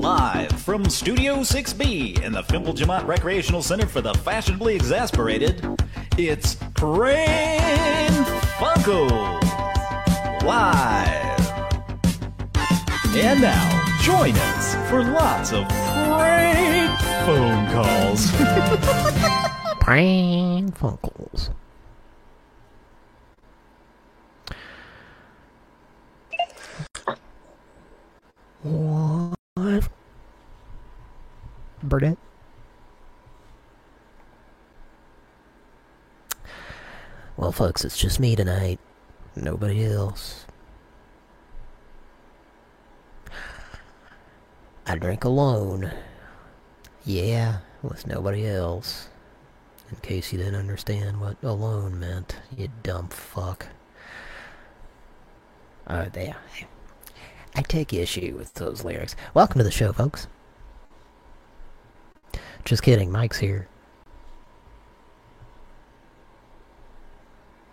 Live from Studio 6B in the Fimple Jamont Recreational Center for the Fashionably Exasperated, it's Pran Funkels Live. And now, join us for lots of prank phone calls. Pran Funkels. What? Burdette? Well, folks, it's just me tonight. Nobody else. I drink alone. Yeah, with nobody else. In case you didn't understand what alone meant, you dumb fuck. Oh, there. I take issue with those lyrics. Welcome to the show, folks. Just kidding, Mike's here.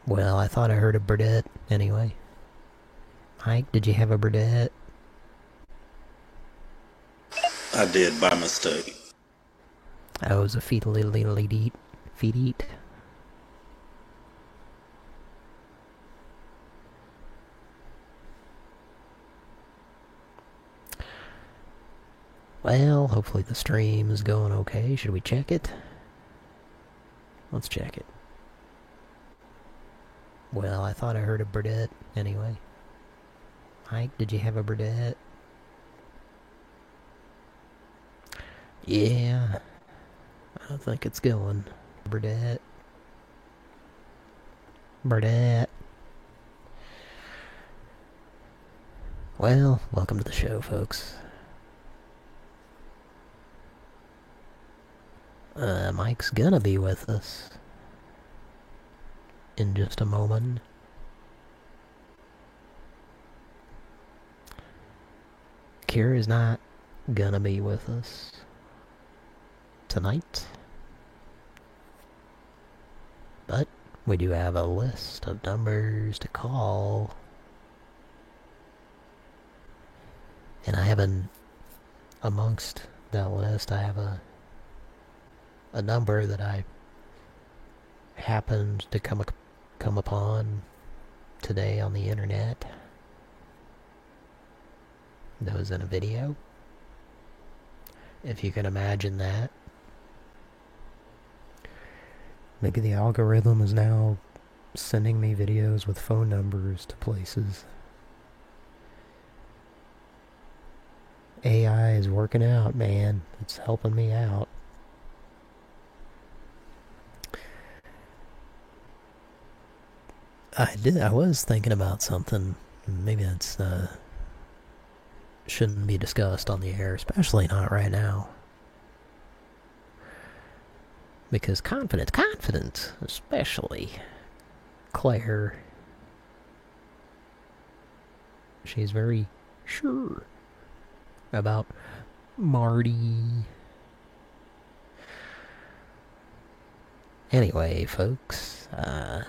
Well, I thought I heard a Burdette anyway. Mike, did you have a Burdette? I did by mistake. I was a feet little little eat feet eat. Well, hopefully the stream is going okay. Should we check it? Let's check it. Well, I thought I heard a Burdette anyway. Mike, did you have a Burdette? Yeah. I don't think it's going. Burdette. Burdette. Well, welcome to the show, folks. Uh, Mike's gonna be with us. In just a moment. Kira's not gonna be with us tonight. But we do have a list of numbers to call. And I have an, amongst that list, I have a, a number that I happened to come, come upon today on the internet. That was in a video. If you can imagine that. Maybe the algorithm is now sending me videos with phone numbers to places. AI is working out, man. It's helping me out. I did. I was thinking about something. Maybe it's uh, shouldn't be discussed on the air, especially not right now. Because confidence, confidence, especially Claire, she's very sure about Marty. Anyway, folks, uh,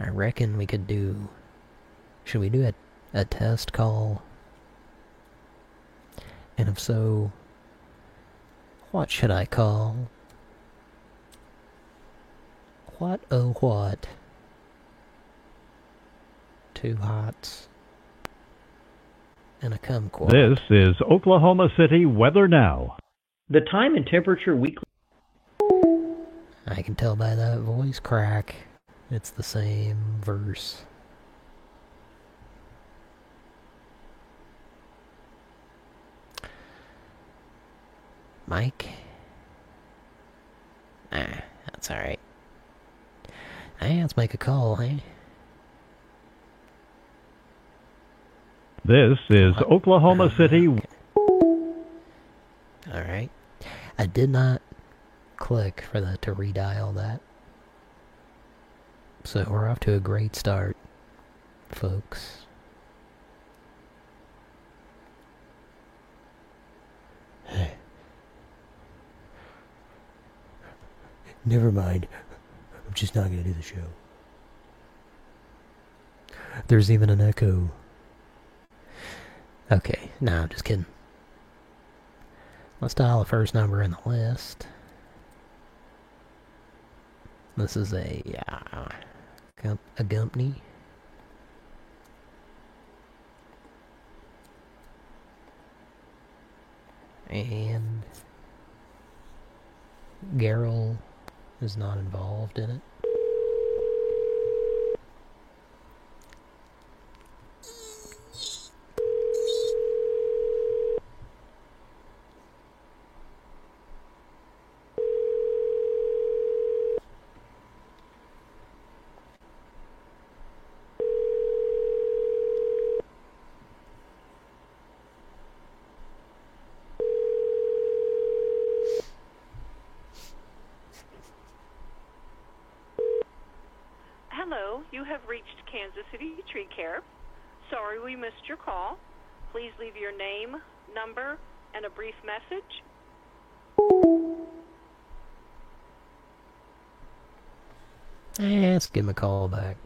I reckon we could do... Should we do a, a test call? And if so, what should I call? What oh what? Two hots and a kumquat. This is Oklahoma City Weather Now. The time and temperature weekly. I can tell by that voice crack. It's the same verse. Mike? Ah, that's alright. Hey, let's make a call, hey? This is What? Oklahoma City. Alright. I did not click for that to redial that. So we're off to a great start, folks. Never mind. I'm just not going to do the show. There's even an echo. Okay, nah, I'm just kidding. Let's dial the first number in the list. This is a uh, a company. And Garrel is not involved in it. Hello, you have reached Kansas City Tree Care. Sorry we missed your call. Please leave your name, number, and a brief message. Eh, let's give him a call back.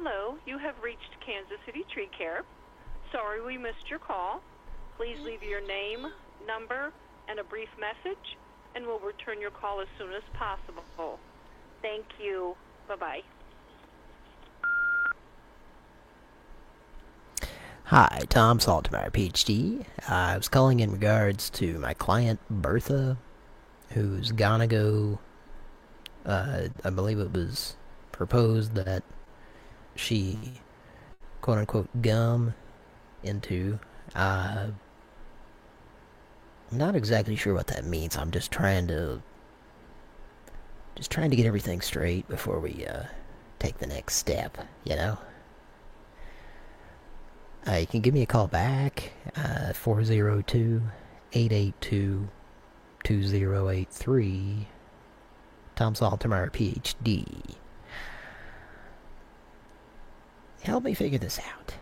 Hello, you have reached Kansas City Tree Care. Sorry we missed your call. Please leave your name, number, and a brief message, and we'll return your call as soon as possible. Thank you. Bye bye. Hi, Tom Saltmeyer, PhD. I was calling in regards to my client, Bertha, who's gonna go, uh, I believe it was proposed that she, quote-unquote, gum into, uh, I'm not exactly sure what that means. I'm just trying to, just trying to get everything straight before we, uh, take the next step, you know? Uh, you can give me a call back, uh, 402-882-2083. Tom Saltermeyer, PhD. Help me figure this out.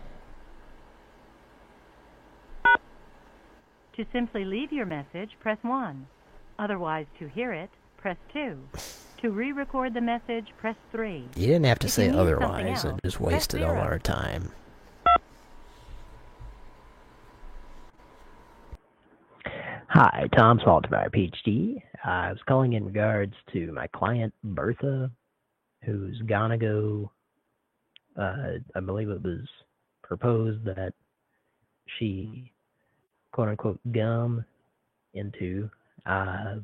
To simply leave your message, press 1. Otherwise, to hear it, press 2. To re-record the message, press 3. You didn't have to If say you need otherwise, it else, just wasted all zero. our time. Hi, Tom Saltermeyer, PhD. I was calling in regards to my client, Bertha, who's gonna go, uh, I believe it was proposed that she, quote unquote, gum into, uh,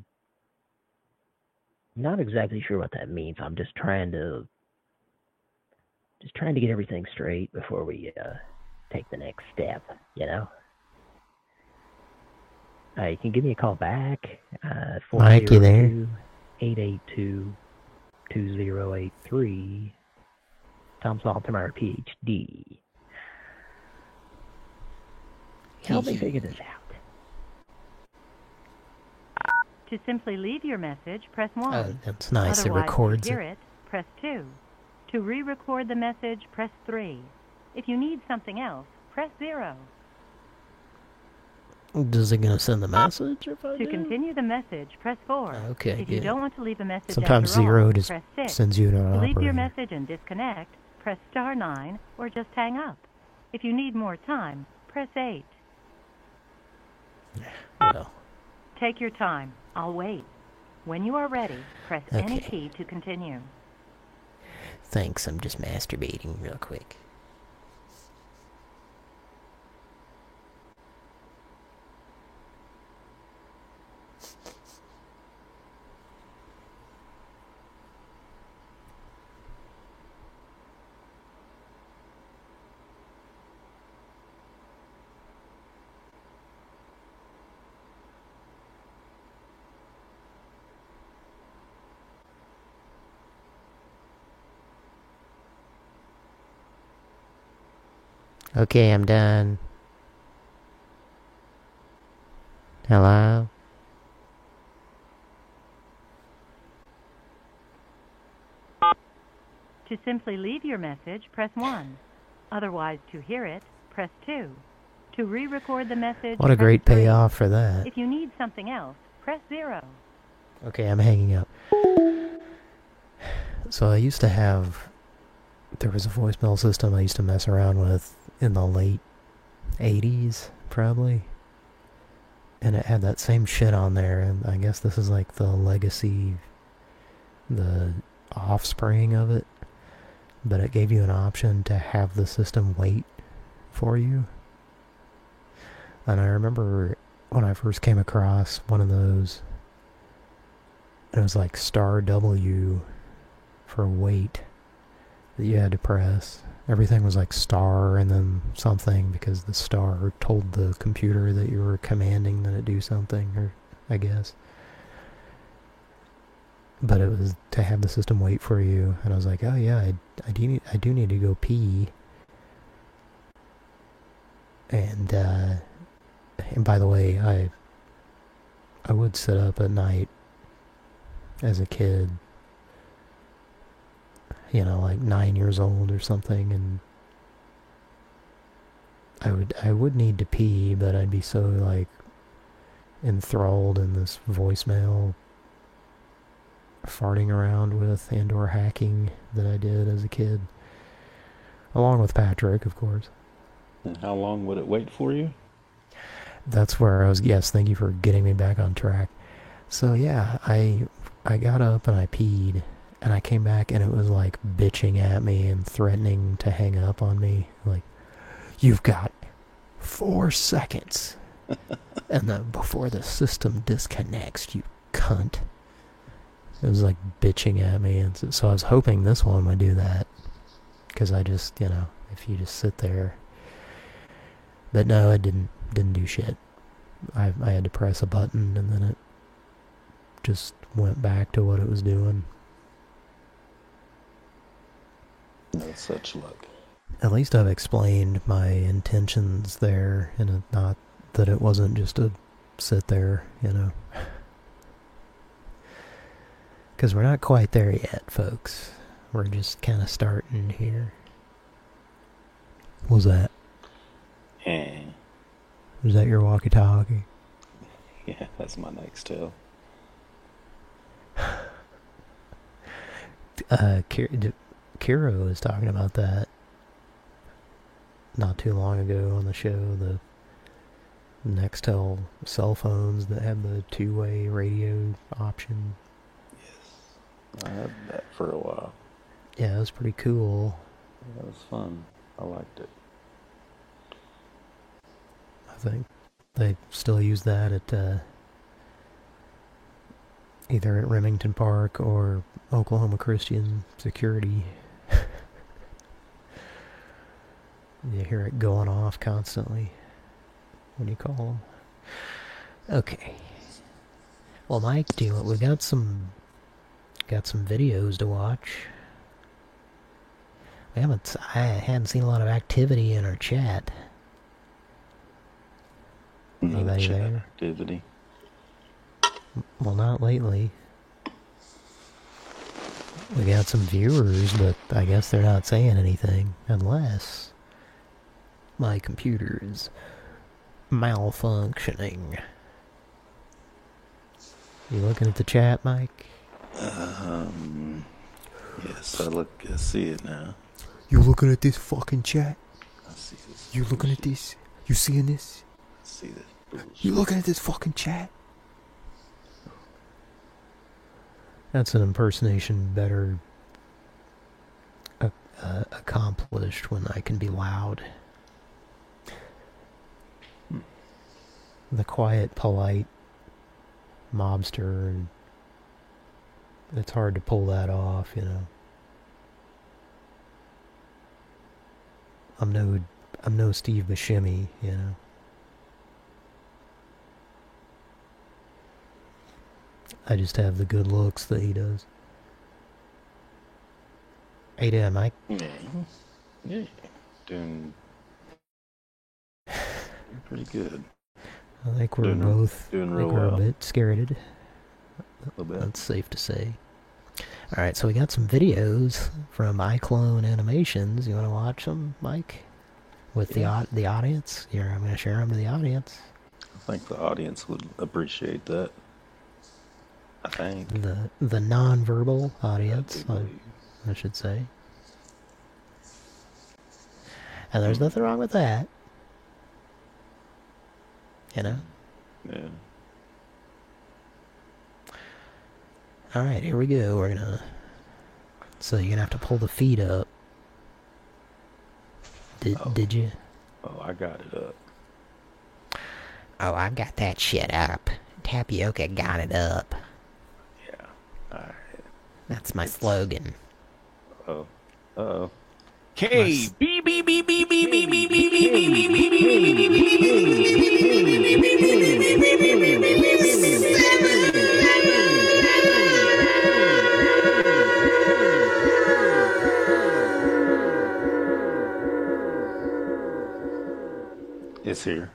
not exactly sure what that means. I'm just trying to, just trying to get everything straight before we, uh, take the next step, you know? Uh, you can give me a call back. Uh, Mike, you there? 882-2083. Tom Saltermeyer, PhD. Help me figure this out. To simply leave your message, press 1. Oh, that's nice. It records to hear it. it, press 2. To re-record the message, press 3. If you need something else, press 0. Does it gonna send the ah! message if I To do? continue the message, press 4. Ah, okay, If you good. don't want to leave a message Sometimes after all, zero just press 6. sends you to an To leave your message and disconnect, press star 9 or just hang up. If you need more time, press 8. Well, Take your time. I'll wait. When you are ready, press any key to continue. thanks. I'm just masturbating real quick. Okay, I'm done. Hello? To simply leave your message, press 1. Otherwise, to hear it, press 2. To re-record the message, What a great 3. payoff for that. If you need something else, press 0. Okay, I'm hanging up. So I used to have... There was a voicemail system I used to mess around with in the late 80s, probably. And it had that same shit on there, and I guess this is like the legacy, the offspring of it. But it gave you an option to have the system wait for you. And I remember when I first came across one of those, it was like star W for wait that you had to press. Everything was like star and then something because the star told the computer that you were commanding that it do something, or I guess. But it was to have the system wait for you, and I was like, oh yeah, I, I do need I do need to go pee. And uh, and by the way, I I would sit up at night as a kid, you know, like nine years old or something, and I would I would need to pee, but I'd be so like enthralled in this voicemail farting around with and or hacking that I did as a kid. Along with Patrick, of course. And how long would it wait for you? That's where I was yes, thank you for getting me back on track. So yeah, I I got up and I peed and I came back and it was like bitching at me and threatening to hang up on me. Like, you've got four seconds. and then before the system disconnects, you cunt. It was like bitching at me, and so, so I was hoping this one would do that. Because I just, you know, if you just sit there. But no, it didn't didn't do shit. I I had to press a button, and then it just went back to what it was doing. No such luck. At least I've explained my intentions there, and it not that it wasn't just to sit there, you know. Because we're not quite there yet, folks. We're just kind of starting here. What was that? Yeah, Was that your walkie-talkie? yeah, that's my next tale. Uh, Kira, was talking about that not too long ago on the show. The Nextel cell phones that have the two-way radio option. Yes, I had that for a while. Yeah, it was pretty cool. That was fun. I liked it. I think they still use that at uh, either at Remington Park or Oklahoma Christian Security. You hear it going off constantly. What do you call them? Okay. Well, Mike, do you, we got some got some videos to watch. We haven't. I hadn't seen a lot of activity in our chat. No Anybody chat there? activity. Well, not lately. We got some viewers, but I guess they're not saying anything. Unless my computer is malfunctioning. You looking at the chat, Mike? Um, yes, I look. I see it now. You looking at this fucking chat? I see this. You looking at this? You seeing this? I see this. You looking at this fucking chat? That's an impersonation better uh, uh, accomplished when I can be loud. The quiet, polite mobster, and it's hard to pull that off, you know. I'm no, I'm no Steve Buscemi, you know. I just have the good looks that he does. How eh? you doing, Mike? Yeah. Yeah. Doing. doing pretty good. I think we're Doing- both doing I real think we're well. a bit scared. A little bit. That's safe to say. All right, so we got some videos from iClone Animations. You want to watch them, Mike? With the the audience? Here, I'm going to share them to the audience. I think the audience would appreciate that. I think. The the non-verbal audience, I I, should say. And there's hmm. nothing wrong with that. You know? Yeah. All right, here we go. We're gonna. So you're gonna have to pull the feet up. Did Oh. did you? Oh, I got it up. Oh, I've got that shit up. Tapioca got it up. Yeah. Alright. That's my slogan. Oh. Uh oh. K B B B B B B B B B It's here.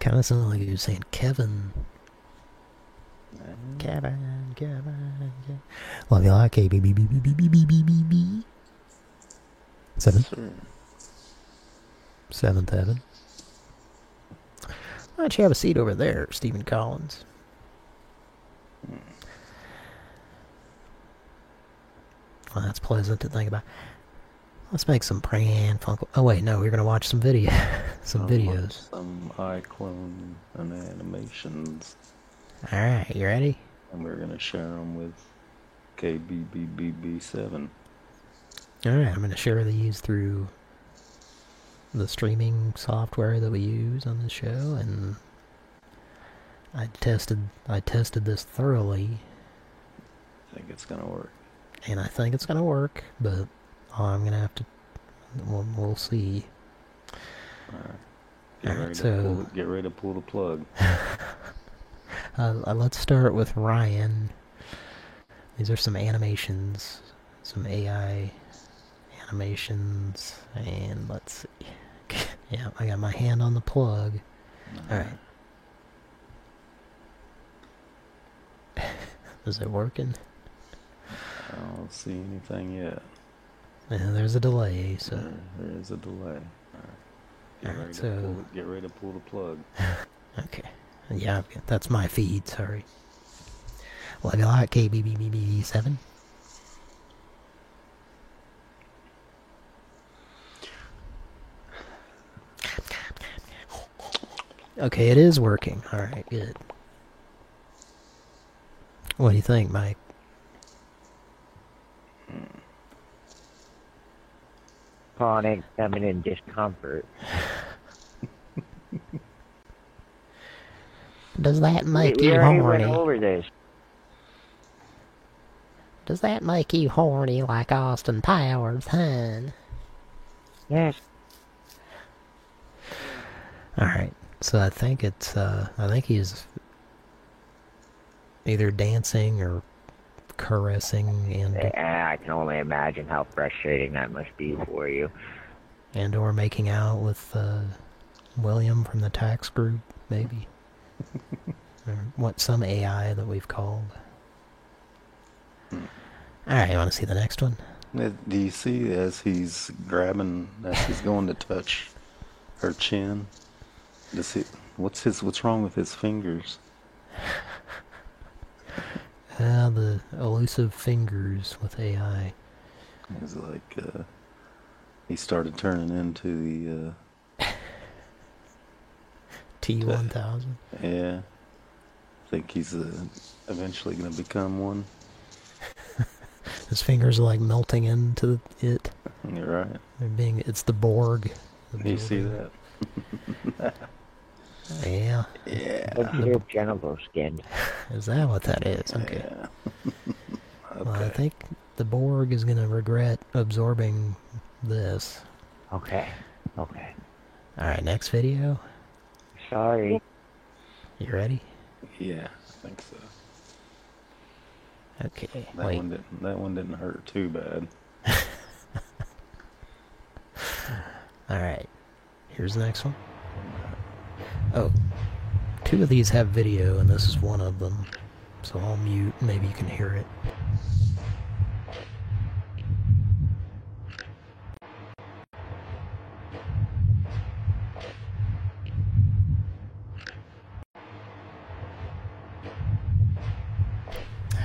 Kind of sounded like he was saying Kevin. Kevin, Kevin, Kevin. Love you like A B B B B B B B B B. Seven, seventh heaven. Why don't you have a seat over there, Stephen Collins? Well, that's pleasant to think about. Let's make some Pran Funkel. Oh wait, no, we're gonna watch some video, some I'll videos. Some iClone and animations. All right, you ready? And we're going to share them with KBBBB7. All right, I'm gonna share these through the streaming software that we use on the show, and I tested I tested this thoroughly, I think it's going to work. and I think it's gonna work. But I'm gonna have to. We'll, we'll see. Alright. Get, Alright, ready to so- pull, the- get ready to pull the plug. Uh, let's start with Ryan. These are some animations, some AI animations, and let's see. yeah, I got my hand on the plug. All right. Is it working? I don't see anything yet. Yeah, there's a delay, so There, there is a delay. Alright. Get, ready to so- pull, get ready to pull the plug. okay. Yeah, that's my feed. Sorry. Love you lot, KBBBB7. Okay, it is working. All right, good. What do you think, Mike? chronic feminine discomfort. Does that make we, we you already horny? went over this. Does that make you horny like Austin Powers, hun? Yes. Alright, so I think it's, uh, I think he's either dancing or caressing and, Eh, I can only imagine how frustrating that must be for you. and or making out with, uh, William from the tax group, maybe. or what, some AI that we've called. Alright, you want to see the next one? Do you see as he's grabbing, as he's going to touch her chin? Does he, what's his, what's wrong with his fingers? Ah, the elusive fingers with AI. It's like, uh, he started turning into the, uh, T1000. yeah. I think he's uh, eventually going to become one. His fingers are like melting into it. You're right. They're being, it's the Borg. The You see that? Yeah. Yeah. Look at your genital skin. Is that what that is? Okay. Yeah. Well, I think the Borg is going to regret absorbing this. Okay. Okay. Alright, next video. Sorry. You ready? Yeah, I think so. Okay. That Wait. one didn't. That one didn't hurt too bad. Alright. Here's the next one. Oh, two of these have video, and this is one of them. So I'll mute, maybe you can hear it.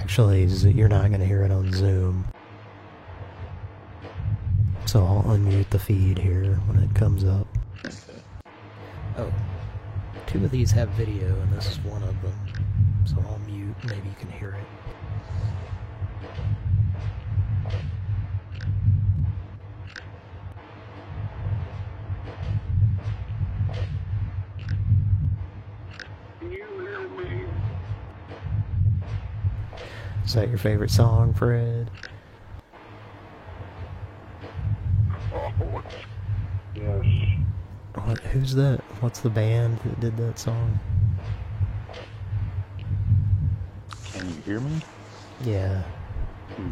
Actually, you're not going to hear it on Zoom. So I'll unmute the feed here when it comes up. Oh, two of these have video, and this is one of them. So I'll mute, maybe you can hear it. Is that your favorite song, Fred? Yes. What? Who's that? What's the band that did that song? Can you hear me? Yeah. Hmm.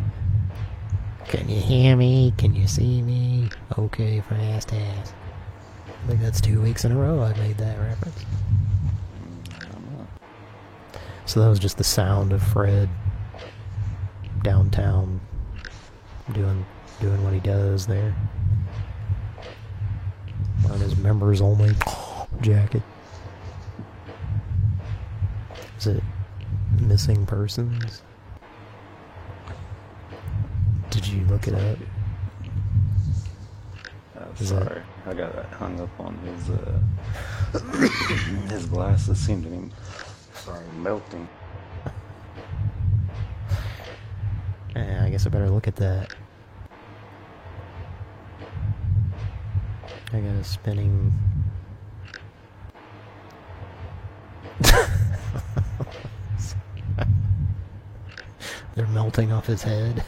Can you hear me? Can you see me? Okay, fast ass. I think that's two weeks in a row I made that reference. Hmm, I don't know. So that was just the sound of Fred downtown doing doing what he does there. On his members only jacket. Is it missing persons? Did you look it up? Uh, sorry, I got that hung up on his uh, his glasses seem to be sorry melting. Eh, I guess I better look at that. I got a spinning. They're melting off his head.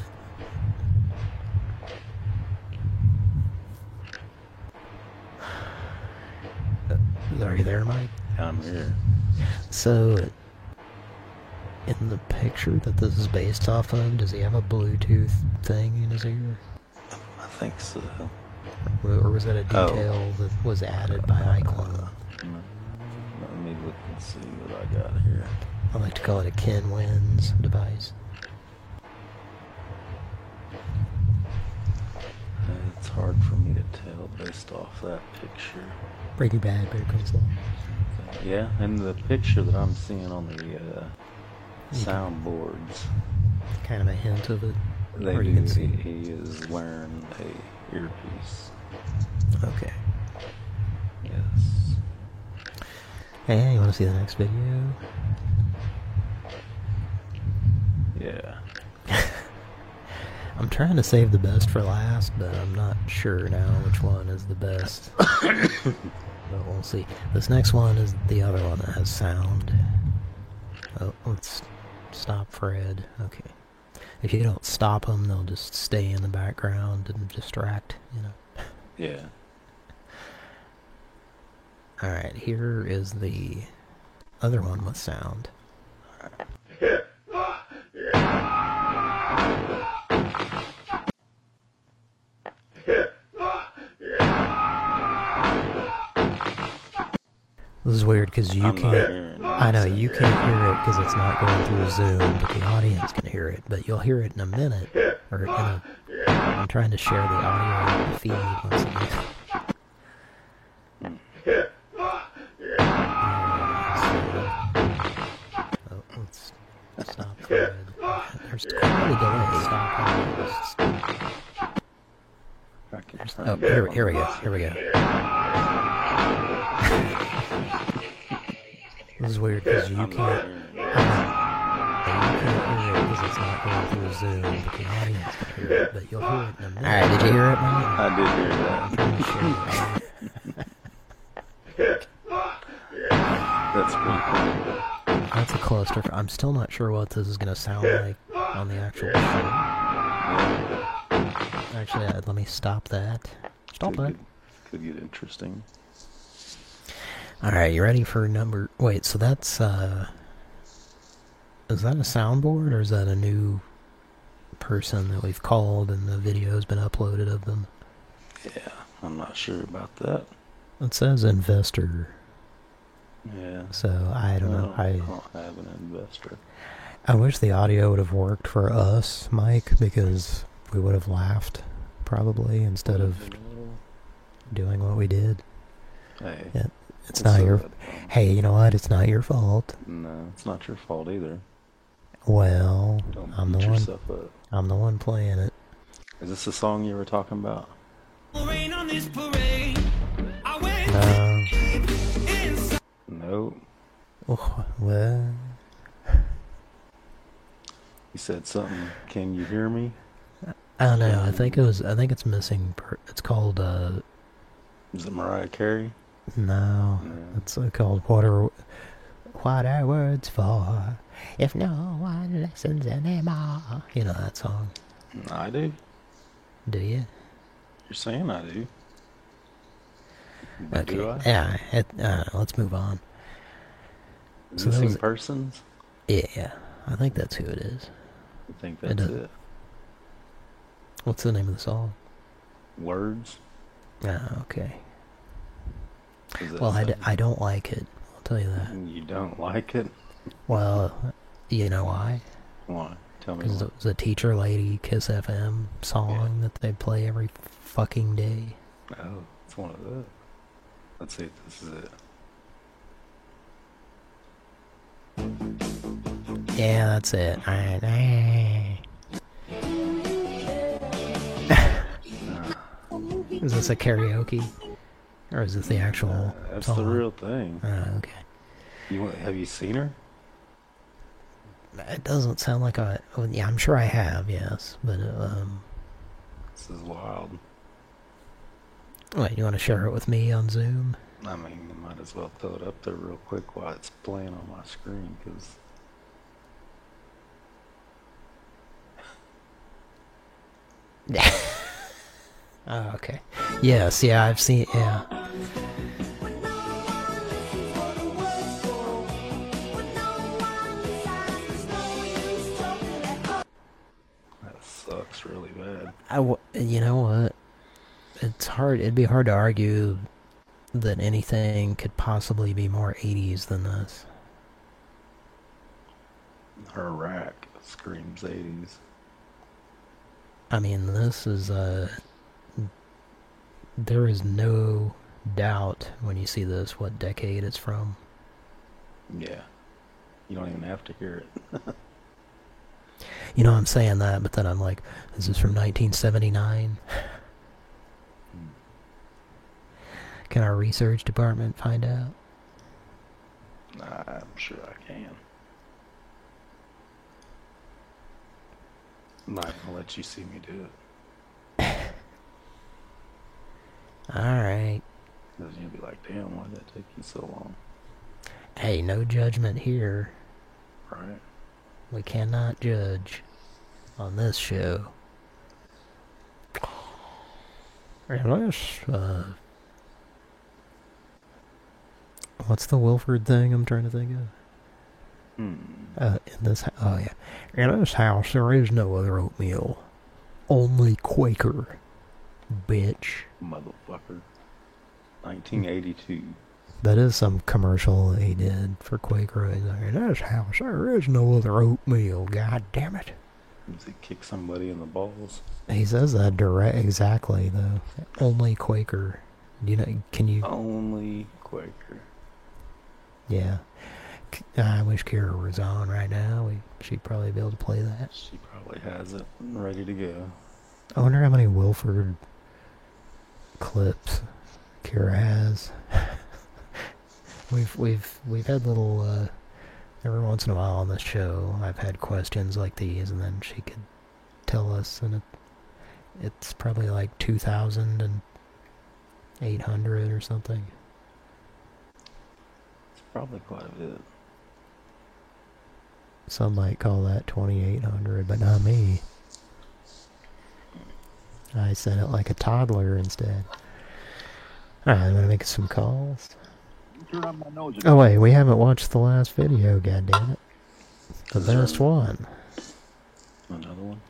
Are you there, Mike? I'm here. So, in the picture that this is based off of, does he have a Bluetooth thing in his ear? I think so. Or or was that a Oh. detail that was added by iClone? Let me look and see what I got here. I like to call it a Ken Wins device. It's hard for me to tell based off that picture. Breaking Bad, Better Call Saul. Yeah, and the picture that I'm seeing on the uh, soundboards, Kind of a hint of it. they do. you can see. he is wearing a earpiece. Okay. Yes. Hey, you want to see the next video? Yeah. I'm trying to save the best for last, but I'm not sure now which one is the best. but we'll see. This next one is the other one that has sound. Oh, let's stop Fred. Okay. If you don't stop them, they'll just stay in the background and distract, you know. Yeah. Alright, here is the other one with sound. This is weird because you I'm can't. I know you can't hear it because it's not going through Zoom, but the audience can hear it. But you'll hear it in a minute, or in a. I'm trying to share the audio feed once again. Oh, let's stop Fred. There's quite a delay. Stop. I can Oh, here, here we go. Here we go. This is weird because you can't. not. You can't hear it because it's not going through Zoom, but the audience can hear it. But you'll hear it in a minute. All right, did you hear it, man? I did hear that. trying it. That's pretty cool. That's a cluster. I'm still not sure what this is going to sound like on the actual show. Actually, uh, let me stop that. Stop could that. Get, could get interesting. All right, you ready for number? Wait, so that's uh, is that a soundboard or is that a new person that we've called and the video's been uploaded of them? Yeah, I'm not sure about that. It says investor. Yeah. So I don't know. Well, I don't have an investor. I wish the audio would have worked for us, Mike, because we would have laughed probably instead of doing what we did. Hey. Yeah, it's It's not so your. bad. Hey, you know what? It's not your fault. No, it's not your fault either. Well, Don't I'm the one. up. I'm the one playing it. Is this the song you were talking about? No. No. Oh, well, You said something. Can you hear me? I don't know. I think it was. I think it's missing. Per, it's called. uh Is it Mariah Carey? No, it's uh, called what are what are words for if no one listens anymore? You know that song? I do. Do you? You're saying I do. But Okay. Do I? Yeah. It, uh, let's move on. So Missing was- persons? Yeah, I think that's who it is. I think It that's does- it. What's the name of the song? Words? Ah, okay. Well, I, d- I don't like it. I'll tell you that. You don't like it? Well, you know why? Why? Tell me Because it was a teacher lady Kiss FM song that they play every fucking day. Oh, it's one of those. Let's see if this is it. Yeah, that's it. is this a karaoke? Or is this the actual That's song? the real thing. Oh, okay. You want, have you seen her? It doesn't sound like a... Well, yeah, I'm sure I have, yes. But, um... This is wild. Wait, you want to share it with me on Zoom? I mean, you might as well throw it up there real quick while it's playing on my screen, because Oh, okay. Yes, yeah, I've seen... Yeah. that sucks really bad. I w you know what? It's hard. It'd be hard to argue that anything could possibly be more 80s than this. Her rack screams 80s. I mean, this is uh There is no doubt when you see this what decade it's from. Yeah. You don't even have to hear it. You know, I'm saying that, but then I'm like, this is from 1979? Hmm. Can our research department find out? I'm sure I can. I'm not gonna let you see me do it. Alright. Because you'll be like, damn, why did that take you so long? Hey, no judgment here. Right? We cannot judge on this show. Unless, uh... What's the Wilford thing I'm trying to think of? Hmm. Uh, in this, oh yeah. In this house, there is no other oatmeal. Only Quaker. Bitch. Motherfucker. 1982. That is some commercial he did for Quaker. He's like, In this house, there is no other oatmeal. God damn it. Does he kick somebody in the balls? He says that direct, exactly though. Only Quaker. You know? Can you? Only Quaker. Yeah. I wish Kira was on right now. We, she'd probably be able to play that. She probably has it ready to go. I wonder how many Wilford clips Kira has. we've we've we've had little uh, every once in a while on this show. I've had questions like these, and then she could tell us, and it it's probably like two thousand and eight hundred or something. It's probably quite a bit. Some might call that twenty eight hundred, but not me. I said it like a toddler instead. Alright, I'm gonna make some calls. Oh wait, we haven't watched the last video, goddammit. The Is there best one. Another one?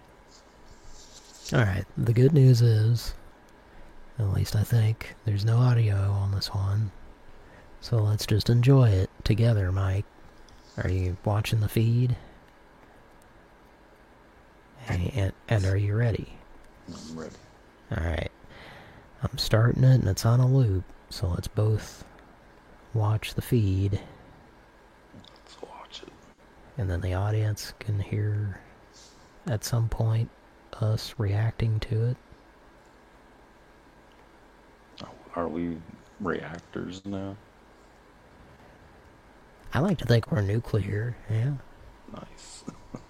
Alright, the good news is, at least I think, there's no audio on this one. So let's just enjoy it together, Mike. Are you watching the feed? And, and are you ready? I'm ready. Alright. I'm starting it and it's on a loop, so let's both watch the feed. Let's watch it. And then the audience can hear at some point us reacting to it. Oh, are we reactors now? I like to think we're nuclear, yeah. Nice.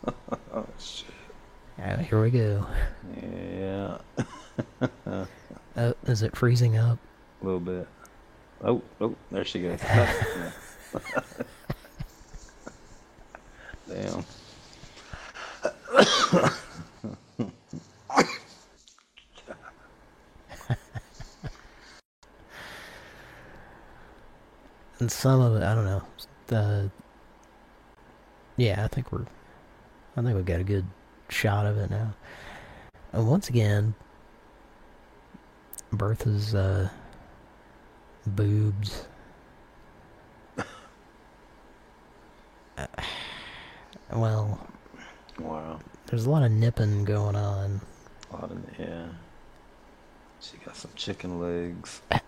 oh, shit. Yeah, here we go. Yeah. Oh, is it freezing up? A little bit. Oh, oh, there she goes. Damn. And some of it, I don't know. The yeah, I think we're, I think we've got a good shot of it now. And once again, Bertha's uh, boobs. Uh, well, Wow. there's a lot of nipping going on. A lot of, yeah. She got some chicken legs. And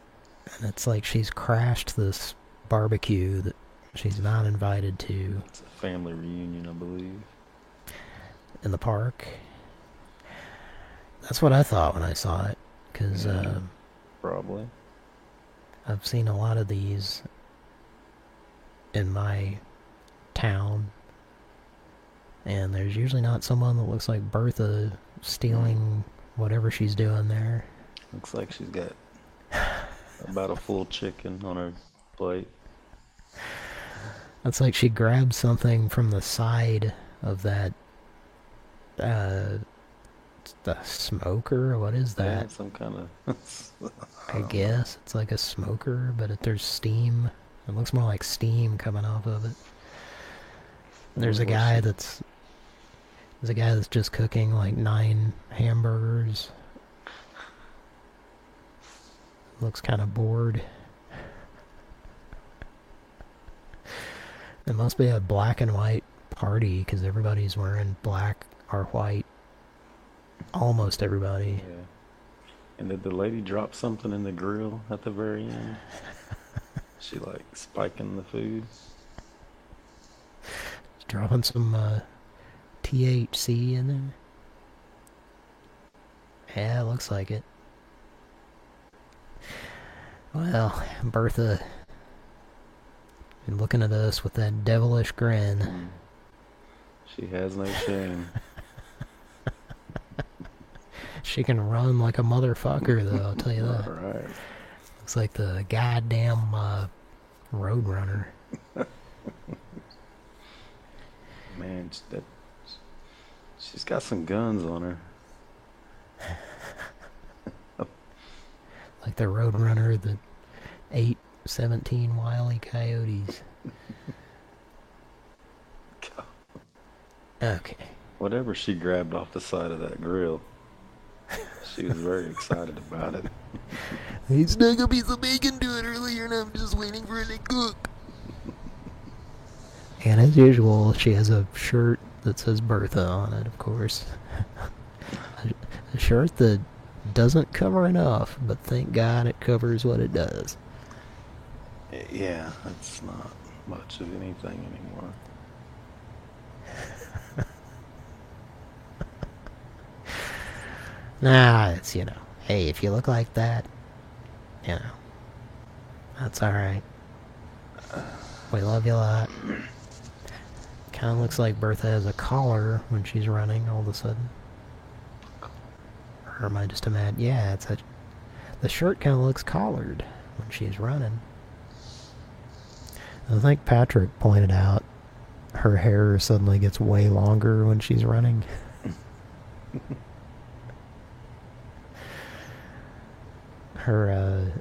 it's like she's crashed this barbecue that she's not invited to It's a family reunion, I believe. In the park. That's what I thought when I saw it, because Yeah. uh, Probably. I've seen a lot of these in my town, and there's usually not someone that looks like Bertha stealing whatever she's doing there. Looks like she's got about a full chicken on her plate. It's like she grabbed something from the side of that, uh, the smoker. What is Yeah, that? some kind of. I guess it's like a smoker, but it, there's steam. It looks more like steam coming off of it. There's a guy that's there's a guy that's just cooking like nine hamburgers. Looks kind of bored. It must be a black and white party because everybody's wearing black or white. Almost everybody. Yeah. And did the lady drop something in the grill at the very end? she like spiking the food. Dropping some uh, THC in there. Yeah, it looks like it. Well, Bertha, been looking at us with that devilish grin. She has no shame. She can run like a motherfucker, though, I'll tell you that. Alright. Looks like the goddamn uh, Roadrunner. Man, that, she's got some guns on her. Like the Roadrunner that ate 17 wily coyotes. Okay. Whatever she grabbed off the side of that grill, she was very excited about it. He snuck a piece of bacon to it earlier and I'm just waiting for it to cook. And as usual, she has a shirt that says Bertha on it, of course. a, a shirt that doesn't cover enough, but thank God it covers what it does. Yeah, it's not much of anything anymore. Nah, it's, you know, hey, if you look like that, you know, that's alright. We love you a lot. Kind of looks like Bertha has a collar when she's running all of a sudden. Or am I just a mad? Yeah, it's a. The shirt kind of looks collared when she's running. I think Patrick pointed out her hair suddenly gets way longer when she's running. her uh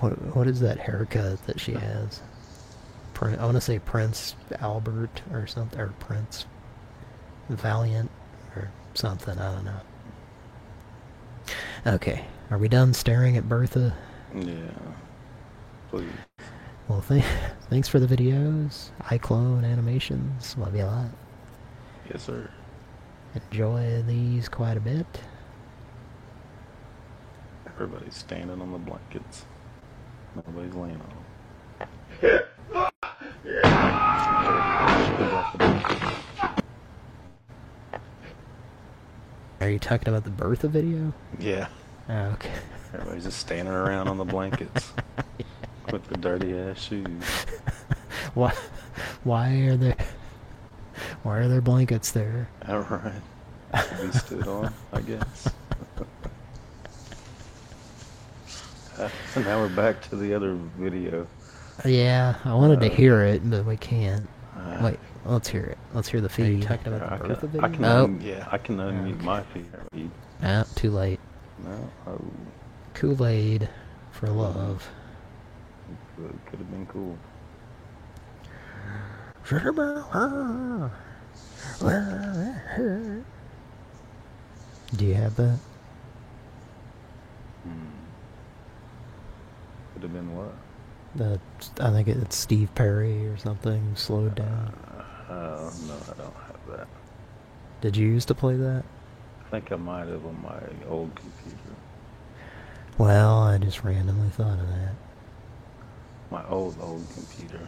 what what is that haircut that she has? Prin- I want to say Prince Albert or something or Prince Valiant or something. I don't know. Okay, are we done staring at Bertha? Yeah. Please. Well, th thanks for the videos. iClone animations. Love you a lot. Yes, sir. Enjoy these quite a bit. Everybody's standing on the blankets. Nobody's laying on them. Are you talking about the Bertha video? Yeah. Oh, okay. Everybody's just standing around on the blankets with the dirty ass shoes. Why? Why are there? Why are there blankets there? All right. To be stood on, I guess. Uh, now we're back to the other video. Yeah, I wanted to Uh, hear it, but we can't. Uh, Wait, let's hear it. Let's hear the Are you feed. talking about I the can, Bertha video? I can oh, un- yeah, I can unmute my feed. feed. ah, too late. No, oh, Kool-Aid for love. could have been cool. Do you have that? Could have been what? The I think it's Steve Perry or something. Slowed down. Uh, no, I don't have that. Did you used to play that? I think I might have on my old computer. Well, I just randomly thought of that. My old, old computer.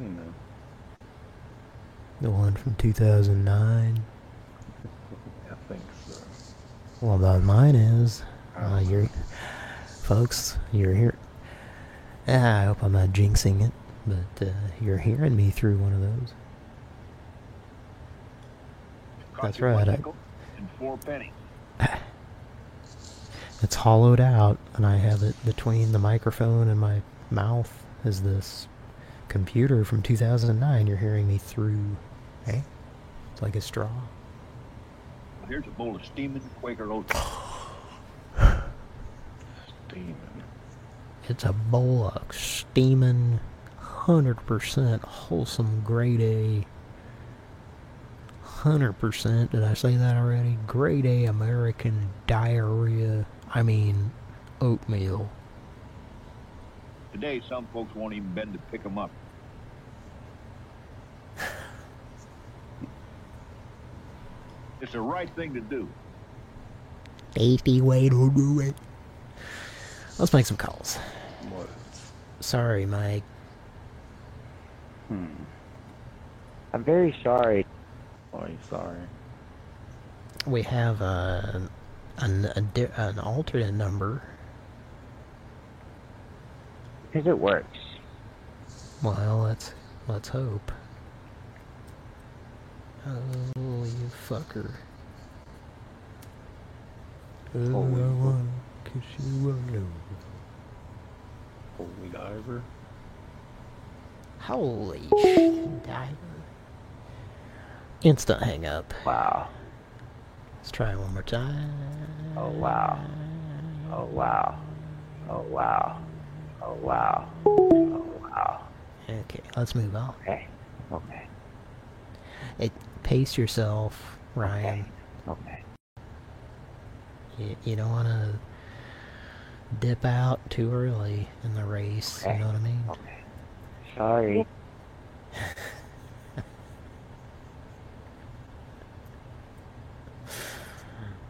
You know. The one from 2009. I think so. Well, that mine is. Uh, you're, folks, you're here. Ah, I hope I'm not jinxing it, but uh, you're hearing me through one of those. That's right. I, and four pennies. it's hollowed out, and I have it between the microphone and my mouth. Is this computer from 2009? You're hearing me through. Hey, it's like a straw. Well, here's a bowl of steaming Quaker oats. Steaming. It's a bowl of steaming, 100% wholesome grade A. 100%, did I say that already? Grade A American diarrhea. I mean, oatmeal. Today, some folks won't even bend to pick 'em up. It's the right thing to do. Tasty way to do it. Let's make some calls. What? Sorry, Mike. Hmm. I'm very sorry. Why are you sorry? We have uh, an, a, di- an alternate number. Because it works. Well, let's let's hope. Oh, you fucker. Oh, I wanna kiss you alone. Holy diver. Holy shit, diver. Instant hang up. Wow. Let's try one more time. Oh, wow. Oh, wow. Oh, wow. Oh, wow. Oh, wow. Okay, let's move on. Okay. Okay. Hey, pace yourself, Ryan. Okay. You, you don't want to dip out too early in the race. You know what I mean? Okay. Sorry.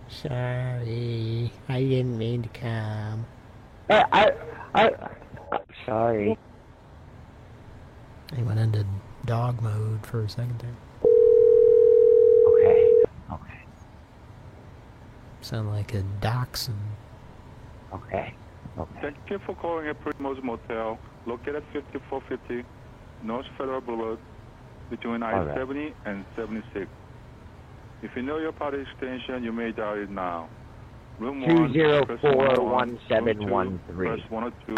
Sorry, I didn't mean to come. I, I, i'm sorry. He went into dog mode for a second there. Okay. Okay. Sound like a dachshund. Okay. Thank you for calling a Primos Motel located at 5450 North Federal Boulevard between I-70 and 76. If you know your party extension, you may dial it now. Room Two 1, zero press one seven 2, three. 102.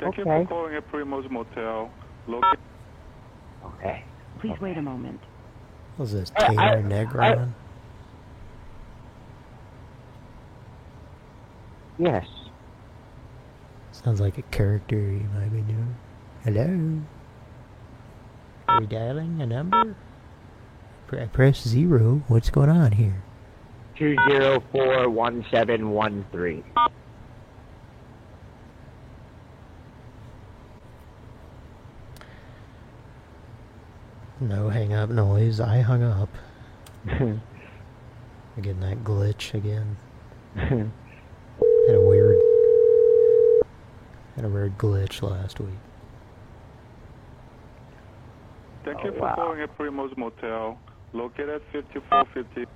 Thank you for calling a Primos Motel located... Okay. Please wait a moment. Was this I- Taylor I- Negron? Yes. Sounds like a character you might be doing. Hello? Are we dialing a number? I press zero. What's going on here? two zero four one seven one three. No hang up noise. I hung up. Again, that glitch again. had a weird, had a weird glitch last week. Thank Oh, you for wow. calling at Primo's Motel, located at 5450.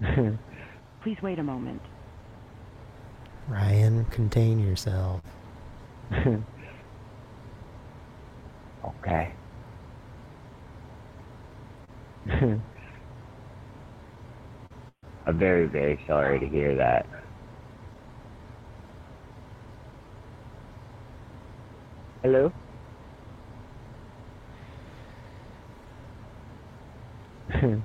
Please wait a moment. Ryan, contain yourself. Okay. I'm very, very sorry to hear that. Hello?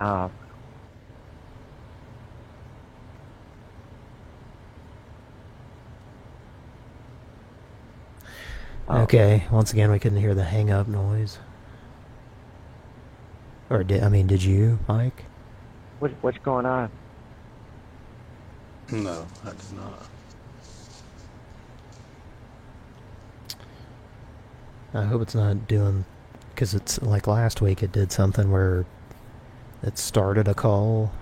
Ah. Um, Oh. Okay, once again, we couldn't hear the hang up noise. Or did I mean, did you, Mike? what, what's going on? No, I did not. I hope it's not doing because it's like last week. It did something where it started a call,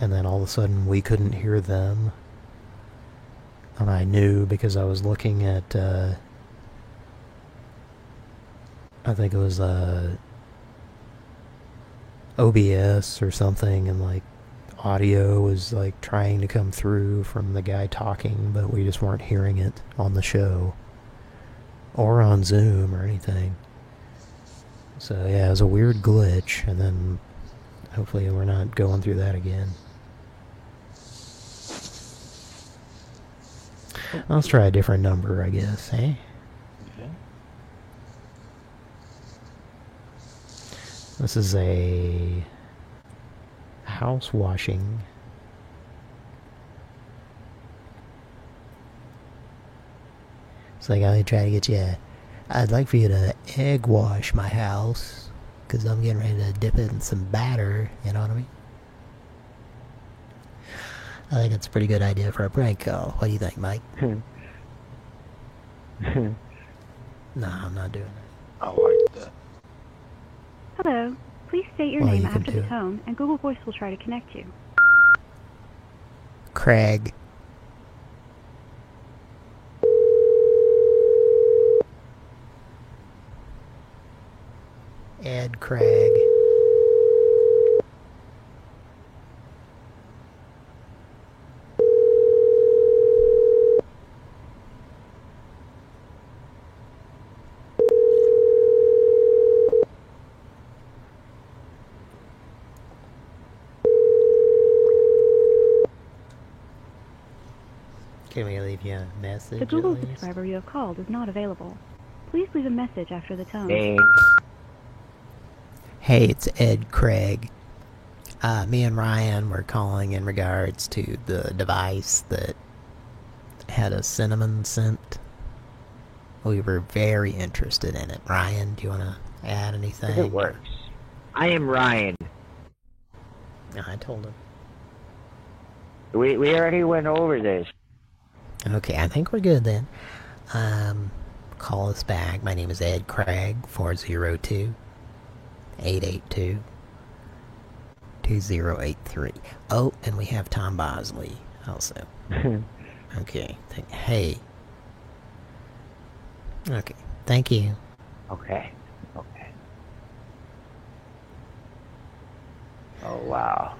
and then all of a sudden we couldn't hear them, and I knew because I was looking at. Uh, I think it was uh, OBS or something, and like audio was like trying to come through from the guy talking, but we just weren't hearing it on the show or on Zoom or anything. So yeah, it was a weird glitch, and then hopefully we're not going through that again. Let's try a different number, I guess, eh? This is a house washing. It's like I'm gonna try to get you. A, I'd like for you to egg wash my house, cause I'm getting ready to dip it in some batter. You know what I mean? I think it's a pretty good idea for a prank call. What do you think, Mike? no, I'm not doing that. I like. Hello. Please state your Well, name you after the tone, and Google Voice will try to connect you. Craig. Ed Craig. Can we leave you a message? The Google at least? subscriber you have called is not available. Please leave a message after the tone. Dang. Hey, it's Ed Craig. Uh, me and Ryan were calling in regards to the device that had a cinnamon scent. We were very interested in it. Ryan, do you want to add anything? It works. I am Ryan. I told him. We we already went over this. Okay, I think we're good then. Um, call us back. My name is Ed Craig, 402 882 2083. Oh, and we have Tom Bosley also. okay, th- hey. Okay, thank you. Okay. Okay. Oh wow.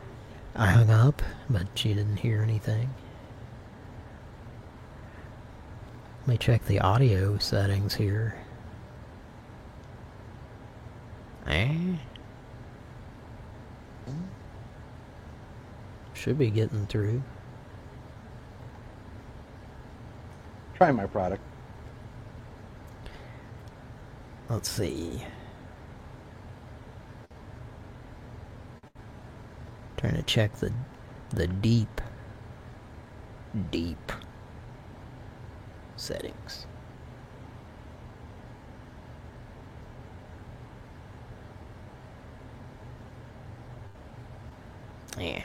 I hung up, but she didn't hear anything. Let me check the audio settings here. Eh? Should be getting through. Try my product. Let's see. Trying to check the the deep deep settings. Yeah.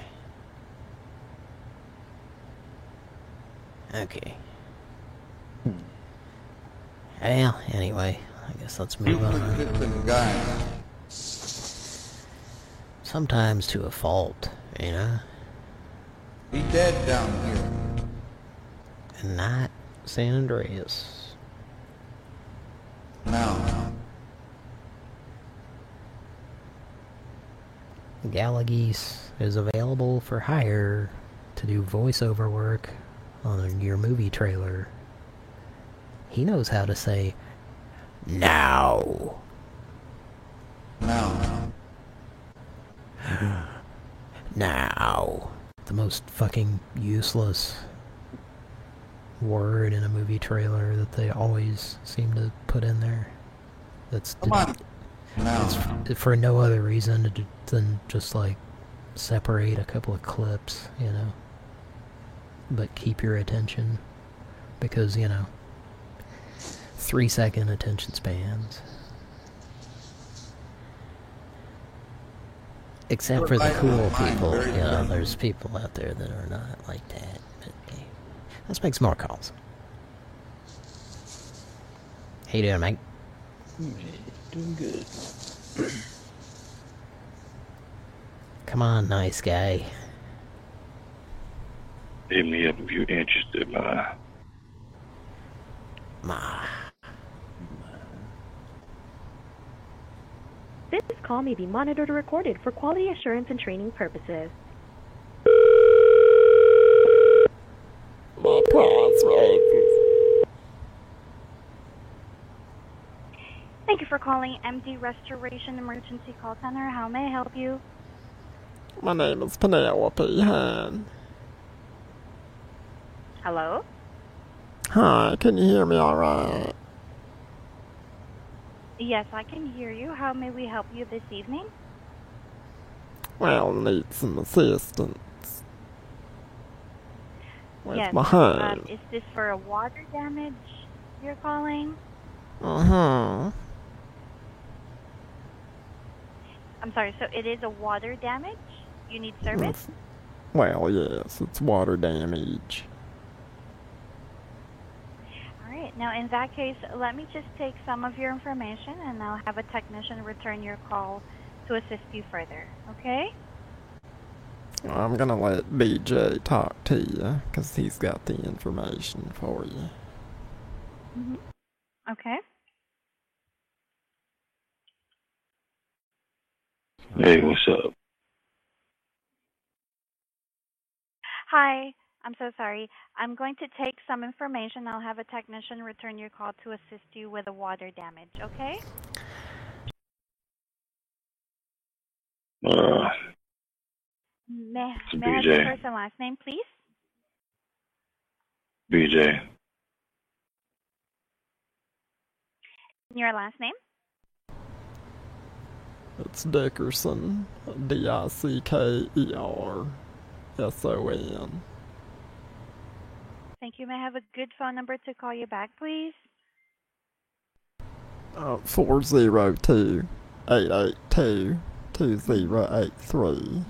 Okay. Hmm. Well, anyway, I guess let's move on. Sometimes to a fault, you know? Be dead down here. And not San Andreas. Now. Galageese is available for hire to do voiceover work on your movie trailer. He knows how to say, now. Now. now. The most fucking useless word in a movie trailer that they always seem to put in there. That's Come on. It's for no other reason than just like separate a couple of clips, you know. But keep your attention because, you know, three second attention spans. Except for the cool people, you know, there's people out there that are not like that. But hey, let's make some more calls. How you doing, mate? Doing good. Come on, nice guy. Hit me up if you're interested, man. Ma. This call may be monitored or recorded for quality assurance and training purposes. Thank you for calling MD Restoration Emergency Call Center. How may I help you? My name is Penelope Han. Hello? Hi, can you hear me alright? Yes, I can hear you. How may we help you this evening? Well, need some assistance. Where's yes. Um, is this for a water damage you're calling? Uh-huh. I'm sorry, so it is a water damage? You need service? Well, yes, it's water damage. Alright, now in that case, let me just take some of your information and I'll have a technician return your call to assist you further, okay? I'm gonna let BJ talk to you, because he's got the information for you. Mm-hmm. Okay. Hey, what's up? Hi, I'm so sorry. I'm going to take some information. I'll have a technician return your call to assist you with the water damage, okay? Uh, May, It's may I have your BJ. first and last name, please? BJ. Your last name? It's Dickerson. D-I-C-K-E-R. S-O-N. Thank you. May I have a good phone number to call you back, please? Uh, 402 882 2083.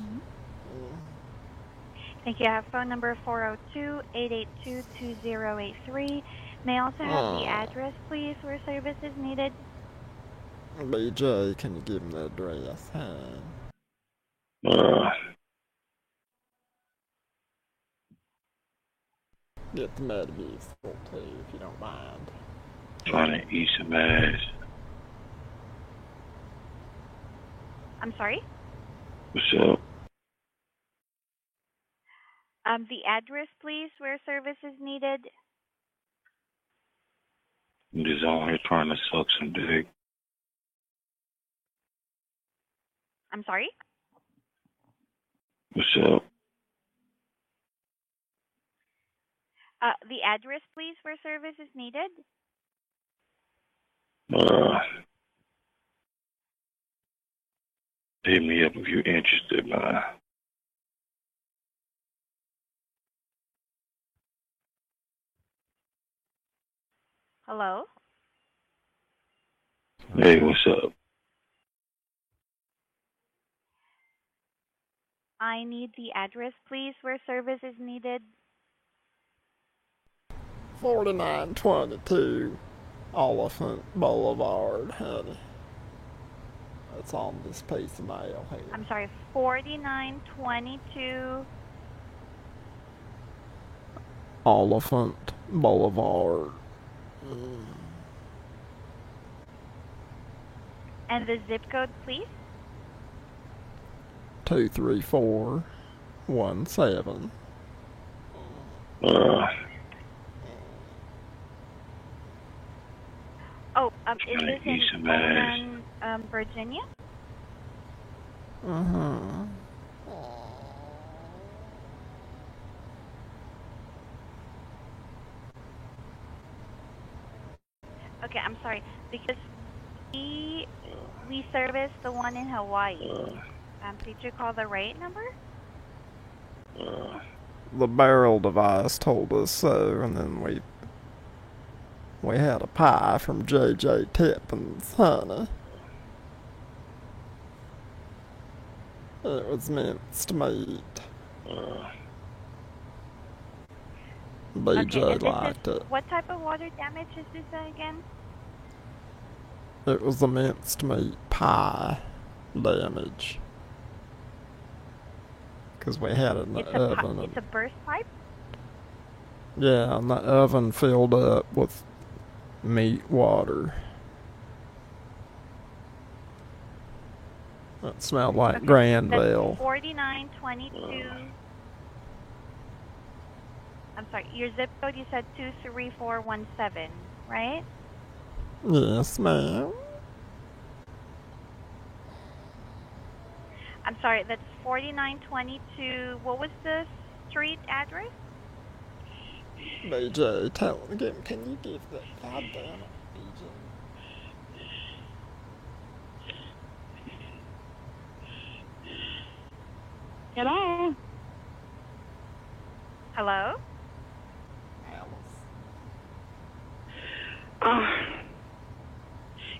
Thank you. I have phone number 402-882-2083. May I also have the Oh. address, please, where service is needed? BJ, can you give him the address? Huh? Uh, Get the Metamucil too, if you don't mind. trying to eat some ass. I'm sorry? What's up? Um, the address, please, where service is needed? I'm just on here trying to suck some dick. I'm sorry? What's up? Uh, the address, please, where service is needed? Uh, hit me up if you're interested, man. Hello? Hey, what's up? I I need the address, please, where service is needed. 4922 Oliphant Boulevard, honey. It's on this piece of mail here. I'm sorry, 4922. Oliphant Boulevard. And the zip code, please? 23417. Uh, Oh, um, is Trying this in some. Oakland, um, Virginia? Uh-huh. Okay, I'm sorry because we we service the one in Hawaii. Um, did you call the right number? The barrel device told us so, and then we we had a pie from J.J. Tippins, honey. It was minced meat. BJ okay, liked is, it. Uh, what type of water damage is this again? It was a minced meat pie damage. Because we had it in the It's pi- oven. it's a burst pipe. Yeah, and the oven filled up with meat water. That smelled like Okay, Granville. That's 4922. I'm sorry, your zip code you said 23417, right? Yes, ma'am. I'm sorry, that's 4922. What was the street address? BJ, tell him again. Can you give that? God damn BJ. Hello? Hello? Uh,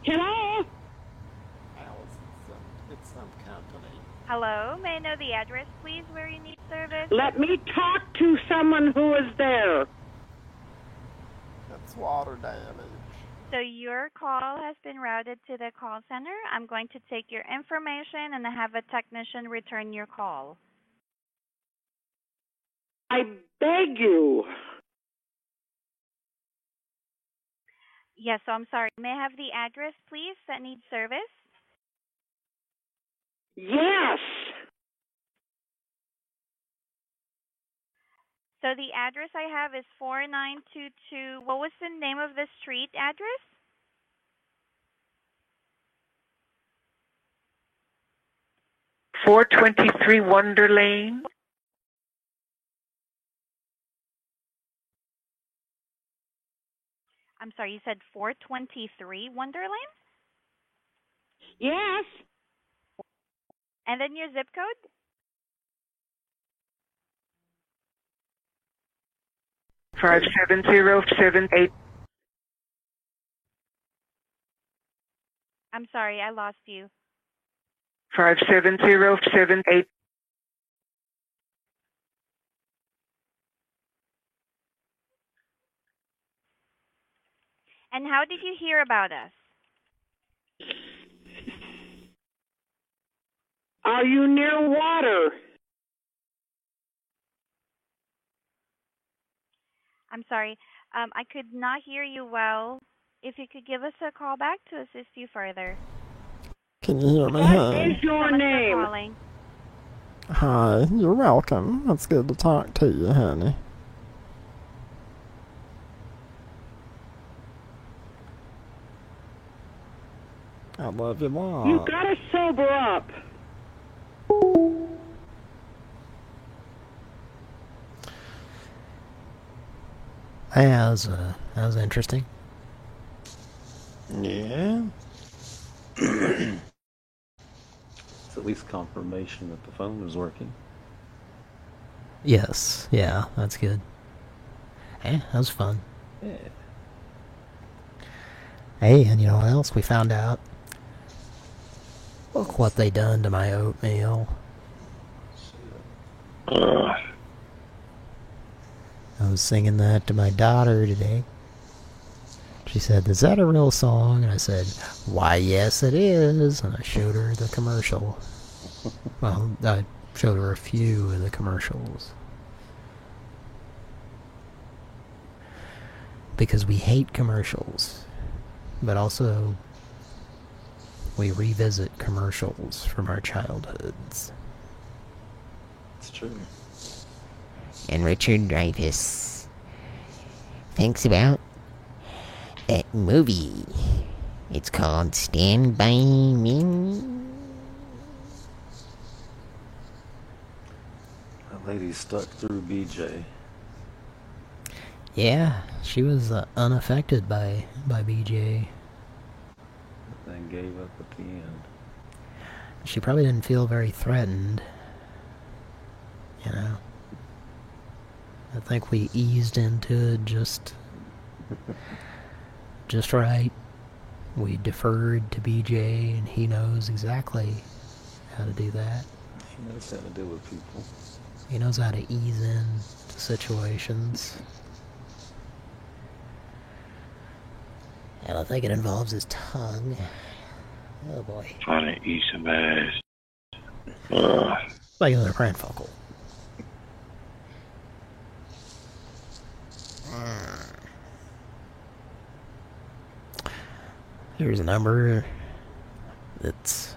hello? It's some company. Hello? May I know the address, please, where you need service? Let me talk to someone who is there. That's water damage. So your call has been routed to the call center. I'm going to take your information and have a technician return your call. I beg you. Yes, so I'm sorry. May I have the address, please, that needs service? Yes. So the address I have is 4922. What was the name of the street address? Four twenty-three Wonder Lane. I'm sorry, you said 423 Wonderland? Yes. And then your zip code? Five seven zero seven eight. I'm sorry, I lost you. Five seven zero seven eight. And how did you hear about us? Are you near water? I'm sorry, um, I could not hear you well. If you could give us a call back to assist you further. Can you hear me, What honey? is your so name? Hi, you're welcome. It's good to talk to you, honey. I love you, lot. You gotta sober up. Yeah, that was, uh, that was interesting. Yeah. it's at least confirmation that the phone is working. Yes, yeah, that's good. Yeah, that was fun. Yeah. Hey, and you know what else we found out? Look what they done to my oatmeal. Uh, I was singing that to my daughter today. She said, is that a real song? And I said, why, yes, it is. And I showed her the commercial. well, I showed her a few of the commercials. Because we hate commercials. But also, we revisit commercials from our childhoods. It's true. And Richard Dreyfuss thinks about that movie. It's called Stand By Me. That lady stuck through BJ. Yeah, she was uh, unaffected by by BJ. Then gave up at the end. She probably didn't feel very threatened. You know. I think we eased into it just just right. We deferred to BJ and he knows exactly how to do that. He knows how to deal with people. He knows how to ease in to situations. And I think it involves his tongue. Oh boy. trying to eat some ass. Like another Pran Funkel. Here's a number that's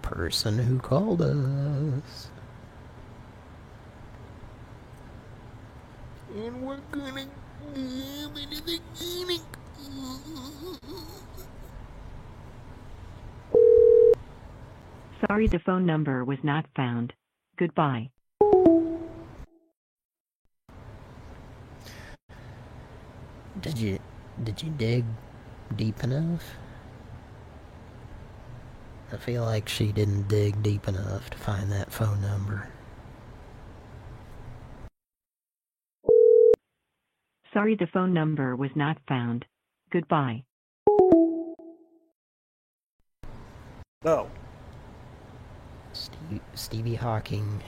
person who called us. And we're gonna Sorry the phone number was not found. Goodbye. Did you did you dig deep enough? I feel like she didn't dig deep enough to find that phone number. Sorry the phone number was not found. Goodbye. No. Steve, Stevie Hawking.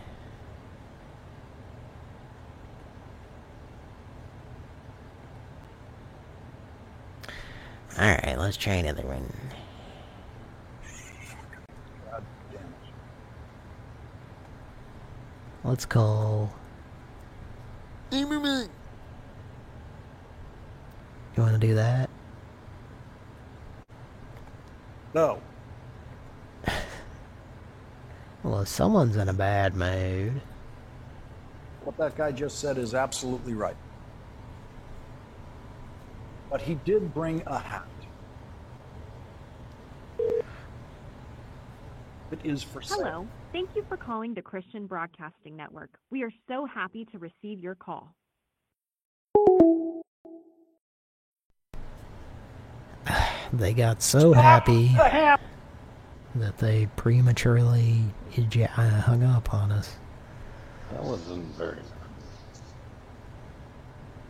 Alright, let's try another one. God damn it. Let's call. Zimmerman. You want to do that? No. Well, if someone's in a bad mood. What that guy just said is absolutely right. But he did bring a hat. It is for sale. Hello. Thank you for calling the Christian Broadcasting Network. We are so happy to receive your call. They got so happy that they prematurely uh, hung up on us. That wasn't very.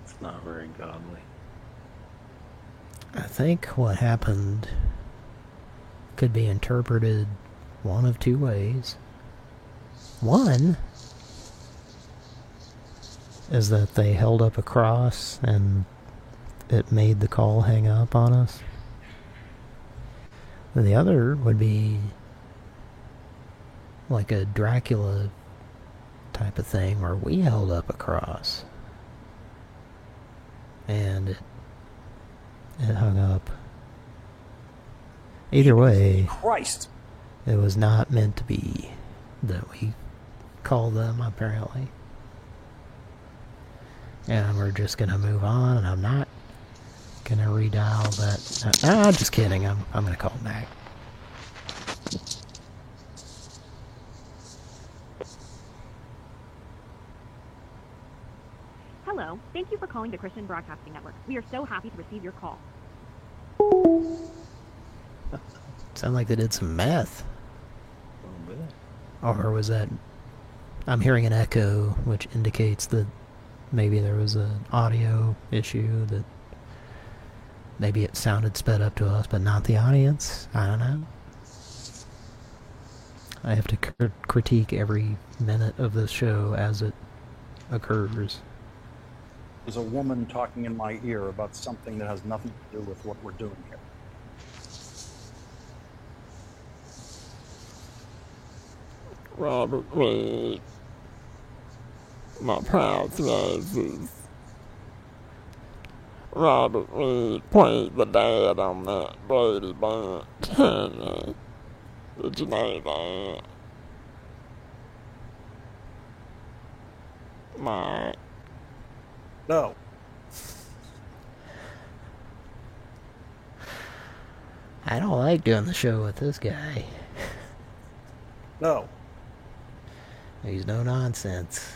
It's not very godly. I think what happened could be interpreted one of two ways. One is that they held up a cross and it made the call hang up on us. And the other would be like a Dracula type of thing where we held up a cross and it, it hung up. Either way, Christ. it was not meant to be that we called them, apparently. And we're just gonna move on, and I'm not gonna redial that. No, uh, I'm just kidding. I'm I'm gonna call back. Hello. Thank you for calling the Christian Broadcasting Network. We are so happy to receive your call. Sound like they did some meth, A little bit. or was that? I'm hearing an echo, which indicates that maybe there was an audio issue that maybe it sounded sped up to us, but not the audience. I don't know. I have to cr critique every minute of this show as it occurs. There's a woman talking in my ear about something that has nothing to do with what we're doing here. Robert Reed. My proud is Robert Reed played the dad on that Brady Bunch. Did you know that? My. No. I don't like doing the show with this guy. No. He's no nonsense.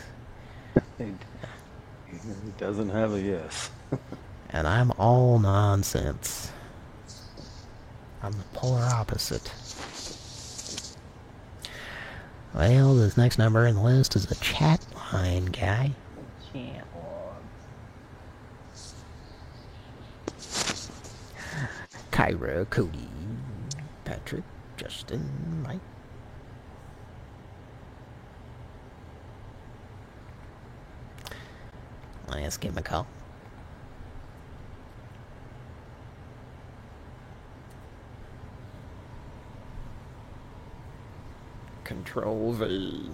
he, he doesn't have a yes. and I'm all nonsense. I'm the polar opposite. Well, this next number in the list is a chat line guy. Chat Kyra, Cody, Patrick, Justin, Mike. Let's give him a call. Control V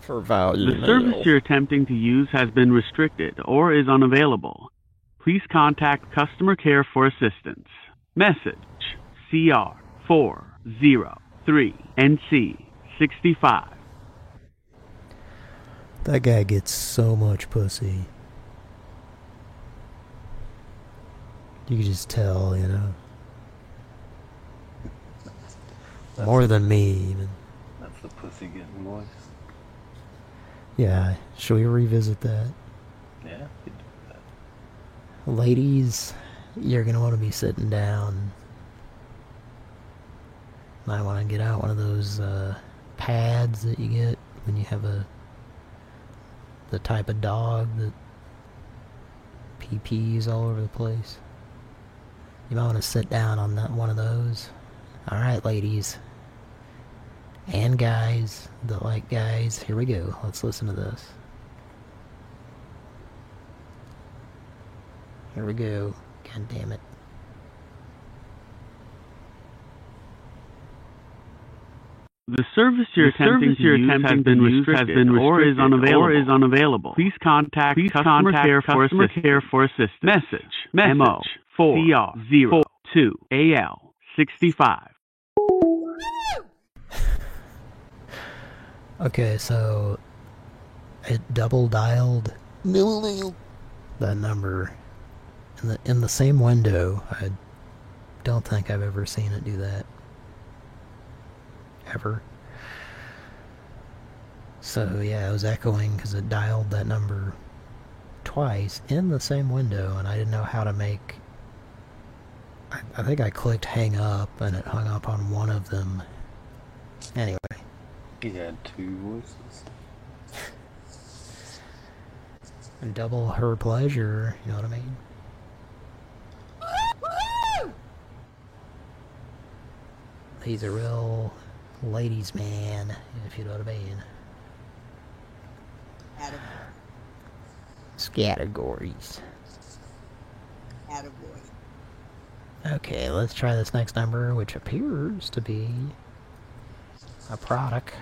for value. The service you're attempting to use has been restricted or is unavailable. Please contact customer care for assistance. Message CR403NC65. That guy gets so much pussy. You can just tell, you know. More than me, even. The pussy getting voice. Yeah, should we revisit that? Yeah, that. Ladies, you're going to want to be sitting down. Might want to get out one of those uh, pads that you get when you have a the type of dog that PPs all over the place. You might want to sit down on that one of those. Alright, ladies and guys that like guys. Here we go. Let's listen to this. Here we go. God damn it. The service you're the attempting service to use has been restricted, has been restricted or, is or, is unavailable. Please contact Please customer, contact care, for customer care for assistance. Message, message 4 CR 02 AL 65. Okay, so it double dialed that number in the in the same window. I don't think I've ever seen it do that. Ever. So yeah, it was echoing because it dialed that number twice in the same window, and I didn't know how to make. I, I think I clicked hang up, and it hung up on one of them. Anyway. He had two voices. And double her pleasure, you know what I mean? He's a real ladies man, if you know what I mean. Categories. Attaboy. Okay, let's try this next number, which appears to be a product.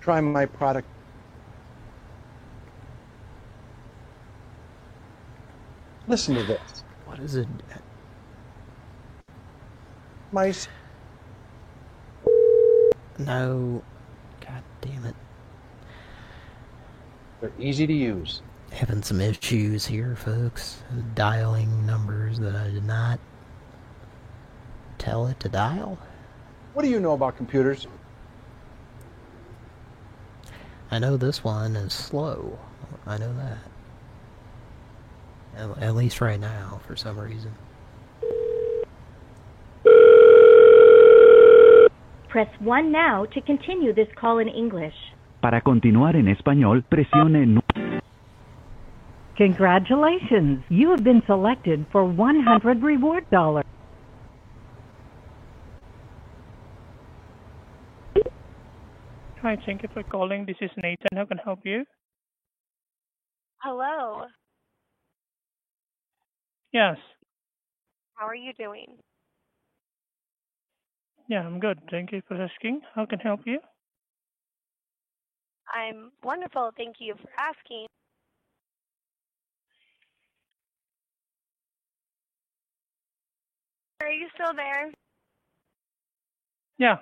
Try my product. Listen to this. What is it? Mice. No. God damn it. They're easy to use. Having some issues here, folks. Dialing numbers that I did not tell it to dial. What do you know about computers? I know this one is slow. I know that. At, at least right now, for some reason. Press 1 now to continue this call in English. Para continuar en español, presione nu- Congratulations! You have been selected for 100 reward dollars. Hi, thank you for calling. This is Nathan. How can I help you? Hello. Yes. How are you doing? Yeah, I'm good. Thank you for asking. How can I help you? I'm wonderful. Thank you for asking. Are you still there? Yeah.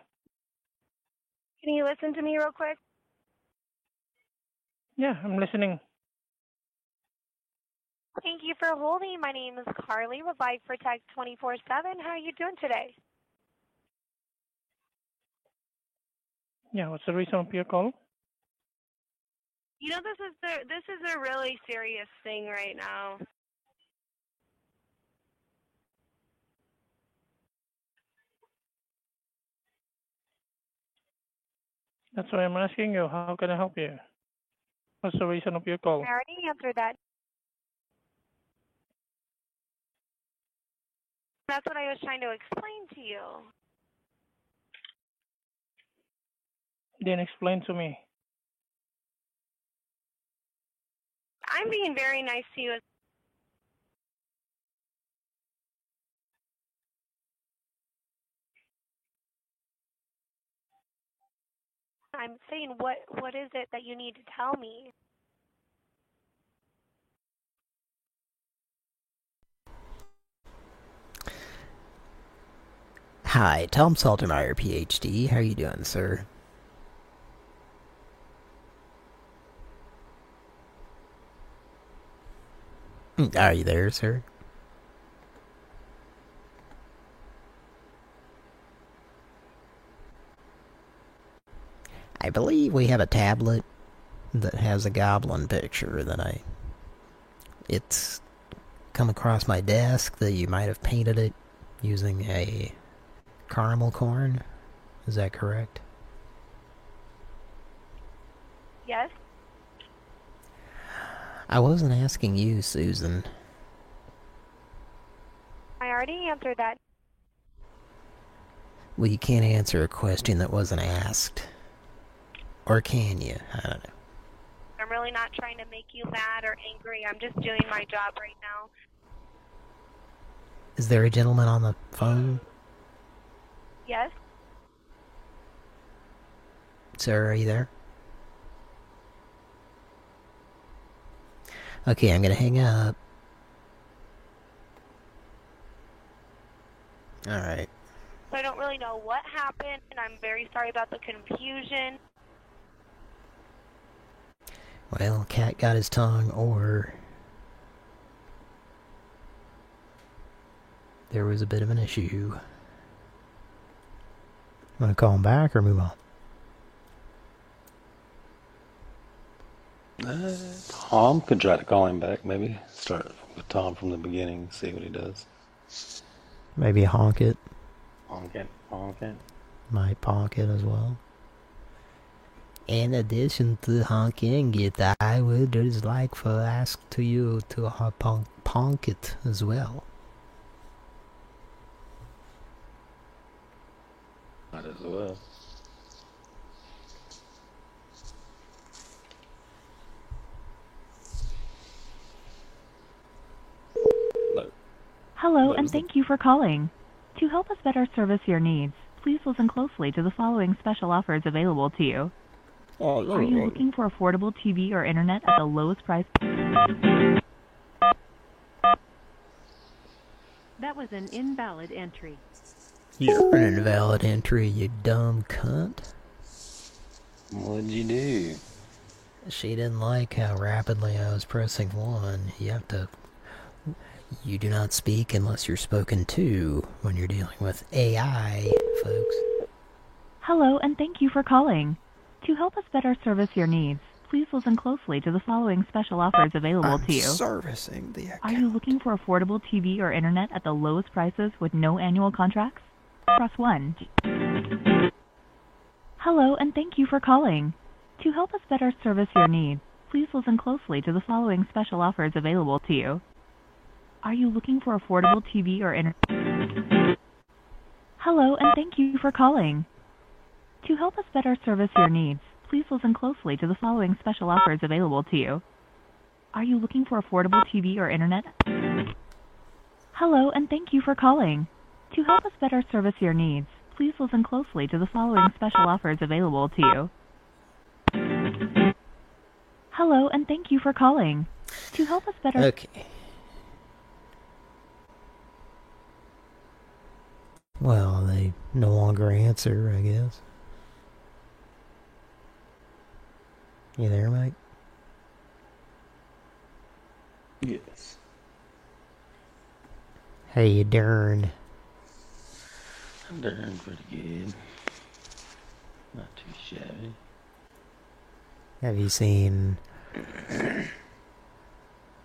Can you listen to me real quick? Yeah, I'm listening. Thank you for holding. My name is Carly with Life Protect 24/7. How are you doing today? Yeah, what's the reason of your call? You know this is the this is a really serious thing right now. That's why I'm asking you. How can I help you? What's the reason of your call? I already answered that. That's what I was trying to explain to you. Then explain to me. I'm being very nice to you. I'm saying what what is it that you need to tell me? Hi, Tom Saltermeyer, PhD. How are you doing, sir? Mm, Are you there, sir? I believe we have a tablet that has a goblin picture that I... It's come across my desk that you might have painted it using a caramel corn. Is that correct? Yes? I wasn't asking you, Susan. I already answered that. Well, you can't answer a question that wasn't asked. Or can you? I don't know. I'm really not trying to make you mad or angry. I'm just doing my job right now. Is there a gentleman on the phone? Yes? Sir, are you there? Okay, I'm gonna hang up. Alright. So I don't really know what happened, and I'm very sorry about the confusion. Well, cat got his tongue, or... There was a bit of an issue. Want to call him back or move on? Uh, Tom could try to call him back, maybe. Start with Tom from the beginning, see what he does. Maybe honk it. Honk it, honk it. Might ponk it as well. In addition to honking it, I would just like for ask to you to honk, ponk, ponk it as well. Might as well. Hello, and thank you for calling. To help us better service your needs, please listen closely to the following special offers available to you. Oh, Are you looking for affordable TV or internet at the lowest price? That was an invalid entry. You're an invalid entry, you dumb cunt. What'd you do? She didn't like how rapidly I was pressing one. You have to... You do not speak unless you're spoken to when you're dealing with AI, folks. Hello, and thank you for calling. To help us better service your needs, please listen closely to the following special offers available I'm to you. servicing the Are you looking for affordable TV or internet at the lowest prices with no annual contracts? Press 1. Hello, and thank you for calling. To help us better service your needs, please listen closely to the following special offers available to you. Are you looking for affordable TV or internet? Hello, and thank you for calling. To help us better service your needs, please listen closely to the following special offers available to you. Are you looking for affordable TV or internet? Hello, and thank you for calling. To help us better service your needs, please listen closely to the following special offers available to you. Hello, and thank you for calling. To help us better. Okay. Well, they no longer answer, I guess. You there, Mike? Yes. How you doing? I'm doing pretty good. Not too shabby. Have you seen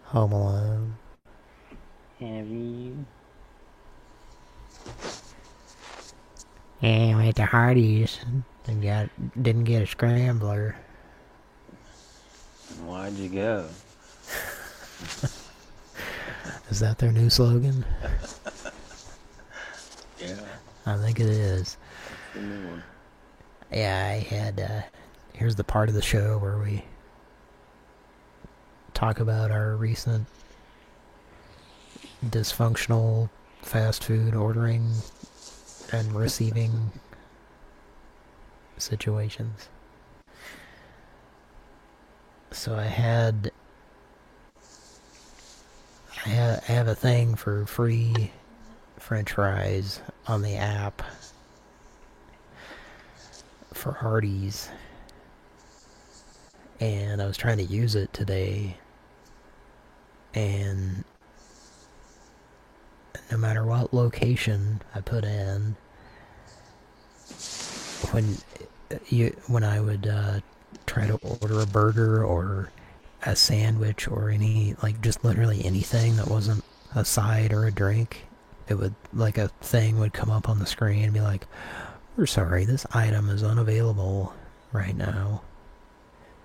Home Alone? Have you? Yeah, went to Hardee's and got didn't get a scrambler. Why'd you go? Is that their new slogan? yeah. I think it is. The new one. Yeah, I had, uh, here's the part of the show where we talk about our recent dysfunctional fast food ordering and receiving situations. So I had I have, I have a thing for free french fries on the app for Hardee's. And I was trying to use it today. And no matter what location I put in, when you when I would uh, try to order a burger or a sandwich or any like just literally anything that wasn't a side or a drink, it would like a thing would come up on the screen and be like, "We're sorry, this item is unavailable right now."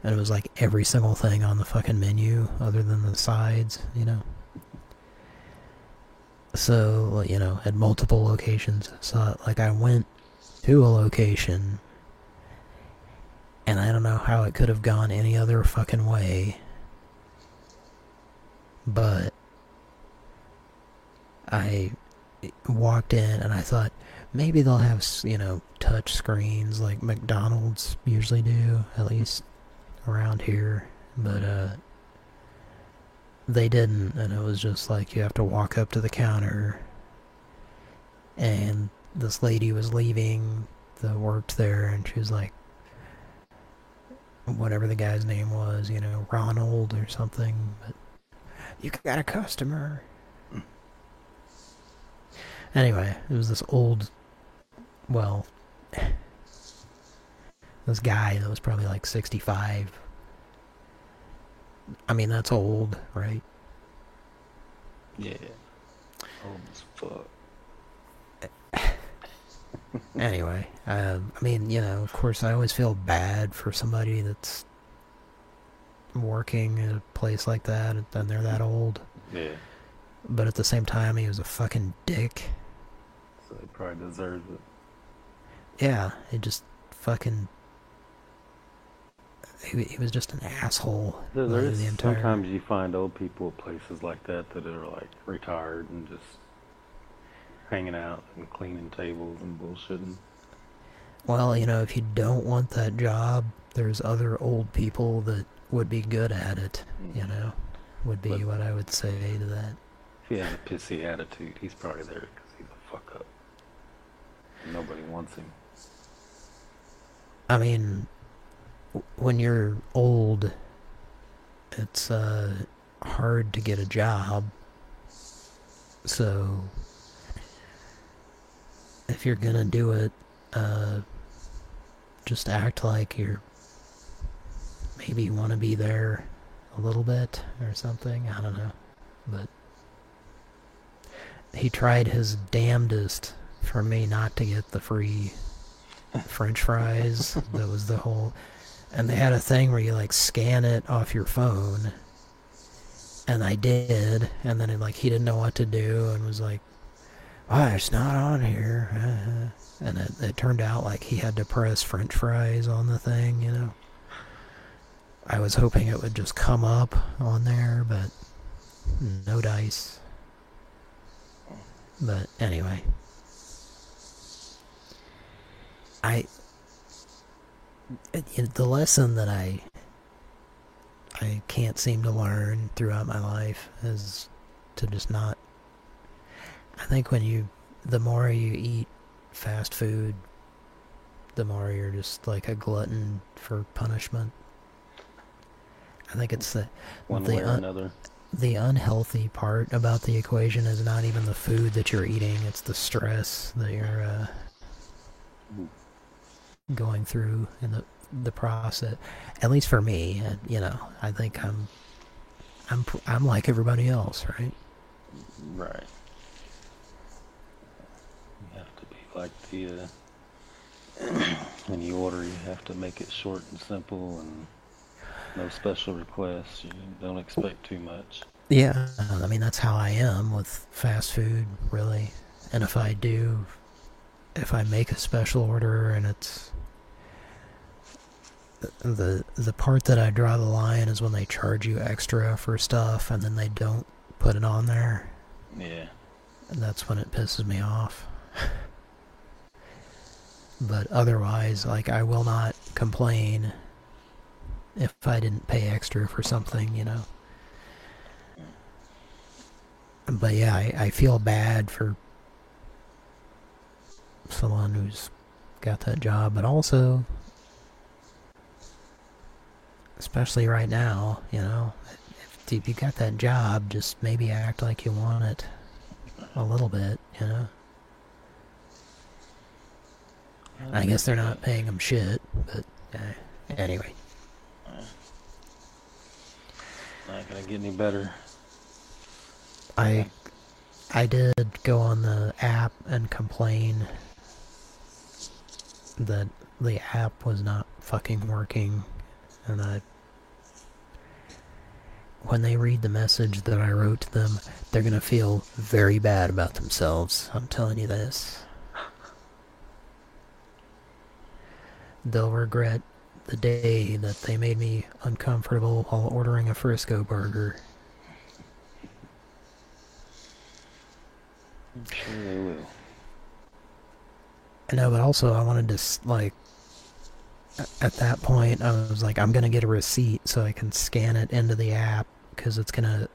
And it was like every single thing on the fucking menu other than the sides, you know. So, you know, at multiple locations. So, like, I went to a location, and I don't know how it could have gone any other fucking way. But, I walked in and I thought, maybe they'll have, you know, touch screens like McDonald's usually do, at least around here. But, uh, they didn't, and it was just like you have to walk up to the counter, and this lady was leaving that worked there, and she was like, whatever the guy's name was, you know, Ronald or something, but you got a customer. Anyway, it was this old, well, this guy that was probably like 65 I mean, that's old, right? Yeah. Old as fuck. Anyway, um, I mean, you know, of course, I always feel bad for somebody that's working at a place like that and they're that old. Yeah. But at the same time, he was a fucking dick. So he probably deserves it. Yeah, he just fucking... He, he was just an asshole. There, there the entire... sometimes you find old people at places like that that are like retired and just hanging out and cleaning tables and bullshitting. Well, you know, if you don't want that job, there's other old people that would be good at it, you know, would be But- what I would say to that. If he has a pissy attitude, he's probably there because he's a fuck up. Nobody wants him. I mean, when you're old, it's uh, hard to get a job. So, if you're gonna do it, uh, just act like you're maybe you want to be there a little bit or something. I don't know, but he tried his damnedest for me not to get the free French fries. that was the whole, and they had a thing where you like scan it off your phone. And I did, and then it, like he didn't know what to do, and was like, "Why it's not on here?" Uh-huh. And it, it turned out like he had to press French fries on the thing, you know. I was hoping it would just come up on there, but no dice. But anyway. I the lesson that I I can't seem to learn throughout my life is to just not I think when you the more you eat fast food the more you're just like a glutton for punishment. I think it's the One the way or un- another. the unhealthy part about the equation is not even the food that you're eating, it's the stress that you're uh, going through in the the process. At least for me, you know, I think I'm I'm I'm like everybody else, right? Right. You have to be like the, uh, when you order, you have to make it short and simple and no special requests. You don't expect too much. Yeah, I mean that's how I am with fast food, really. And if I do, if I make a special order and it's the the part that I draw the line is when they charge you extra for stuff and then they don't put it on there. Yeah. And that's when it pisses me off. but otherwise, like I will not complain if I didn't pay extra for something, you know. But yeah, I, I feel bad for someone who's got that job, but also, especially right now, you know, if, if you got that job, just maybe act like you want it a little bit, you know. I guess they're not paying them shit, but uh, anyway. Not gonna get any better. I I did go on the app and complain that the app was not fucking working and I when they read the message that I wrote to them, they're gonna feel very bad about themselves. I'm telling you this. They'll regret the day that they made me uncomfortable while ordering a Frisco burger. I'm sure they will. I know, but also I wanted to, like, at that point, I was like, I'm going to get a receipt so I can scan it into the app, because it's going to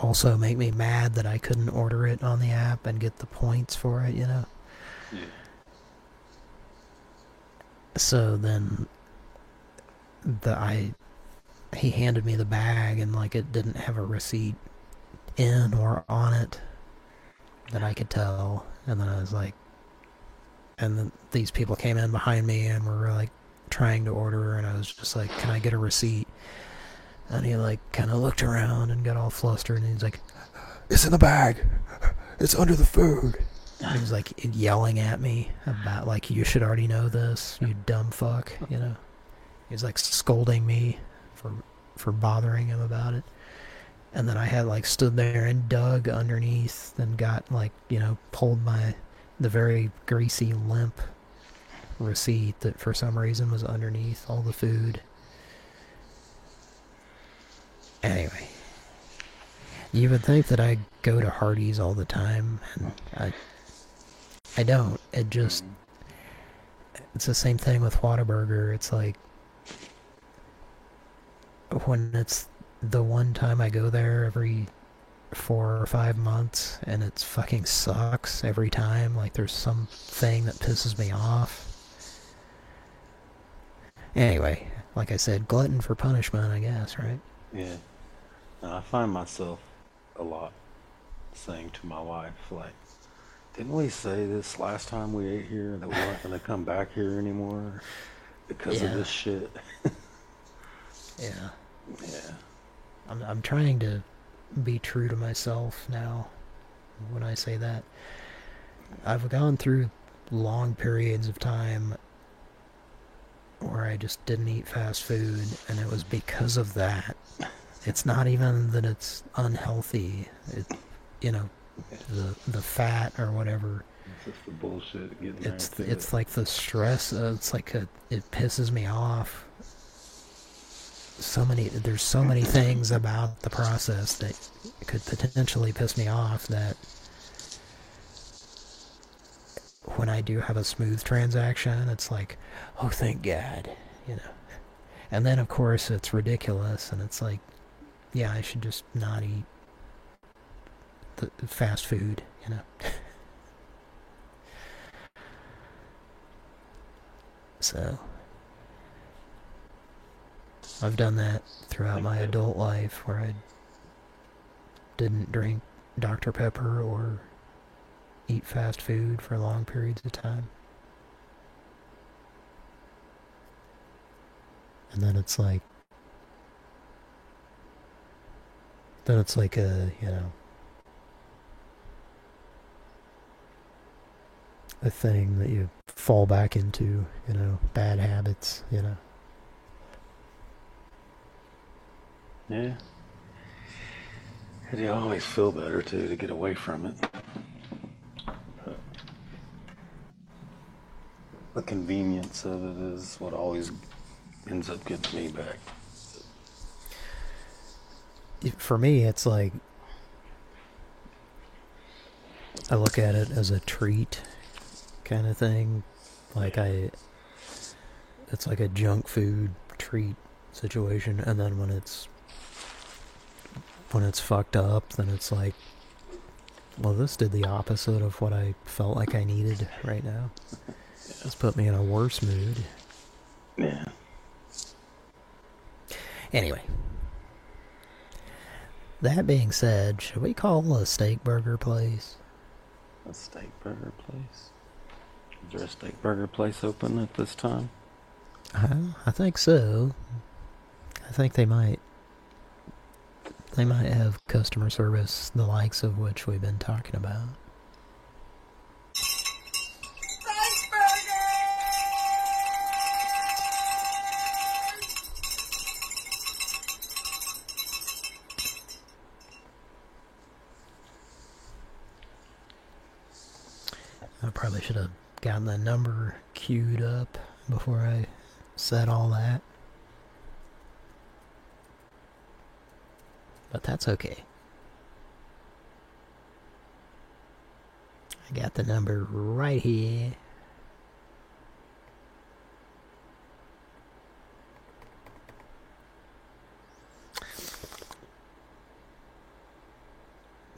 also make me mad that I couldn't order it on the app and get the points for it, you know? Yeah. So then, the I, he handed me the bag and, like, it didn't have a receipt in or on it that I could tell, and then I was like, and then these people came in behind me and were like trying to order and I was just like, can I get a receipt? And he like kind of looked around and got all flustered and he's like, it's in the bag. It's under the food. He was like yelling at me about like, you should already know this, you dumb fuck, you know? He was like scolding me for, for bothering him about it. And then I had like stood there and dug underneath and got like, you know, pulled my the very greasy limp receipt that for some reason was underneath all the food. Anyway. You would think that I go to Hardee's all the time and I I don't. It just it's the same thing with Whataburger. It's like when it's the one time I go there every four or five months and it's fucking sucks every time. Like there's something that pisses me off. Anyway, like I said, glutton for punishment, I guess, right? Yeah. I find myself a lot saying to my wife, like, didn't we say this last time we ate here that we weren't going to come back here anymore because Yeah. of this shit? Yeah. yeah. I'm I'm trying to be true to myself now when I say that. I've gone through long periods of time where I just didn't eat fast food and it was because of that. It's not even that it's unhealthy. It you know, the the fat or whatever. It's just the bullshit getting It's to it's it. like the stress. Uh, it's like a, it pisses me off. so many there's so many things about the process that could potentially piss me off that when I do have a smooth transaction, it's like, oh, thank God, you know. And then, of course, it's ridiculous, and it's like, yeah, I should just not eat the fast food, you know. so, I've done that throughout my adult life where I didn't drink Dr. Pepper or eat fast food for long periods of time. And then it's like, then it's like a, you know, a thing that you fall back into, you know, bad habits, you know. Yeah. And you always feel better too to get away from it. But the convenience of it is what always ends up getting me back. For me, it's like, I look at it as a treat kind of thing. Like I, it's like a junk food treat situation. And then when it's, when it's fucked up, then it's like, well, this did the opposite of what I felt like I needed right now. This put me in a worse mood. Yeah. Anyway. That being said, should we call a steak burger place? A steak burger place? Is there a steak burger place open at this time? Uh, I think so. I think they might. They might have customer service the likes of which we've been talking about. I probably should have gotten the number queued up before I said all that. But that's okay. I got the number right here.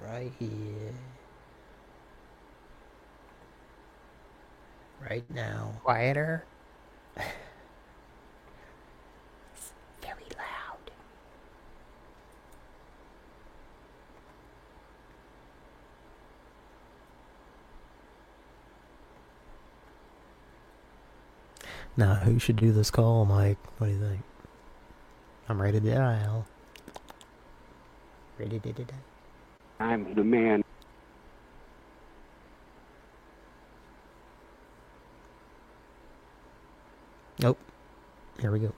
Right here. Right now. Quieter. Very loud. Now, who should do this call, Mike? What do you think? I'm ready to dial. Ready to dial. I'm the man. Nope. Here we go.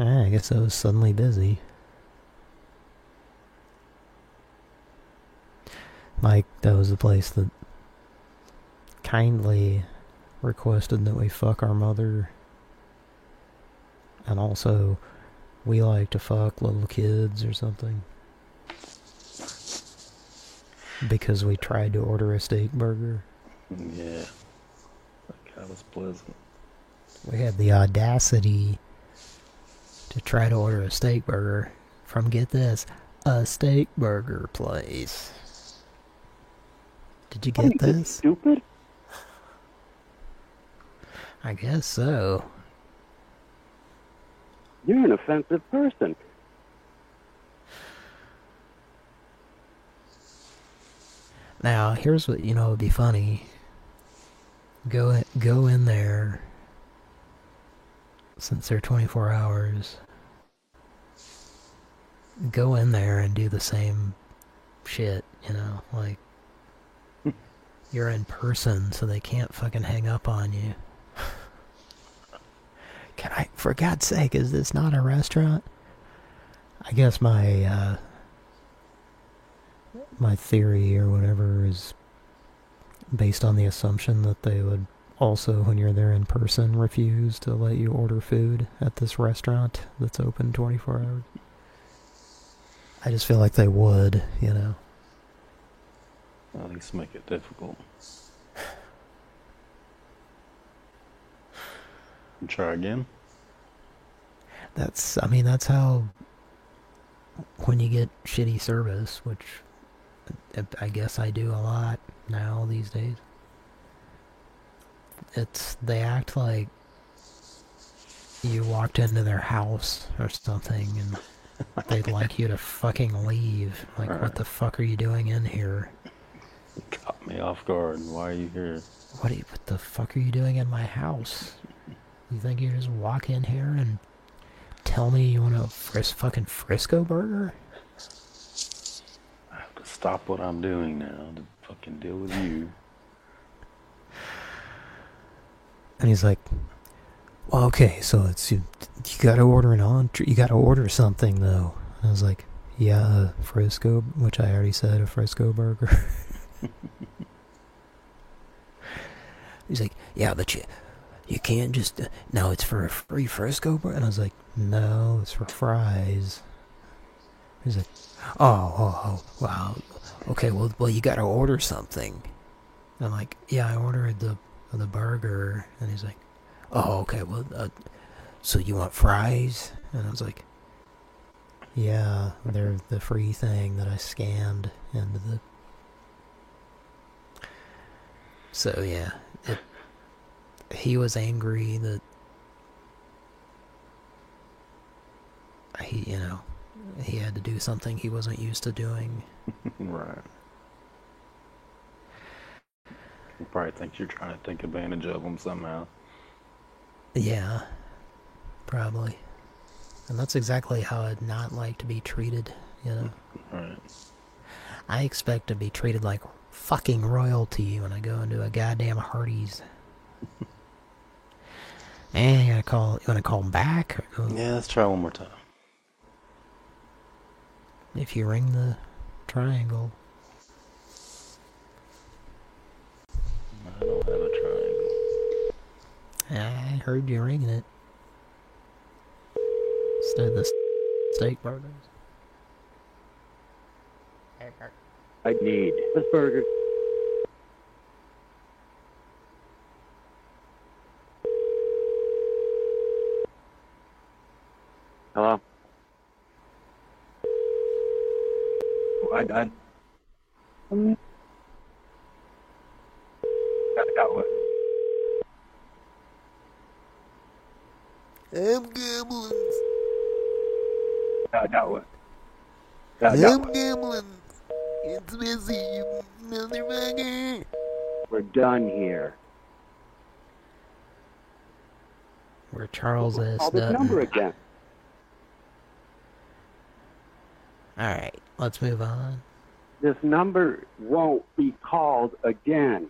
Ah, I guess I was suddenly busy. Mike, that was the place that kindly requested that we fuck our mother. And also, we like to fuck little kids or something. Because we tried to order a steak burger. Yeah. That guy was pleasant. We had the audacity to try to order a steak burger from, get this, a steak burger place. Did you get this? Stupid. I guess so. You're an offensive person. Now, here's what, you know, would be funny. Go go in there, since they're 24 hours, go in there and do the same shit, you know, like, you're in person, so they can't fucking hang up on you. Can I, for God's sake, is this not a restaurant? I guess my, uh, my theory or whatever is based on the assumption that they would also, when you're there in person, refuse to let you order food at this restaurant that's open 24 hours. I just feel like they would, you know. At least make it difficult. And try again. That's, I mean, that's how, when you get shitty service, which I guess I do a lot now these days, it's, they act like you walked into their house or something and they'd like you to fucking leave. Like, what the fuck are you doing in here? Caught me off guard. Why are you here? What, are you, what the fuck are you doing in my house? You think you just walk in here and tell me you want a fris fucking Frisco burger? I have to stop what I'm doing now to fucking deal with you. And he's like, okay, so it's you, you gotta order an entree, you gotta order something though. And I was like, yeah, a Frisco, which I already said, a Frisco burger. he's like, yeah, but you, you can't just, uh, no, it's for a free Frisco burger. And I was like, no, it's for fries. He's like, oh, oh, oh, wow, okay, well, well, you gotta order something. And I'm like, yeah, I ordered the the burger, and he's like, oh, okay, well, uh, so you want fries? And I was like, yeah, they're the free thing that I scanned into the. So yeah, it. He was angry that he, you know, he had to do something he wasn't used to doing. right. He probably thinks you're trying to take advantage of him somehow. Yeah, probably. And that's exactly how I'd not like to be treated, you know? Right. I expect to be treated like fucking royalty when I go into a goddamn Hardee's. and you gotta call, you wanna call back? Yeah, let's try one more time. If you ring the triangle. I don't have a triangle. I heard you ringing it. Instead of the steak burgers. I need this burger. Hello? I, I, um, got, got what? I'm gambling. Got, got what? I'm Got, got gambling. It's busy, you motherfucker. We're done here. Where Charles is. Call this Dutton. number again. Alright, let's move on. This number won't be called again.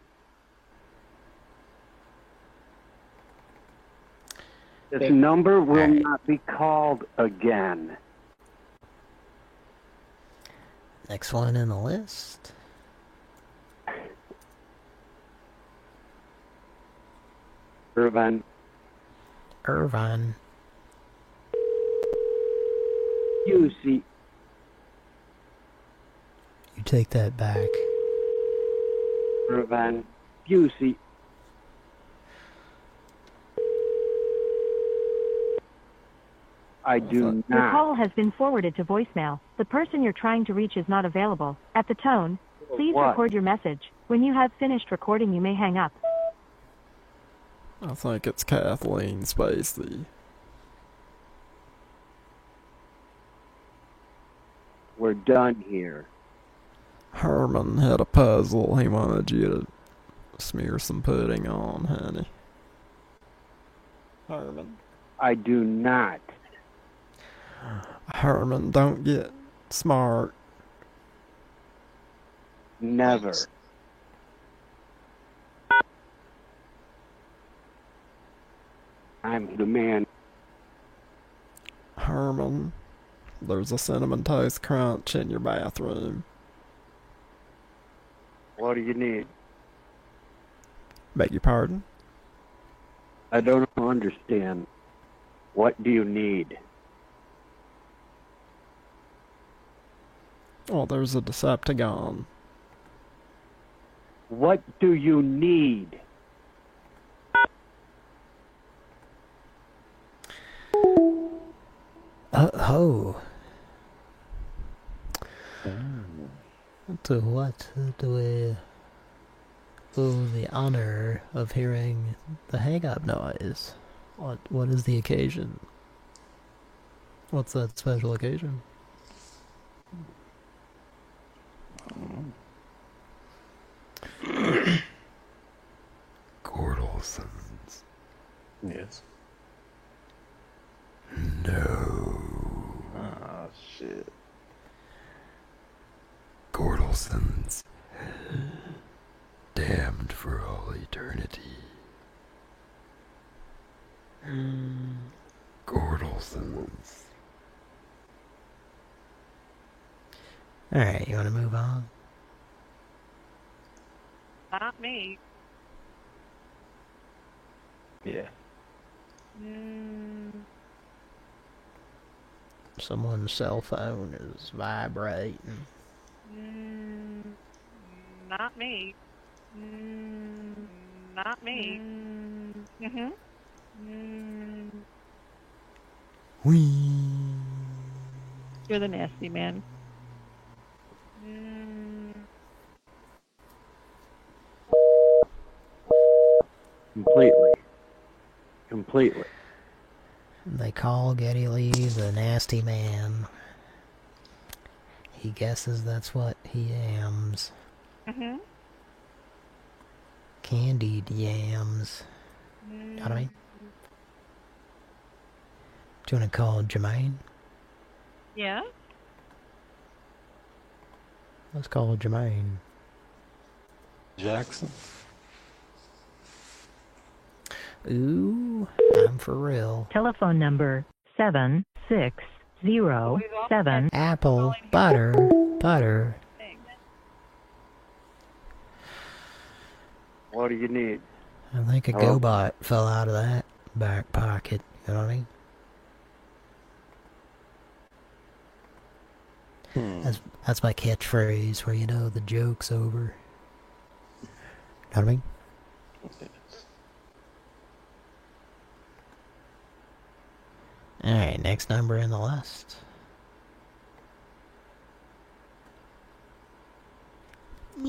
This They- number will Alright. not be called again. Next one in the list. Irvine, Irvine. you see, You take that back. Irvine, you I do Your call has been forwarded to voicemail. The person you're trying to reach is not available. At the tone, please What? record your message. When you have finished recording, you may hang up. I think it's Kathleen Spacey. We're done here. Herman had a puzzle he wanted you to smear some pudding on, honey. Herman. I do not. Herman, don't get smart. Never. I'm the man. Herman, there's a cinnamon toast crunch in your bathroom. What do you need? Beg your pardon? I don't understand. What do you need? Oh, there's a Decepticon. What do you need? Uh, oh. To what do we owe the honor of hearing the hang-up noise? What What is the occasion? What's that special occasion? Gordelsons. Yes. No. Ah, shit. Gordelsons. Damned for all eternity. Gordelsons. Alright, you want to move on? Not me. Yeah. Mm, Someone's cell phone is vibrating. mm, not me. Mm, not me. Mm-hmm. Mm, Whee! you're the nasty man. Mm, Completely. Completely. They call Geddy Lee the nasty man. He guesses that's what he yams. mm-hmm. Candied yams. Know what I mean? Do you want to call Jermaine? Yeah? Let's call Jermaine. Jackson. Ooh, I'm for real. Telephone number seven six zero seven. Apple butter butter. What do you need? I think a Hello? GoBot fell out of that back pocket. You know what I mean? Hmm. That's that's my catchphrase where you know the joke's over. Know what I mean? Alright, next number in the list.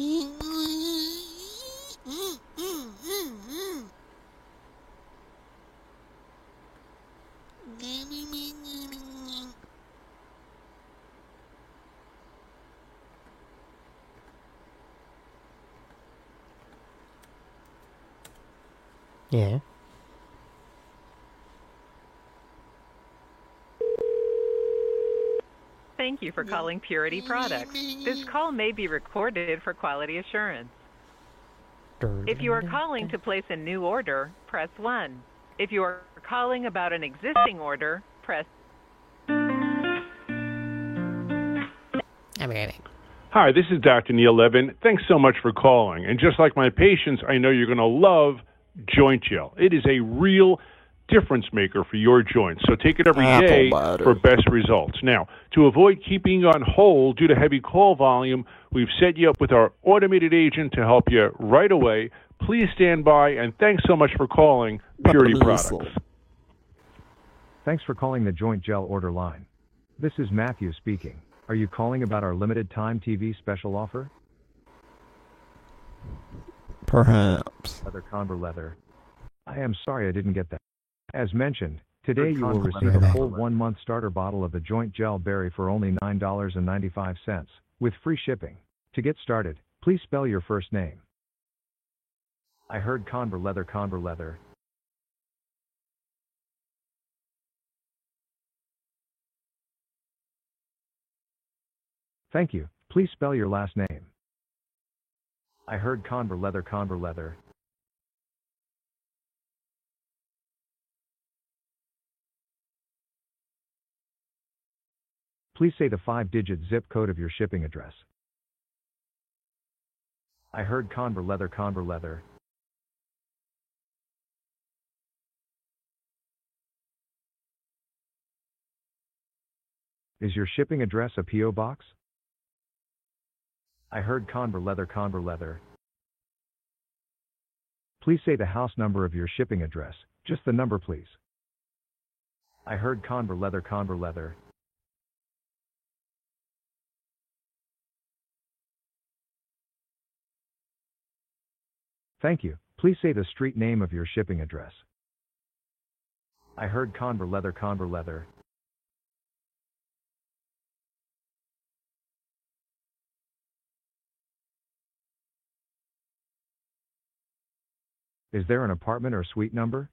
Yeah. Thank you for calling Purity Products. This call may be recorded for quality assurance. If you are calling to place a new order, press 1. If you are calling about an existing order, press Hi, this is Dr. Neil Levin. Thanks so much for calling. And just like my patients, I know you're going to love Joint Gel. It is a real difference maker for your joints. So take it every Apple day butter. for best results. Now, to avoid keeping on hold due to heavy call volume, we've set you up with our automated agent to help you right away. Please stand by and thanks so much for calling Purity Products. Thanks for calling the Joint Gel order line. This is Matthew speaking. Are you calling about our limited time TV special offer? Perhaps. Leather Conver leather. I am sorry I didn't get that. As mentioned, today you will receive a full one-month starter bottle of the Joint Gel Berry for only $9.95, with free shipping. To get started, please spell your first name. I heard Conver Leather Conver Leather. Thank you. Please spell your last name. I heard Conver Leather Conver Leather. Please say the five-digit zip code of your shipping address. I heard Conver Leather Conver Leather. Is your shipping address a P.O. box? I heard Conver Leather Conver Leather. Please say the house number of your shipping address, just the number please. I heard Conver Leather Conver Leather. Thank you. Please say the street name of your shipping address. I heard Conver Leather Conver Leather. Is there an apartment or suite number?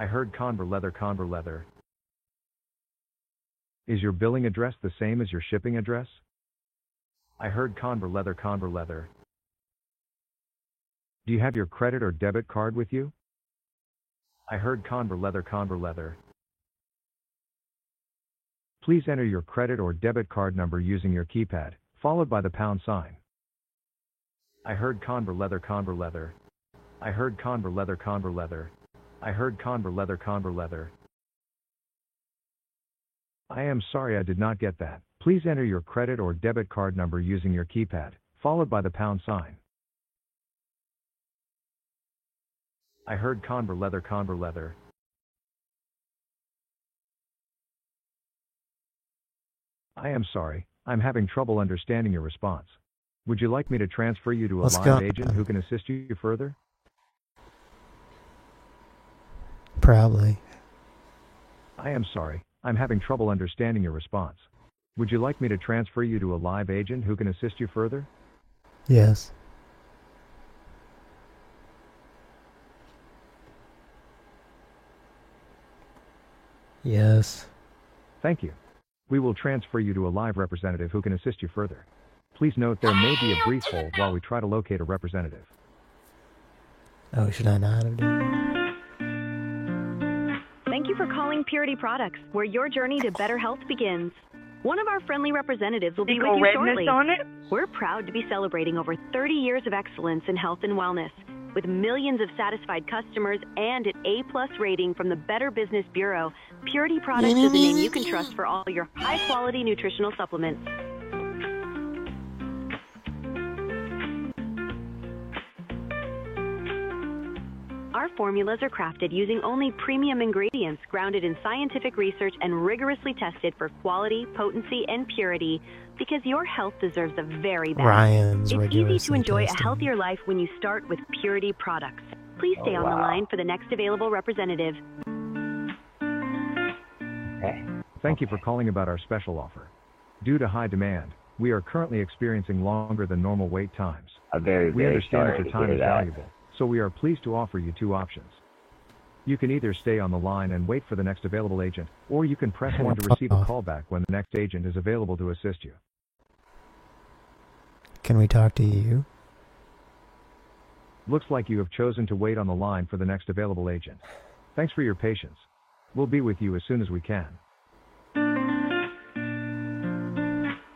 I heard Conver Leather Conver Leather. Is your billing address the same as your shipping address? I heard Conver Leather Conver Leather. Do you have your credit or debit card with you? I heard Conver Leather Conver Leather. Please enter your credit or debit card number using your keypad, followed by the pound sign. I heard Conver Leather Conver Leather. I heard Conver Leather Conver Leather. I heard Conver Leather Conver Leather. I am sorry I did not get that. Please enter your credit or debit card number using your keypad, followed by the pound sign. I heard Conver Leather Conver Leather. I am sorry, I'm having trouble understanding your response. Would you like me to transfer you to a Let's live go. agent who can assist you further? Probably. I am sorry, I'm having trouble understanding your response. Would you like me to transfer you to a live agent who can assist you further? Yes. Yes. Thank you. We will transfer you to a live representative who can assist you further. Please note there may be a brief hold while we try to locate a representative. Oh, should I not have done you for calling Purity Products, where your journey to better health begins. One of our friendly representatives will be with you shortly. on it? We're proud to be celebrating over 30 years of excellence in health and wellness, with millions of satisfied customers and an A-plus rating from the Better Business Bureau. Purity Products is a name you can trust for all your high-quality nutritional supplements. Our formulas are crafted using only premium ingredients grounded in scientific research and rigorously tested for quality, potency, and purity because your health deserves the very best. Ryan's it's easy to enjoy tested. a healthier life when you start with Purity products. Please stay Oh, on the line for the next available representative. Thank you for calling about our special offer. Due to high demand, we are currently experiencing longer than normal wait times. I'm very, we very understand sorry that to your time is that. valuable, so we are pleased to offer you two options. You can either stay on the line and wait for the next available agent, or you can press 1 to receive a callback when the next agent is available to assist you. Can we talk to you? Looks like you have chosen to wait on the line for the next available agent. Thanks for your patience. We'll be with you as soon as we can.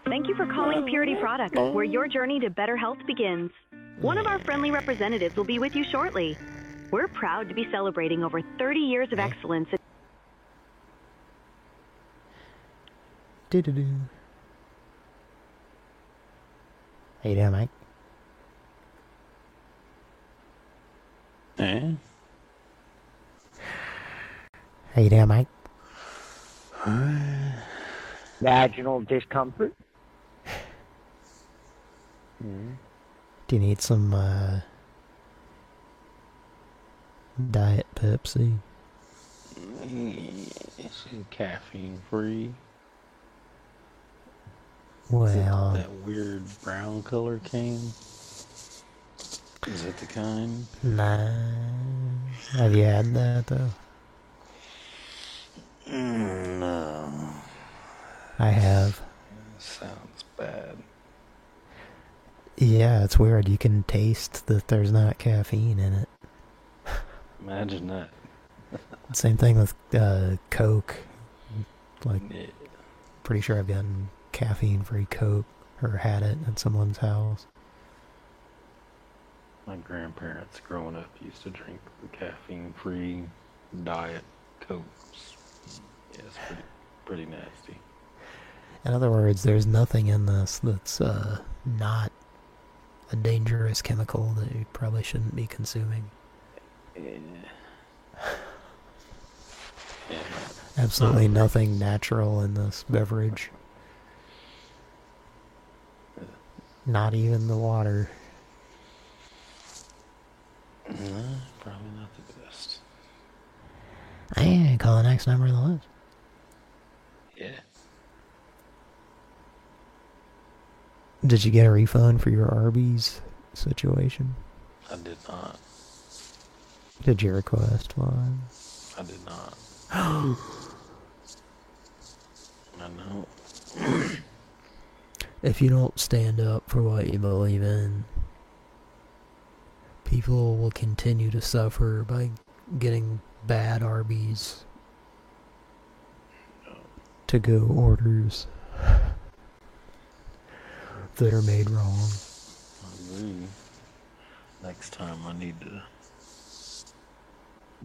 Thank you for calling Purity Products, where your journey to better health begins. One of our friendly representatives will be with you shortly. We're proud to be celebrating over 30 years of excellence. in- Do-do-do. How you doing, Mike? Eh? How you doing, Mike? Vaginal discomfort. Do you need some, uh... Diet Pepsi. It's Caffeine free. Well, that weird brown color can. Is that the kind? Nah. Have you had that though? Mm, no. I have. Sounds bad. Yeah, it's weird. You can taste that there's not caffeine in it. Imagine that. Same thing with uh, Coke. Like, pretty sure I've gotten caffeine-free Coke or had it at someone's house. My grandparents growing up used to drink the caffeine-free diet cokes. Yeah, it's pretty, pretty nasty. In other words, there's nothing in this that's uh, not a dangerous chemical that you probably shouldn't be consuming. Absolutely nothing natural in this beverage. Not even the water. No, probably not the best. Hey, call the next number on the list. Yeah. Did you get a refund for your Arby's situation? I did not. Did you request one? I did not. I know. if you don't stand up for what you believe in, people will continue to suffer by getting bad Arby's to go orders that are made wrong. I agree. Next time I need to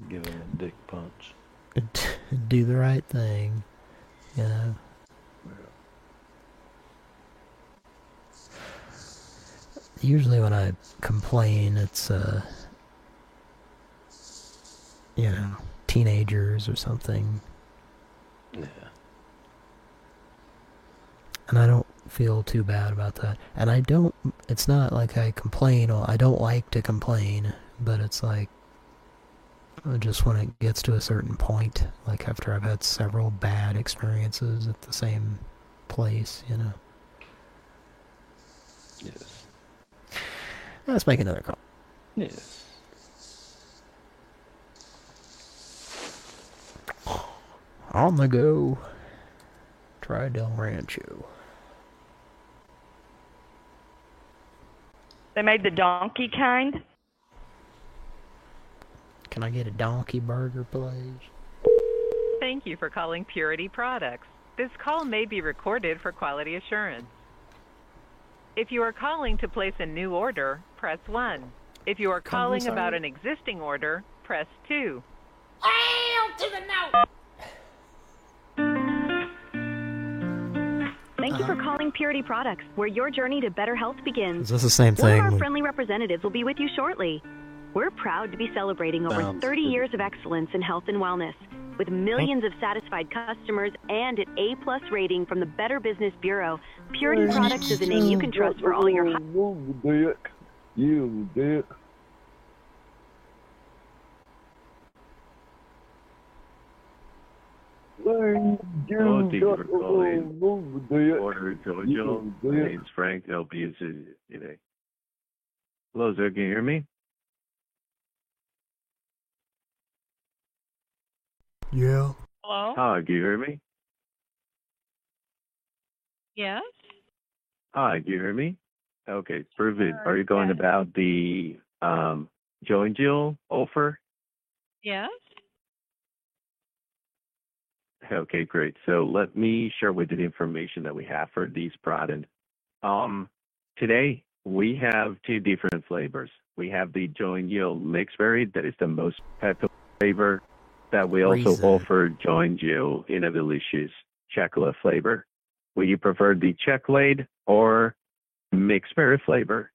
give him a dick punch. Do the right thing, you know. Usually when I complain, it's, uh, you know, teenagers or something. Yeah. And I don't feel too bad about that. And I don't, it's not like I complain, or I don't like to complain, but it's like, uh, just when it gets to a certain point, like after I've had several bad experiences at the same place, you know. Yes. Let's make another call. Yes. On the go. Try Del Rancho. They made the donkey kind. Can I get a donkey burger, please? Thank you for calling Purity Products. This call may be recorded for quality assurance. If you are calling to place a new order, press 1. If you are calling about an existing order, press 2. Hell to the no! Thank you uh-huh. for calling Purity Products, where your journey to better health begins. Is this the same thing? One of our friendly representatives will be with you shortly. We're proud to be celebrating over Sounds 30 years of excellence in health and wellness, with millions of satisfied customers and an A-plus rating from the Better Business Bureau. Purity Products is a name you can trust for all your. You dick. You dick. Hello, thank you for calling Order Jojo. My name's Frank. I'll be as today. Hello, sir. Can you hear me? Yeah. Hello? Hi, can you hear me? Yes? Hi, can you hear me? Okay, perfect. Are you going about the um, Joe and Jill offer? Yes? Okay, great. So let me share with you the information that we have for these products. Um, today we have two different flavors. We have the Joe and Jill mixed berry that is the most popular flavor that we also Reason. offer Joe and Jill in a delicious chocolate flavor. Would you prefer the chocolate or mixed berry flavor?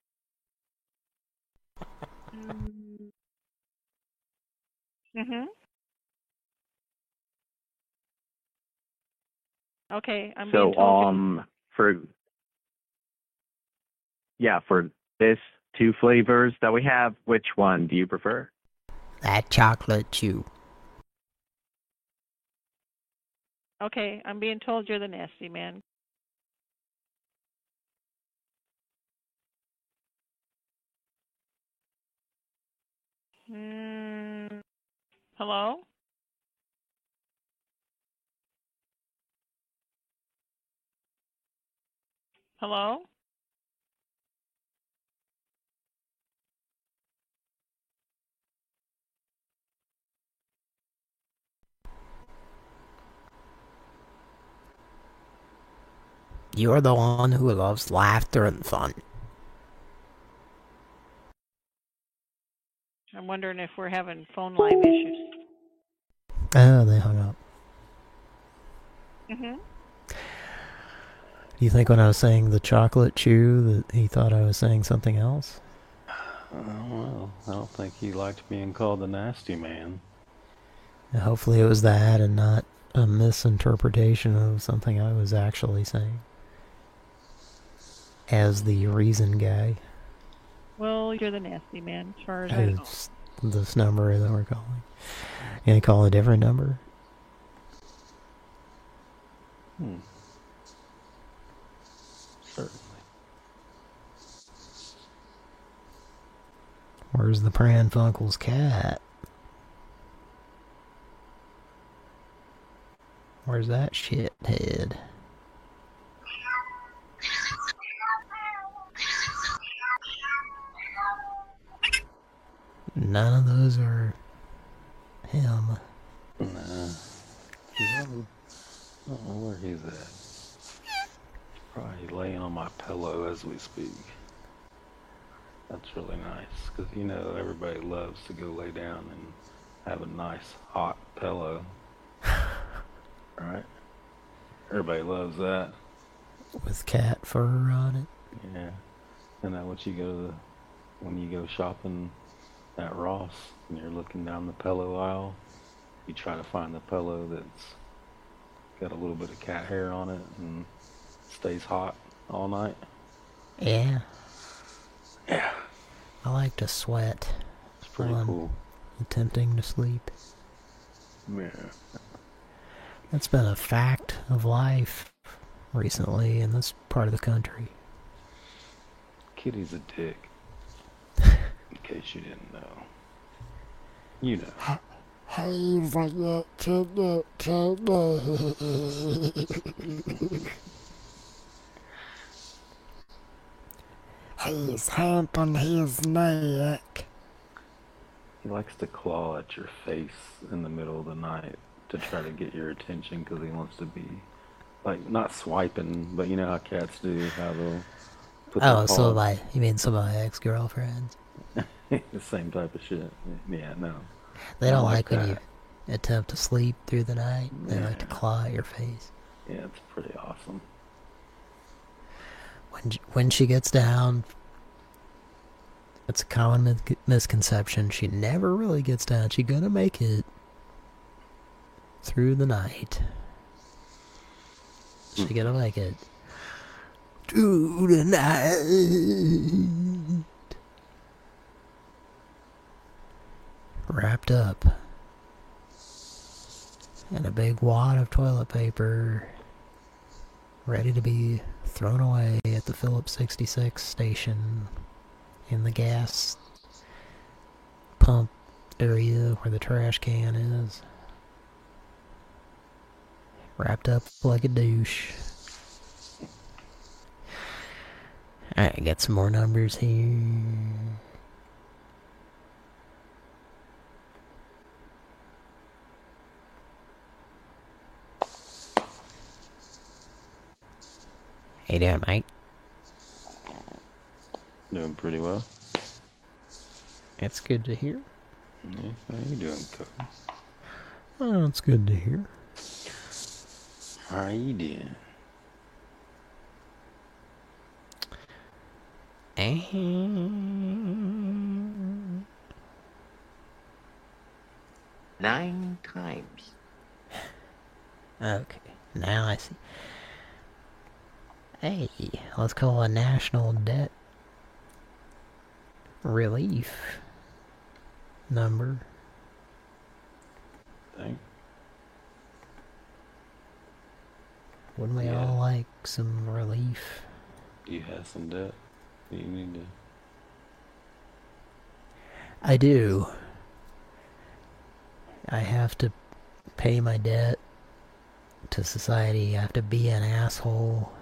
Mm-hmm. Okay, I'm so being told um for yeah for this two flavors that we have which one do you prefer That chocolate chew. Okay, I'm being told you're the nasty man. Mm, hello? Hello? You're the one who loves laughter and fun. I'm wondering if we're having phone line issues. Oh, they hung up. Mhm. Do you think when I was saying the chocolate chew that he thought I was saying something else? Uh, well, I don't think he liked being called the nasty man. And hopefully it was that and not a misinterpretation of something I was actually saying. As the reason guy. Well, you're the nasty man, as far as I know. It's this number that we're calling. Can you call a different number? Hmm. Where's the Pran Funkels cat? Where's that shit head? None of those are him. Nah. He's I don't know where he's at. Probably laying on my pillow as we speak. That's really nice, because you know everybody loves to go lay down and have a nice hot pillow. right? Everybody loves that. With cat fur on it. Yeah. Isn't that what you go to, when you go shopping at Ross and you're looking down the pillow aisle? You try to find the pillow that's got a little bit of cat hair on it and stays hot all night. Yeah. Yeah. I like to sweat. It's pretty while I'm cool. Attempting to sleep. Yeah. That's been a fact of life recently in this part of the country. Kitty's a dick. In case you didn't know. You know. He's like that, that, that. He's humping his neck. He likes to claw at your face in the middle of the night to try to get your attention because he wants to be, like, not swiping, but you know how cats do, how they'll put their Oh, so paw- my, you mean some of my ex-girlfriends? the same type of shit. Yeah, no. They don't Not like, when you attempt to sleep through the night. They like to claw at your face. Yeah, it's pretty awesome. When when she gets down, it's a common misconception. She never really gets down. She's gonna make it through the night. She hmm. gonna make it through the night. Wrapped up in a big wad of toilet paper, ready to be thrown away at the Phillips 66 station in the gas pump area where the trash can is. Wrapped up like a douche. Alright, got some more numbers here. How you doing, mate? Doing pretty well. That's good to hear. Yeah, how you doing, Cody? Oh, it's good to hear. How you doing? And Nine times. Okay, now I see. Hey, let's call a national debt relief number think. Wouldn't we all like some relief? You have some debt. that You need to. I do. I have to pay my debt to society. I have to be an asshole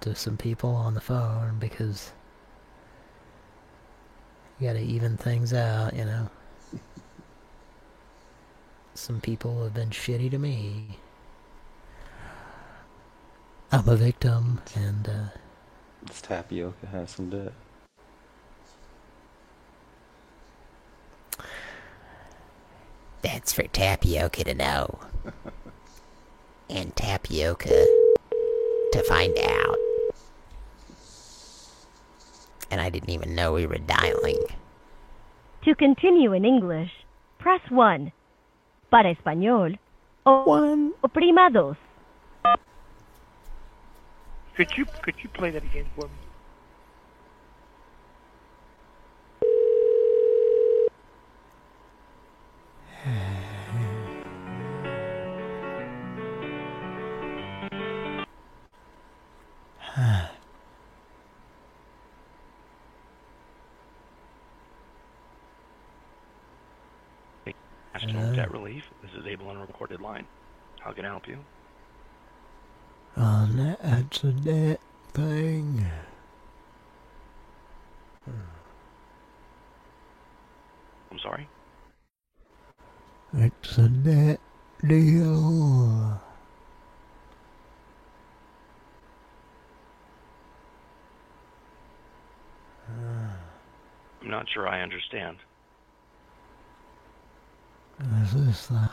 to some people on the phone because you gotta even things out, you know. Some people have been shitty to me. I'm a victim, and, uh, This tapioca has some debt. That's for Tapioca to know. and Tapioca to find out. And I didn't even know we were dialing. To continue in English, press 1. Para español, o oprima dos. Could you could you play that again for me? Help you? on that, that's a debt thing. Hmm. I'm sorry. It's a debt deal. I'm not sure I understand. This the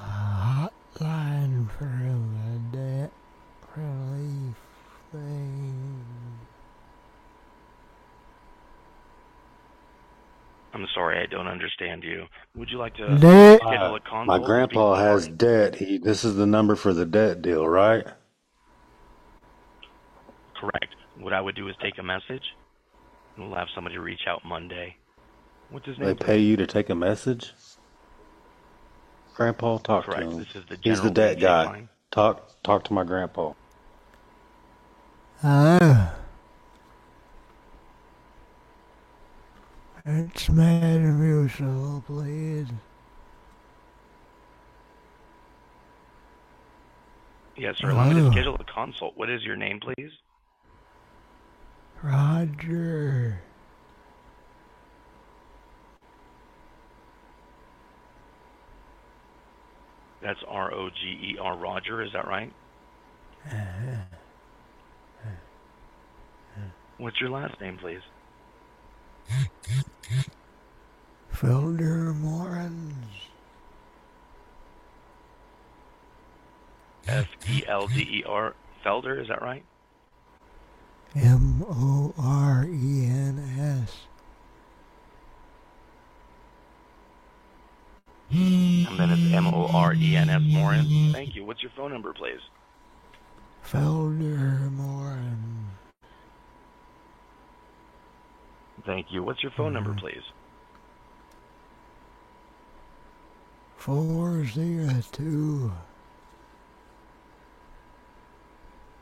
hotline for the debt relief thing. I'm sorry, I don't understand you. Would you like to Debt. schedule a consult? My grandpa has debt. He. This is the number for the debt deal, right? Correct. What I would do is take a message. and We'll have somebody reach out Monday. What's his name? They pay you to take a message. Grandpa, talk Correct. to him. This is the He's the general debt guy. line. Talk. Talk to my grandpa. Ah. It's Madam Mutual, please. Yes, sir. Allow me to schedule a consult. What is your name, please? Roger. That's R O G E R Roger. Is that right? What's your last name, please? Felder Morans. F E L D E R Felder. Is that right? M O R E N S. And then it's M O R E N S Morin. Thank you. What's your phone number, please? Felder Moran. Thank you. What's your phone number, please? Four zero two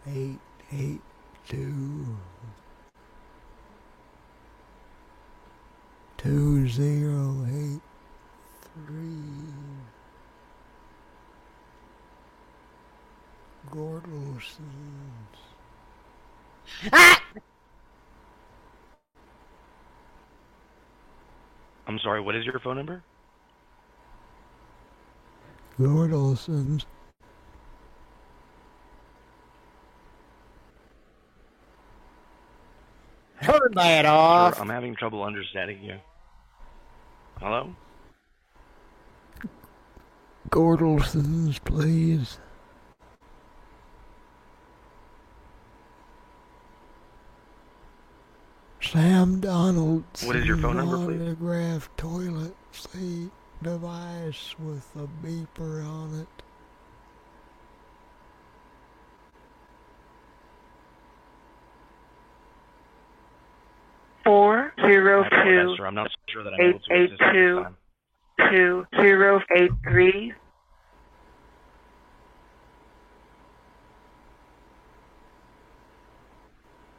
eight eight two two zero eight three Gordelsons. Ah! I'm sorry. What is your phone number? Gordelsons. Turn that Sir, off. I'm having trouble understanding you. Hello? Gordelsons, please. Sam Donaldson. What is your phone number, please? Autograph toilet seat device with a beeper on it. four zero I apologize, two sir. I'm not sure that I'm able to eight this two time two zero eight three.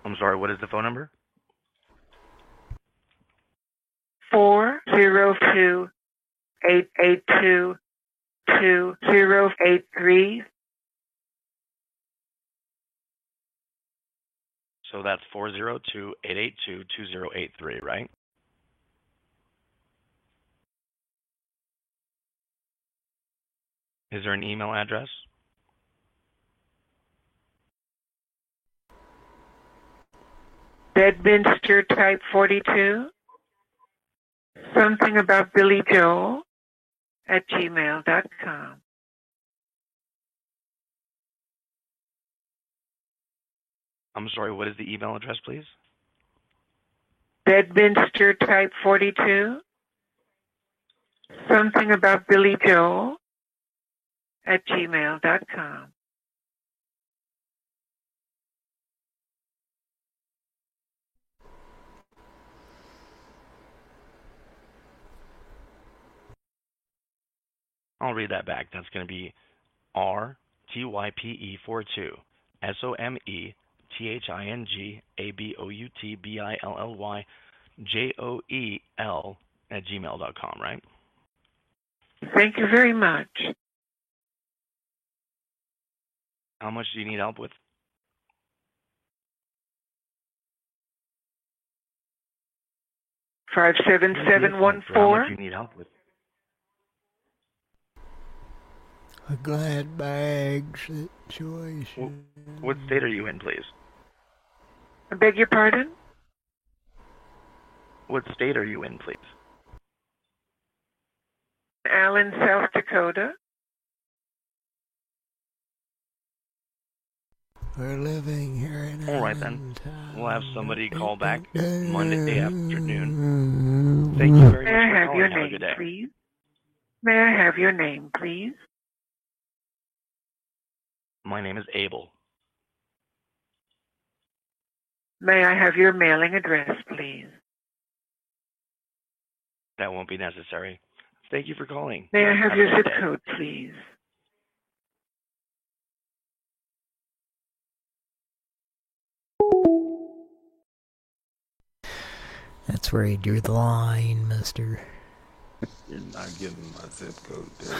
I'm sorry, what is the phone number? Four zero two eight eight two two zero eight three. So that's four zero two eight eight two two zero eight three, right? Is there an email address? Bedminster type forty two. Something about Billy Joel at gmail dot com. I'm sorry, what is the email address, please? Bedminster type forty two. Something about Billy Joel at gmail dot com. I'll read that back. That's going to be R T Y P E 42 S O M E T H I N G A B O U T B I L L Y J O E L at gmail dot com, right? Thank you very much. How much do you need help with? Five seven seven one How four. much do you need help with? A glad bag situation. What state are you in, please? I beg your pardon? What state are you in, please? Allen, South Dakota. We're living here in All right then. We'll have somebody call back Monday afternoon. Thank you very May much I for have calling. your Have a name, good day. please? May I have your name, please? My name is Abel. May I have your mailing address, please? That won't be necessary. Thank you for calling. May I have a your zip day. code, please? That's where he drew the line, mister. You're not giving my zip code, dude.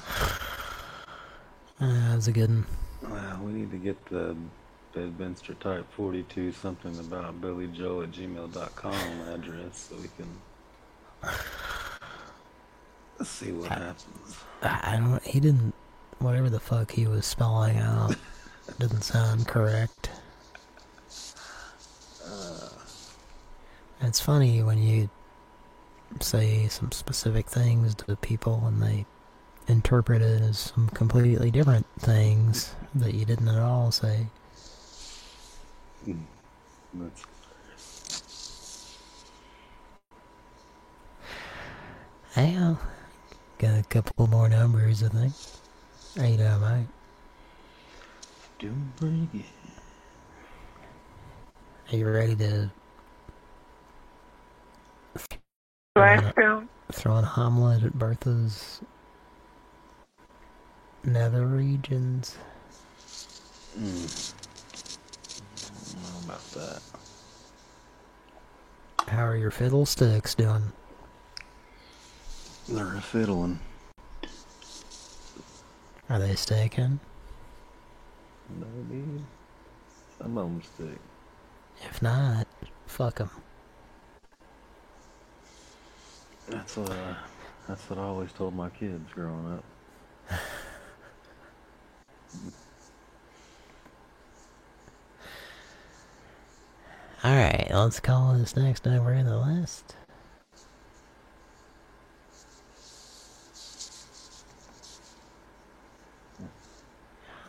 Uh, that was a good one. Well, we need to get the Bedminster Type 42 something about Billy Joe at gmail.com address so we can see what happens. I don't. He didn't. Whatever the fuck he was spelling out didn't sound correct. It's funny when you say some specific things to people and they interpret it as some completely different things that you didn't at all say. Well, got a couple more numbers, I think. How you doing, mate? doing pretty good. Are you ready to Gladstone? throw an omelet at Bertha's nether regions? Mm. I don't know about that. How are your fiddlesticks doing? They're a fiddling. Are they sticking? No, dude. Some of them stick. If not, fuck them. That's what I, that's what I always told my kids growing up. Alright, let's call this next number in the list.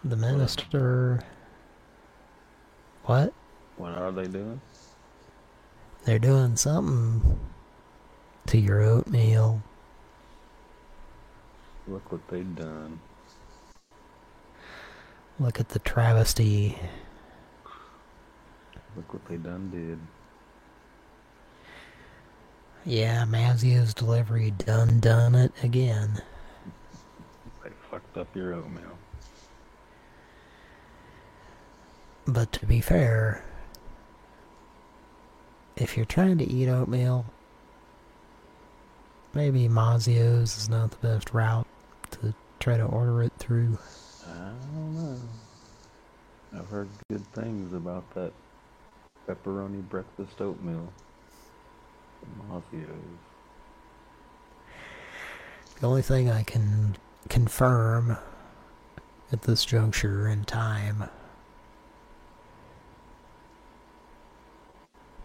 The minister... What? What are they doing? They're doing something to your oatmeal. Look what they done. Look at the travesty. Look what they done did. Yeah, Mazio's delivery done done it again. They fucked up your oatmeal. But to be fair, if you're trying to eat oatmeal, maybe Mazzio's is not the best route to try to order it through. I don't know. I've heard good things about that pepperoni breakfast oatmeal Mazzio's. The only thing I can confirm at this juncture in time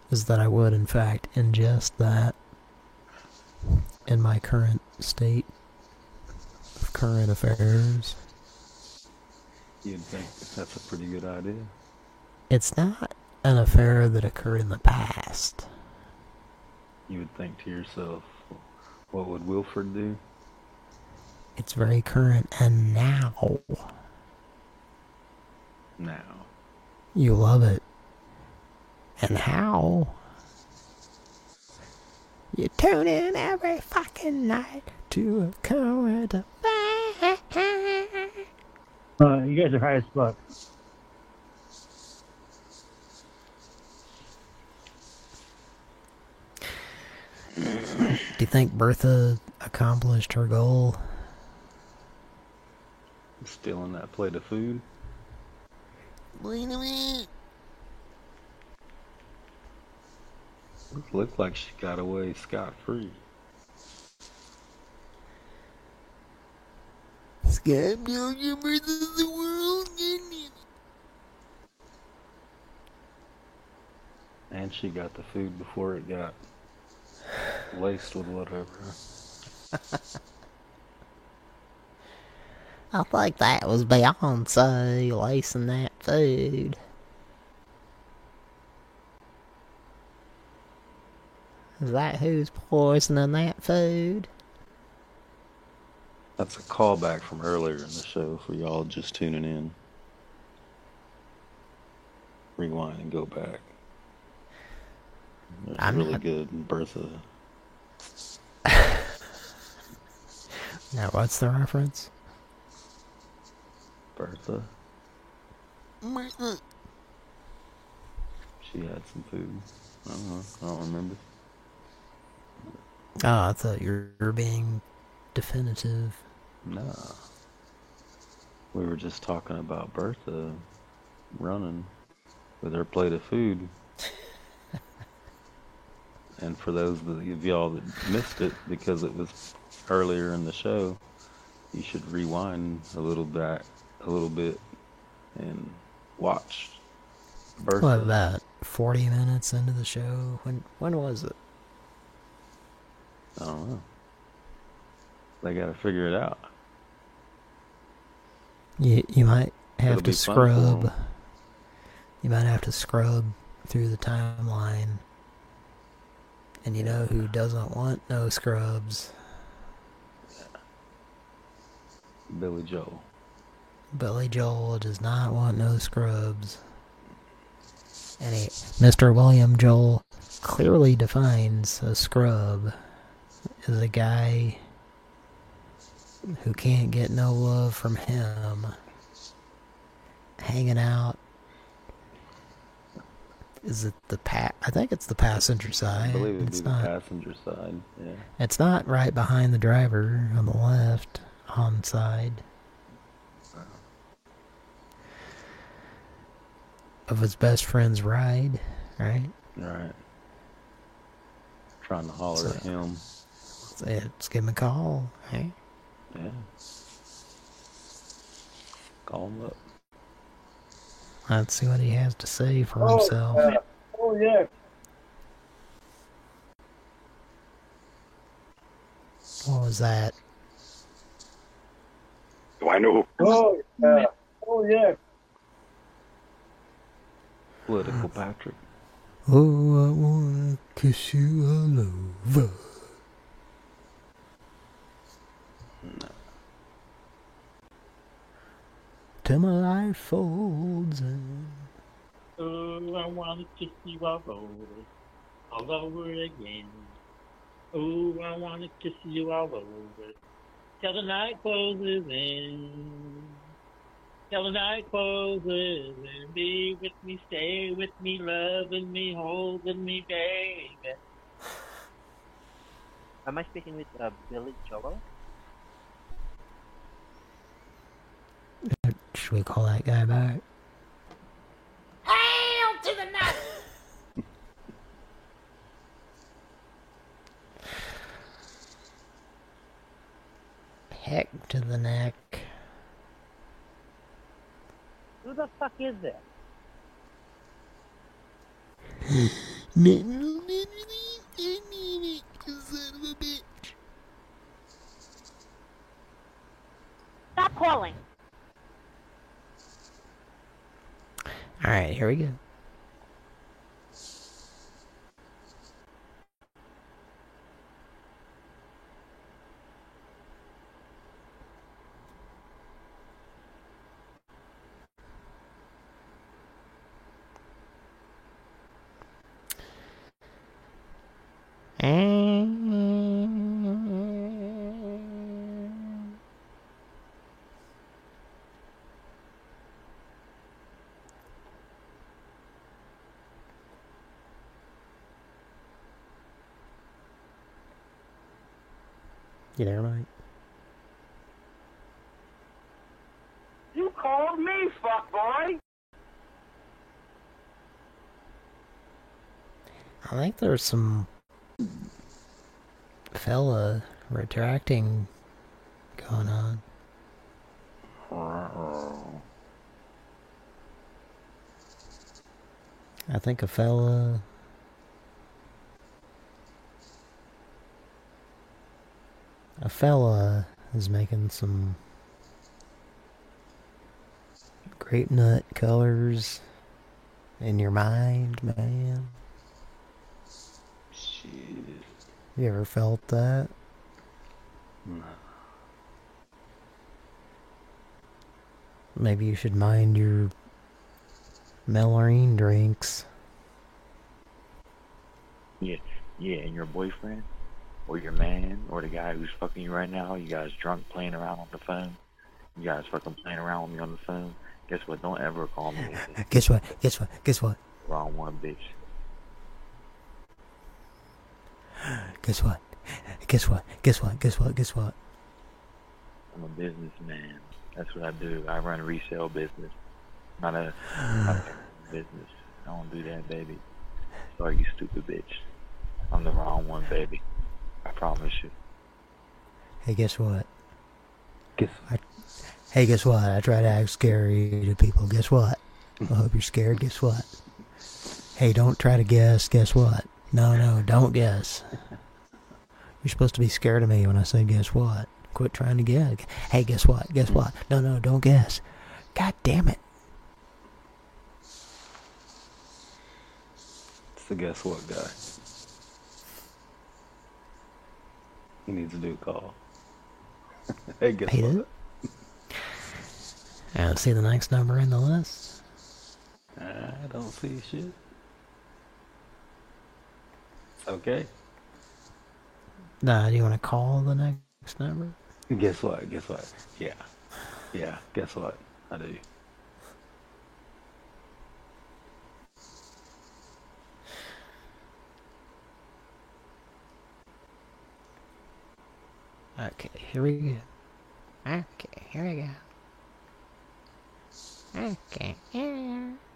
is that I would, in fact, ingest that in my current state of current affairs. You'd think that's a pretty good idea. It's not an affair that occurred in the past. You would think to yourself, what would Wilford do? It's very current and now. Now. You love it. And how? You tune in every fucking night to a current affair. Uh, you guys are high as fuck. Do you think Bertha accomplished her goal? Stealing that plate of food? Wait a minute. Looked like she got away scot-free. Scott Pilgrim versus the world. And she got the food before it got laced with whatever. I think that was Beyonce lacing that food. Is that who's poisoning that food? That's a callback from earlier in the show for y'all just tuning in. Rewind and go back. It's I'm really not- good. Bertha. Now, what's the reference? Bertha. Martha. She had some food. I don't know. I don't remember. Oh, I thought you were being definitive. Nah. We were just talking about Bertha running with her plate of food. and for those of y'all that missed it, because it was earlier in the show, you should rewind a little back, a little bit, and watch Bertha. What, about 40 minutes into the show? When when was it? I don't know. They got to figure it out. You you might have It'll to be fun for 'em. scrub. You might have to scrub through the timeline. And you know who doesn't want no scrubs? Billy Joel. Billy Joel does not want no scrubs. And he, Mr. William Joel clearly defines a scrub as a guy who can't get no love from him. Hanging out. Is it the pa? I think it's the passenger side. I believe It's not. passenger side. Yeah. It's not right behind the driver on the left, on side. Of his best friend's ride, right? Right. Trying to holler at him. Let's give him a call, hey? Yeah. Call him up. Let's see what he has to say for Oh, himself. yeah. Oh, yeah. What was that? Do I know Oh, yeah. Oh, yeah. Political Patrick. Oh, I wanna kiss you all over. Till my life folds in. Oh, I wanna kiss you all over, all over again. Oh, I wanna kiss you all over, till the night closes in. till the night closes and be with me, stay with me, loving me, holding me, baby. Am I speaking with uh, Billy Joel? Should we call that guy back? Hail to the night! Heck to the neck. Who the fuck is that? Stop calling. Alright, here we go. You there, Mike? You called me, fuckboy. I think there's some fella retracting going on. I think a fella fella is making some grape nut colors in your mind, man. Shit. You ever felt that? No. Maybe you should mind your Melorine drinks. Yeah, yeah, and your boyfriend, or your man, or the guy who's fucking you right now, you guys drunk playing around on the phone. You guys fucking playing around with me on the phone. Guess what? Don't ever call me. Guess what? Guess what? Guess what? Wrong one, bitch. Guess what? Guess what? Guess what? Guess what? Guess what? I'm a businessman. That's what I do. I run a resale business, not a, not a business. I don't do that, baby. Sorry, you stupid bitch. I'm the wrong one, baby. I promise you. Hey, guess what? Guess. I, hey, guess what? I try to act scary to people. Guess what? I hope you're scared. Guess what? Hey, don't try to guess. Guess what? No, no, don't guess. You're supposed to be scared of me when I say guess what. Quit trying to guess. Hey, guess what? Guess what? No, no, don't guess. God damn it. It's the guess what guy. He needs to do a call. hey, guess Hey, what? Uh, see the next number in the list? I don't see shit. Okay. Nah, do you want to call the next number? Guess what? Guess what? Yeah. Yeah, guess what? I do. Okay, here we go. Okay, here we go. Okay, here we go.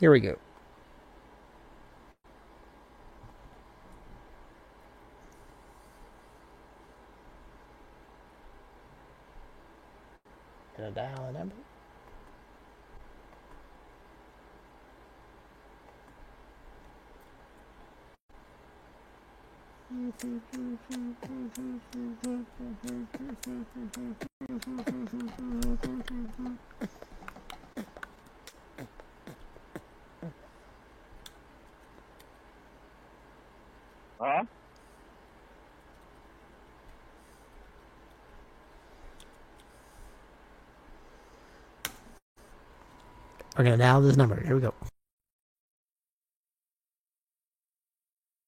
Here we go. Gonna dial a number. We're gonna dial this number. Here we go.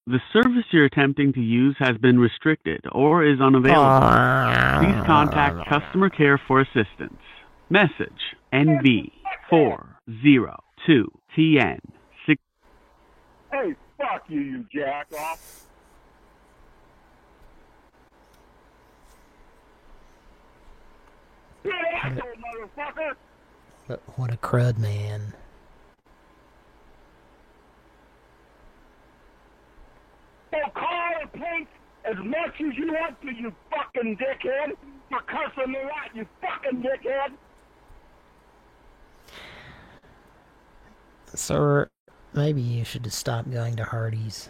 The service you're attempting to use has been restricted or is unavailable. Please contact customer care for assistance. Message NV402TN. Six- Hey, fuck you, you jack off. You asshole, motherfucker! But what a crud, man. So call the police as much as you want to, you fucking dickhead, for cussing me out, you fucking dickhead. Sir, maybe you should just stop going to Hardee's.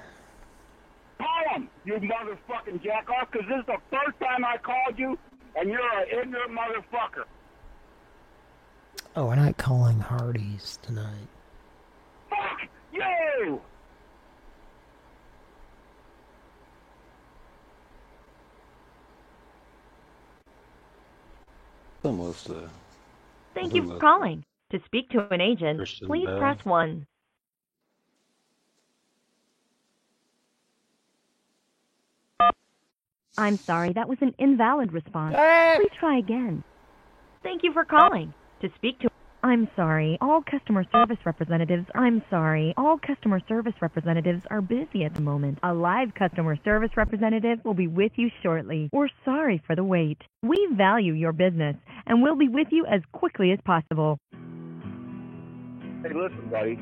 Call him, you motherfucking jack off, because this is the first time I called you, and you're an ignorant motherfucker. Oh, we're not calling Hardee's tonight. Fuck you! Almost uh Thank you for calling. To speak to an agent, Christian please Bale. press 1. I'm sorry, that was an invalid response. Please try again. Thank you for calling. To speak to I'm sorry, all customer service representatives, I'm sorry, all customer service representatives are busy at the moment. A live customer service representative will be with you shortly. We're sorry for the wait. We value your business and we'll be with you as quickly as possible. Hey, listen, buddy.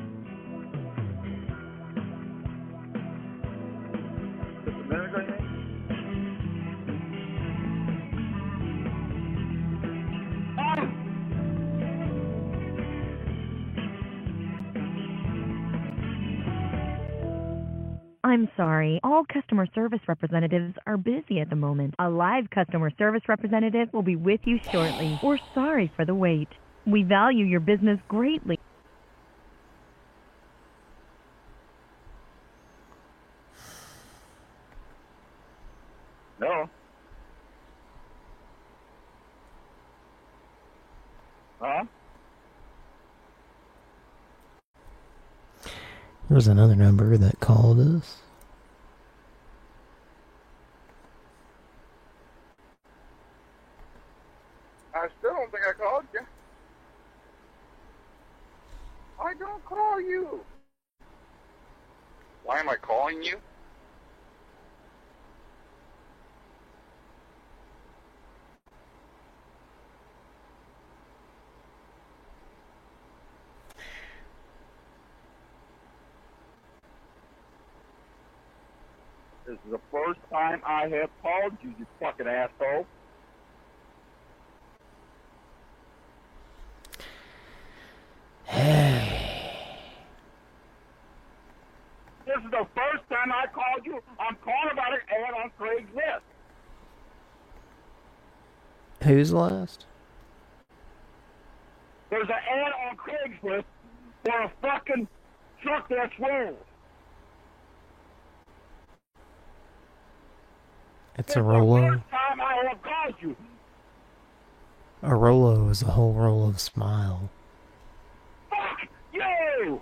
Just a minute ago, I'm sorry, all customer service representatives are busy at the moment. A live customer service representative will be with you shortly. We're sorry for the wait. We value your business greatly. No. Huh? There's another number that called us. I still don't think I called you. I don't call you. Why am I calling you? This is the first time I have called you, you fucking asshole. This is the first time I called you. I'm calling about an ad on Craigslist. Who's last? There's an ad on Craigslist for a fucking truck that's rolls. It's a Rolo. Time I have called you. A Rolo is a whole roll of smile. Fuck you!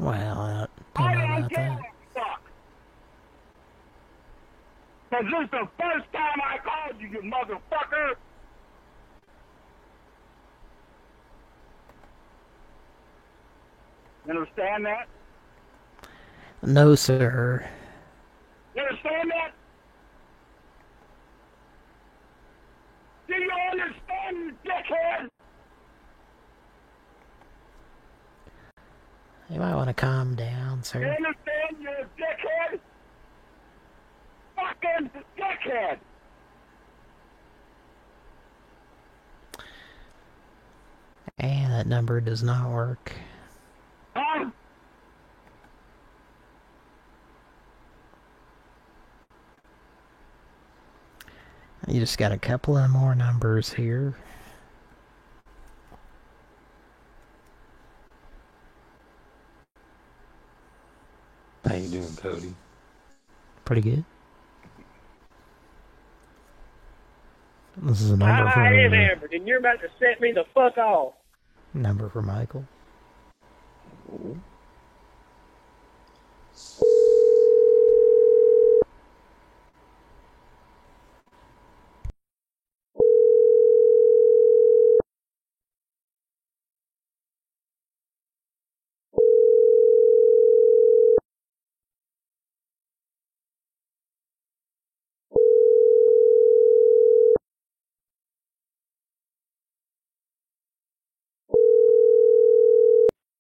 Well, I don't I know don't about give that. a fuck. Cause this is the first time I called you, you motherfucker. You understand that? No, sir. You understand that? Do you understand, you dickhead? You might want to calm down, You sir. understand, you dickhead? Fucking dickhead! And that number does not work. Huh? You just got a couple of more numbers here. How you doing, Cody? Pretty good. This is a number I for am hammered, and you're about to set me the fuck off. number for Michael.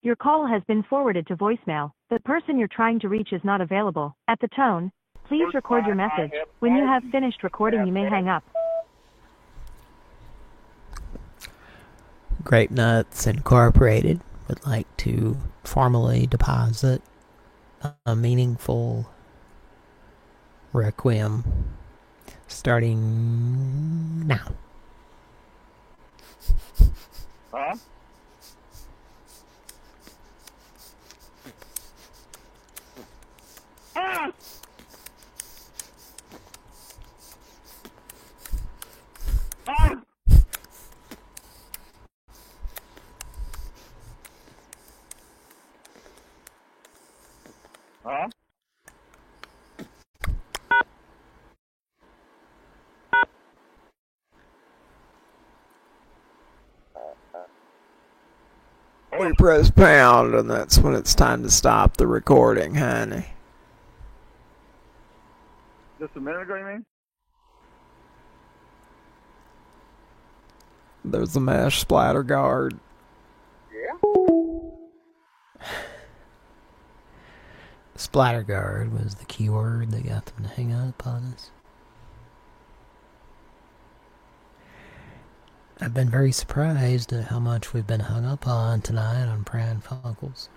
Your call has been forwarded to voicemail. The person you're trying to reach is not available. At the tone, please record your message. When you have finished recording, you may hang up. Grape Nuts Incorporated would like to formally deposit a meaningful requiem starting now. Huh? Ah! Ah! Huh? We press pound, and that's when it's time to stop the recording, honey. Just a minute ago, you mean? There's the mesh splatter guard. Yeah. Splatter guard was the keyword that got them to hang up on us. I've been very surprised at how much we've been hung up on tonight on Pran Funkels.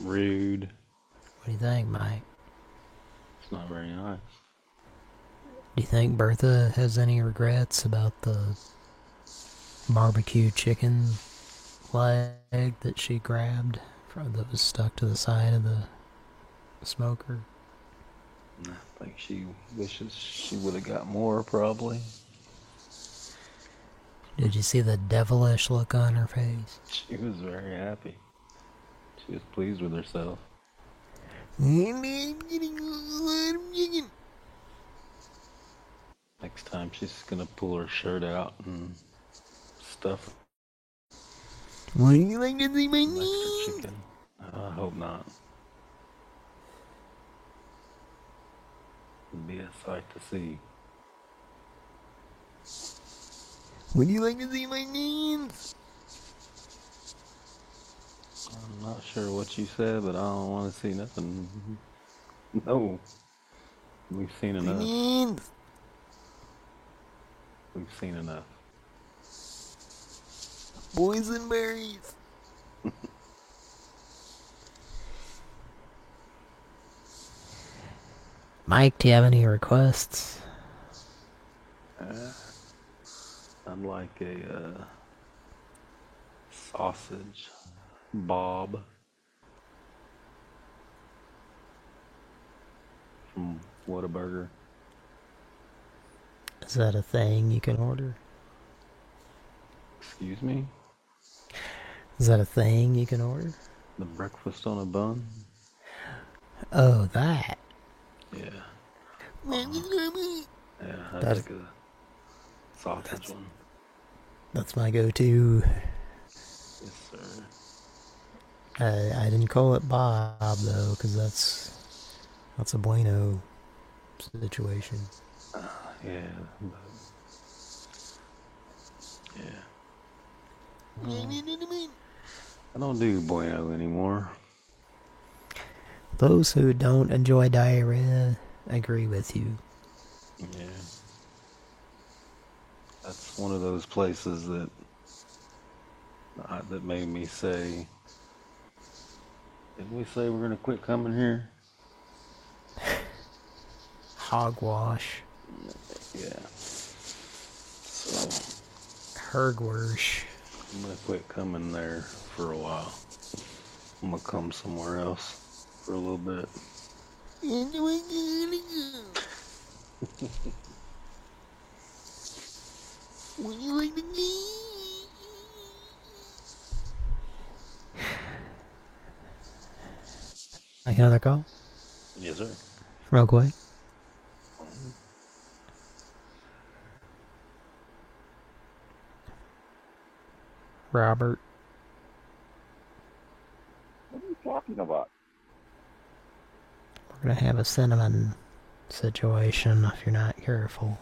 Rude. What do you think, Mike? It's not very nice. Do you think Bertha has any regrets about the barbecue chicken leg that she grabbed from that was stuck to the side of the smoker? I think she wishes she would have got more, probably. Did you see the devilish look on her face? She was very happy. She was pleased with herself. Next time she's gonna pull her shirt out and stuff What do you like to see my chicken. I hope not. It'd be a sight to see. Would you like to see my nails? I'm not sure what you said, but I don't want to see nothing. No. We've seen enough. We've seen enough. Boysenberries. Mike, do you have any requests? Uh, I'm like a uh, sausage bob from Whataburger. Is that a thing you can order? Excuse me? Is that a thing you can order? The breakfast on a bun? Oh, that. Yeah. Mommy, mommy. Yeah, I'd That- like a sausage one. That's my go-to. Yes, sir. I I didn't call it Bob though, because that's that's a bueno situation. Uh, yeah. but- Yeah. I don't do bueno anymore. Those who don't enjoy diarrhea agree with you. Yeah. That's one of those places that uh, that made me say, didn't we say we're gonna quit coming here? Hogwash, Yeah. So Hergwash. I'm gonna quit coming there for a while. I'm gonna come somewhere else for a little bit. When you like the Make another call? Yes, sir. Real quick. Robert. What are you talking about? We're gonna have a cinnamon situation if you're not careful.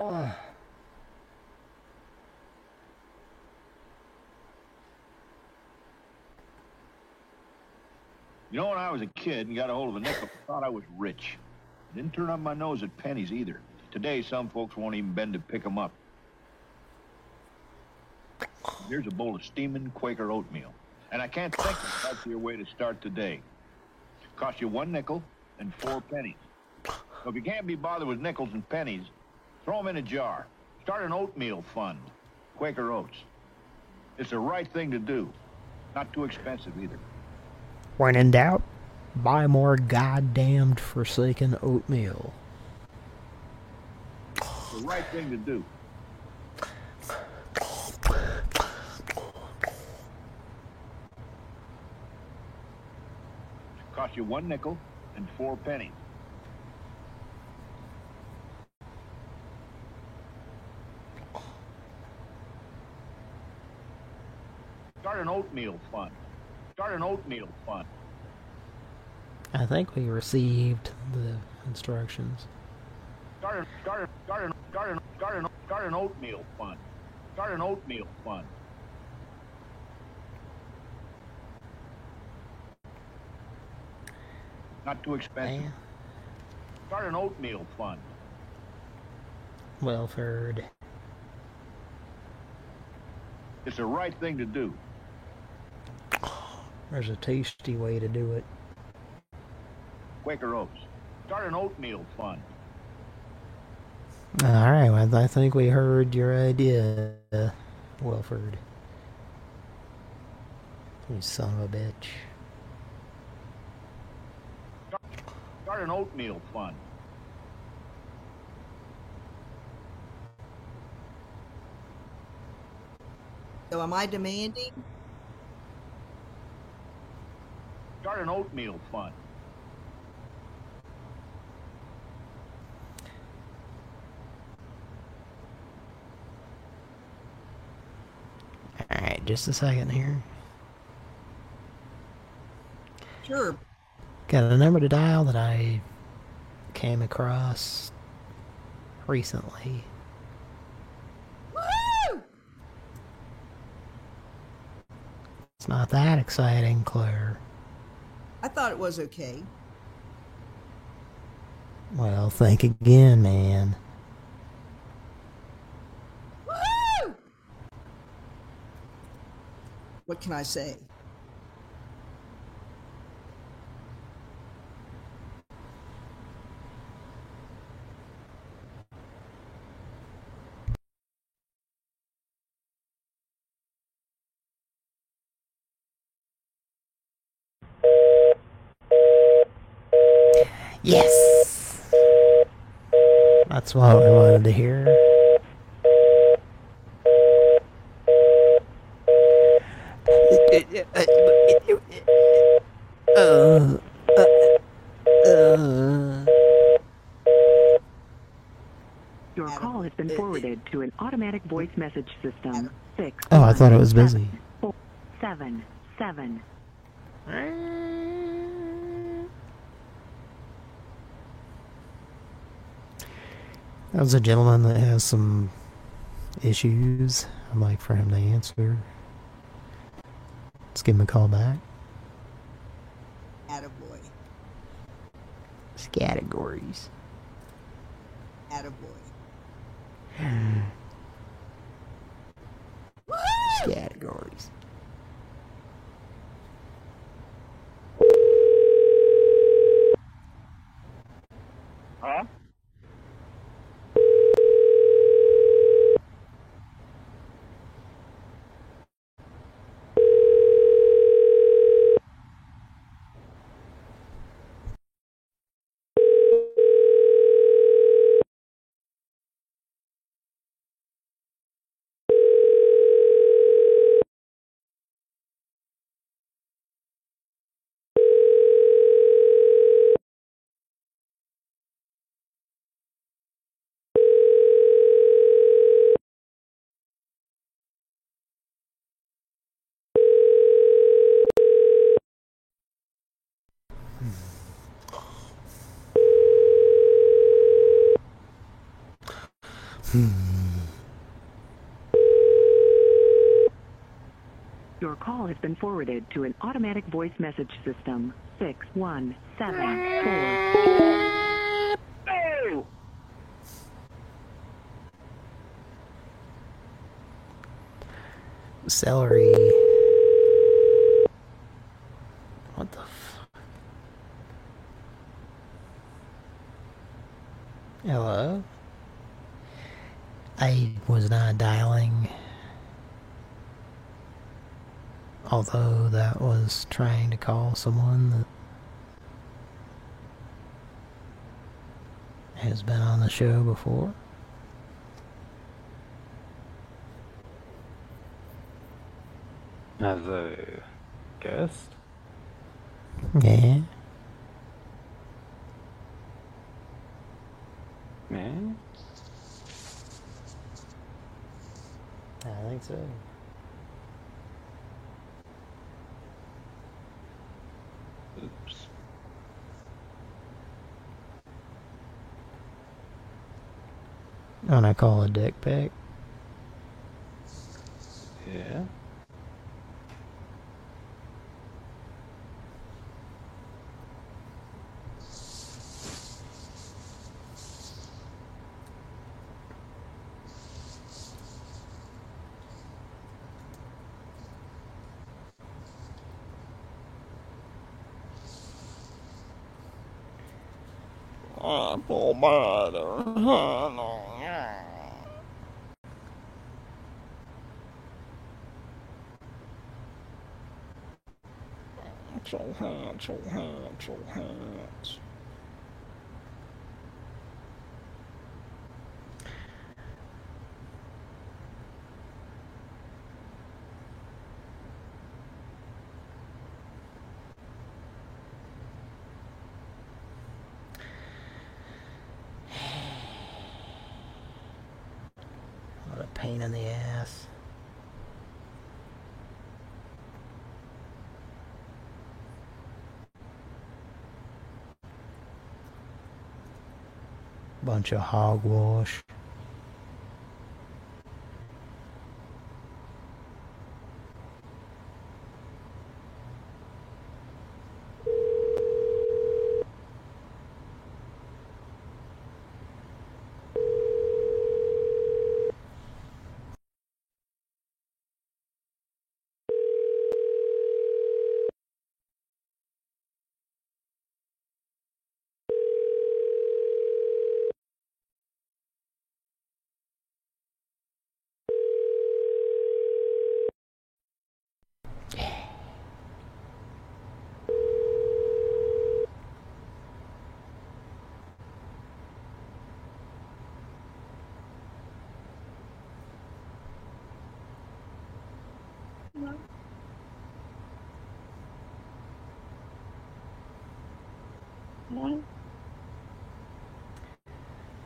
You know, when I was a kid and got a hold of a nickel, I thought I was rich. Didn't turn up my nose at pennies either. Today, some folks won't even bend to pick 'em up. Here's a bowl of steaming Quaker oatmeal. And I can't think of a healthier way to start the day. Cost you one nickel and four pennies. So if you can't be bothered with nickels and pennies, throw 'em in a jar. Start an oatmeal fund. Quaker Oats. It's the right thing to do. Not too expensive either. When in doubt, buy more goddamned forsaken oatmeal. The right thing to do. Cost you one nickel and four pennies. Oatmeal fund. Start an oatmeal fund. I think we received the instructions. Start an, start an, start an, start an, start an, start an oatmeal fund. Start an oatmeal fund. Not too expensive. Start an oatmeal fund. Wilford. It's the right thing to do. There's a tasty way to do it. Quaker Oats. Start an oatmeal fund. Alright, well, I think we heard your idea, Wilford. You son of a bitch. Start an oatmeal fund. So am I demanding? Start an oatmeal fund. Alright, just a second here. Sure. Got a number to dial that I came across recently. It's not that exciting, Claire. I thought it was okay. Well, think again, man. Woo! What can I say? Yes! That's what wanted to hear. Uh, uh, uh. Your call has been forwarded to an automatic voice message system. Six. Oh, I thought it was busy. four, seven, seven. That was a gentleman that has some issues. I'd like for him to answer. Let's give him a call back. Attaboy. Categories. Attaboy. Has been forwarded to an automatic voice message system. 6174. Hey! Celery. What the Hello? I was not dialing. Although that was trying to call someone that has been on the show before. As a guest? Yeah. Man? I think so. Oops. When I call a dick pic. Yeah. Apple butter. Hot, so hot, so hot. What a pain in the ass. Bunch of hogwash.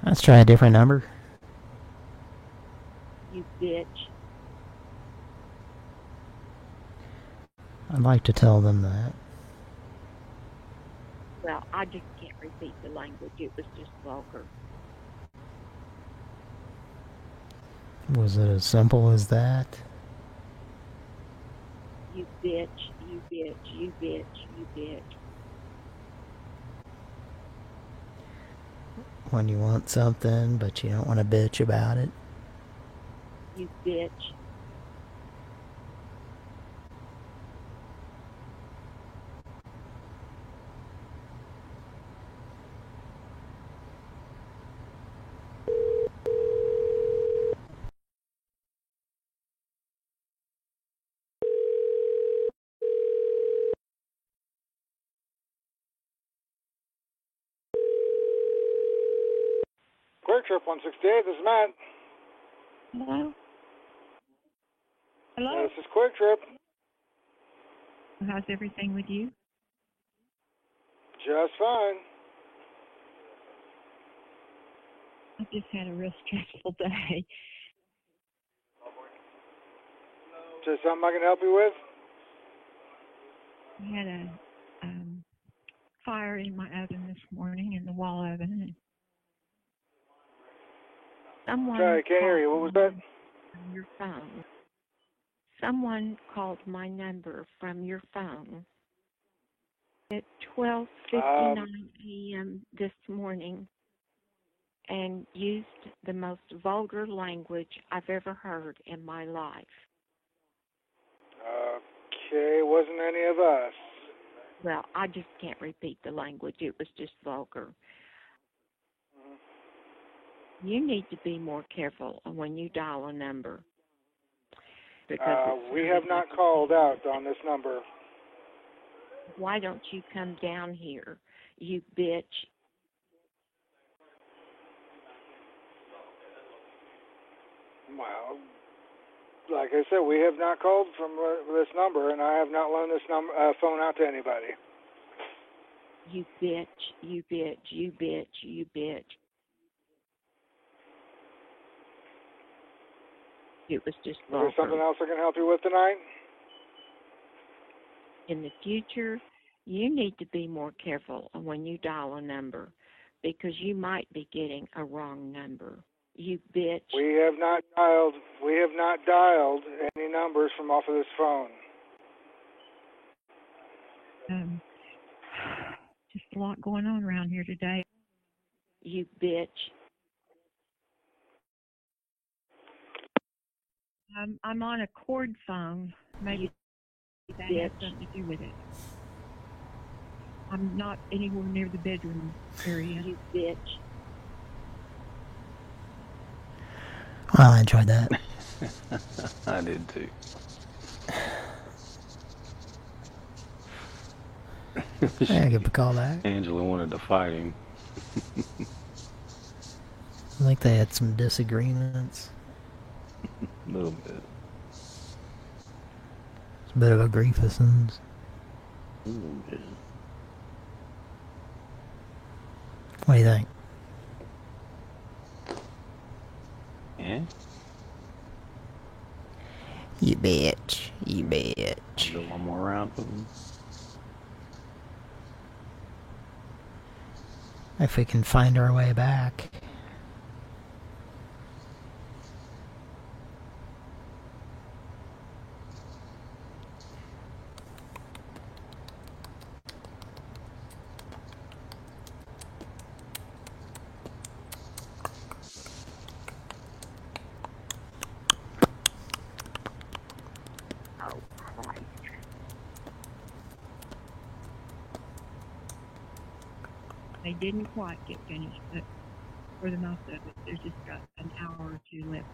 Let's try a different number. You bitch. I'd like to tell them that. Well, I just can't repeat the language. It was just vulgar. Was it as simple as that? You bitch, you bitch, you bitch, you bitch. When you want something, but you don't want to bitch about it? You bitch. QuikTrip 168, this is Matt. Hello? Hello? this is QuikTrip. How's everything with you? Just fine. I just had a real stressful day. Just something I can help you with? I had a um, fire in my oven this morning, in the wall oven. Someone Sorry, I can't hear you. What was that? your phone. Someone called my number from your phone at 12:59 um, a.m. this morning and used the most vulgar language I've ever heard in my life. Okay, wasn't any of us. Well, I just can't repeat the language. It was just vulgar. You need to be more careful when you dial a number. Because Uh, we have not called out on this number. why don't you come down here, you bitch? Well, like I said, we have not called from uh, this number, and I have not loaned this number uh, phone out to anybody. You bitch, you bitch, you bitch, you bitch. It was just Is there something else I can help you with tonight? In the future, you need to be more careful when you dial a number because you might be getting a wrong number. You bitch. We have not dialed. We have not dialed any numbers from off of this phone. Um, just a lot going on around here today. You bitch. I'm I'm on a cord phone. Maybe that has something to do with it. I'm not anywhere near the bedroom area. You bitch. Well, I enjoyed that. I did too. I give a call back. Angela wanted to fight him. I think they had some disagreements. A little bit. It's a bit of a griefisms. A little bit. What do you think? Yeah? You bitch. You bitch. Go one more round with him. If we can find our way back. Quite get finished, but for the most of it, there's just got an hour or two left.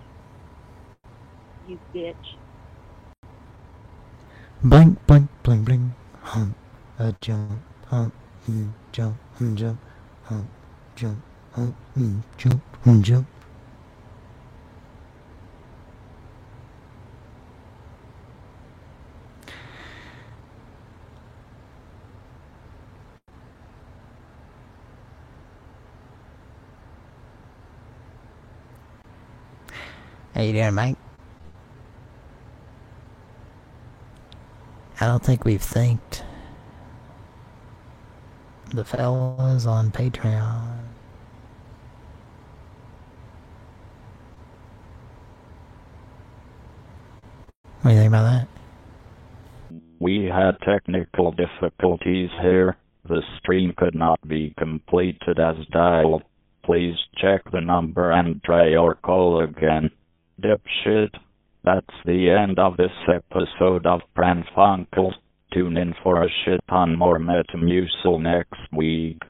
You bitch. Blink, blink, blink, blink. Hump, a jump, hump, mm, jump, mm, jump, hump, jump, hump, mm, jump, mm, jump. You doing, mate? I don't think we've thanked the fellas on Patreon. What do you think about that? We had technical difficulties here. The stream could not be completed as dialed. Please check the number and try your call again. Dipshit. That's the end of this episode of Pran Funkels. Tune in for a shit ton more Metamucil next week.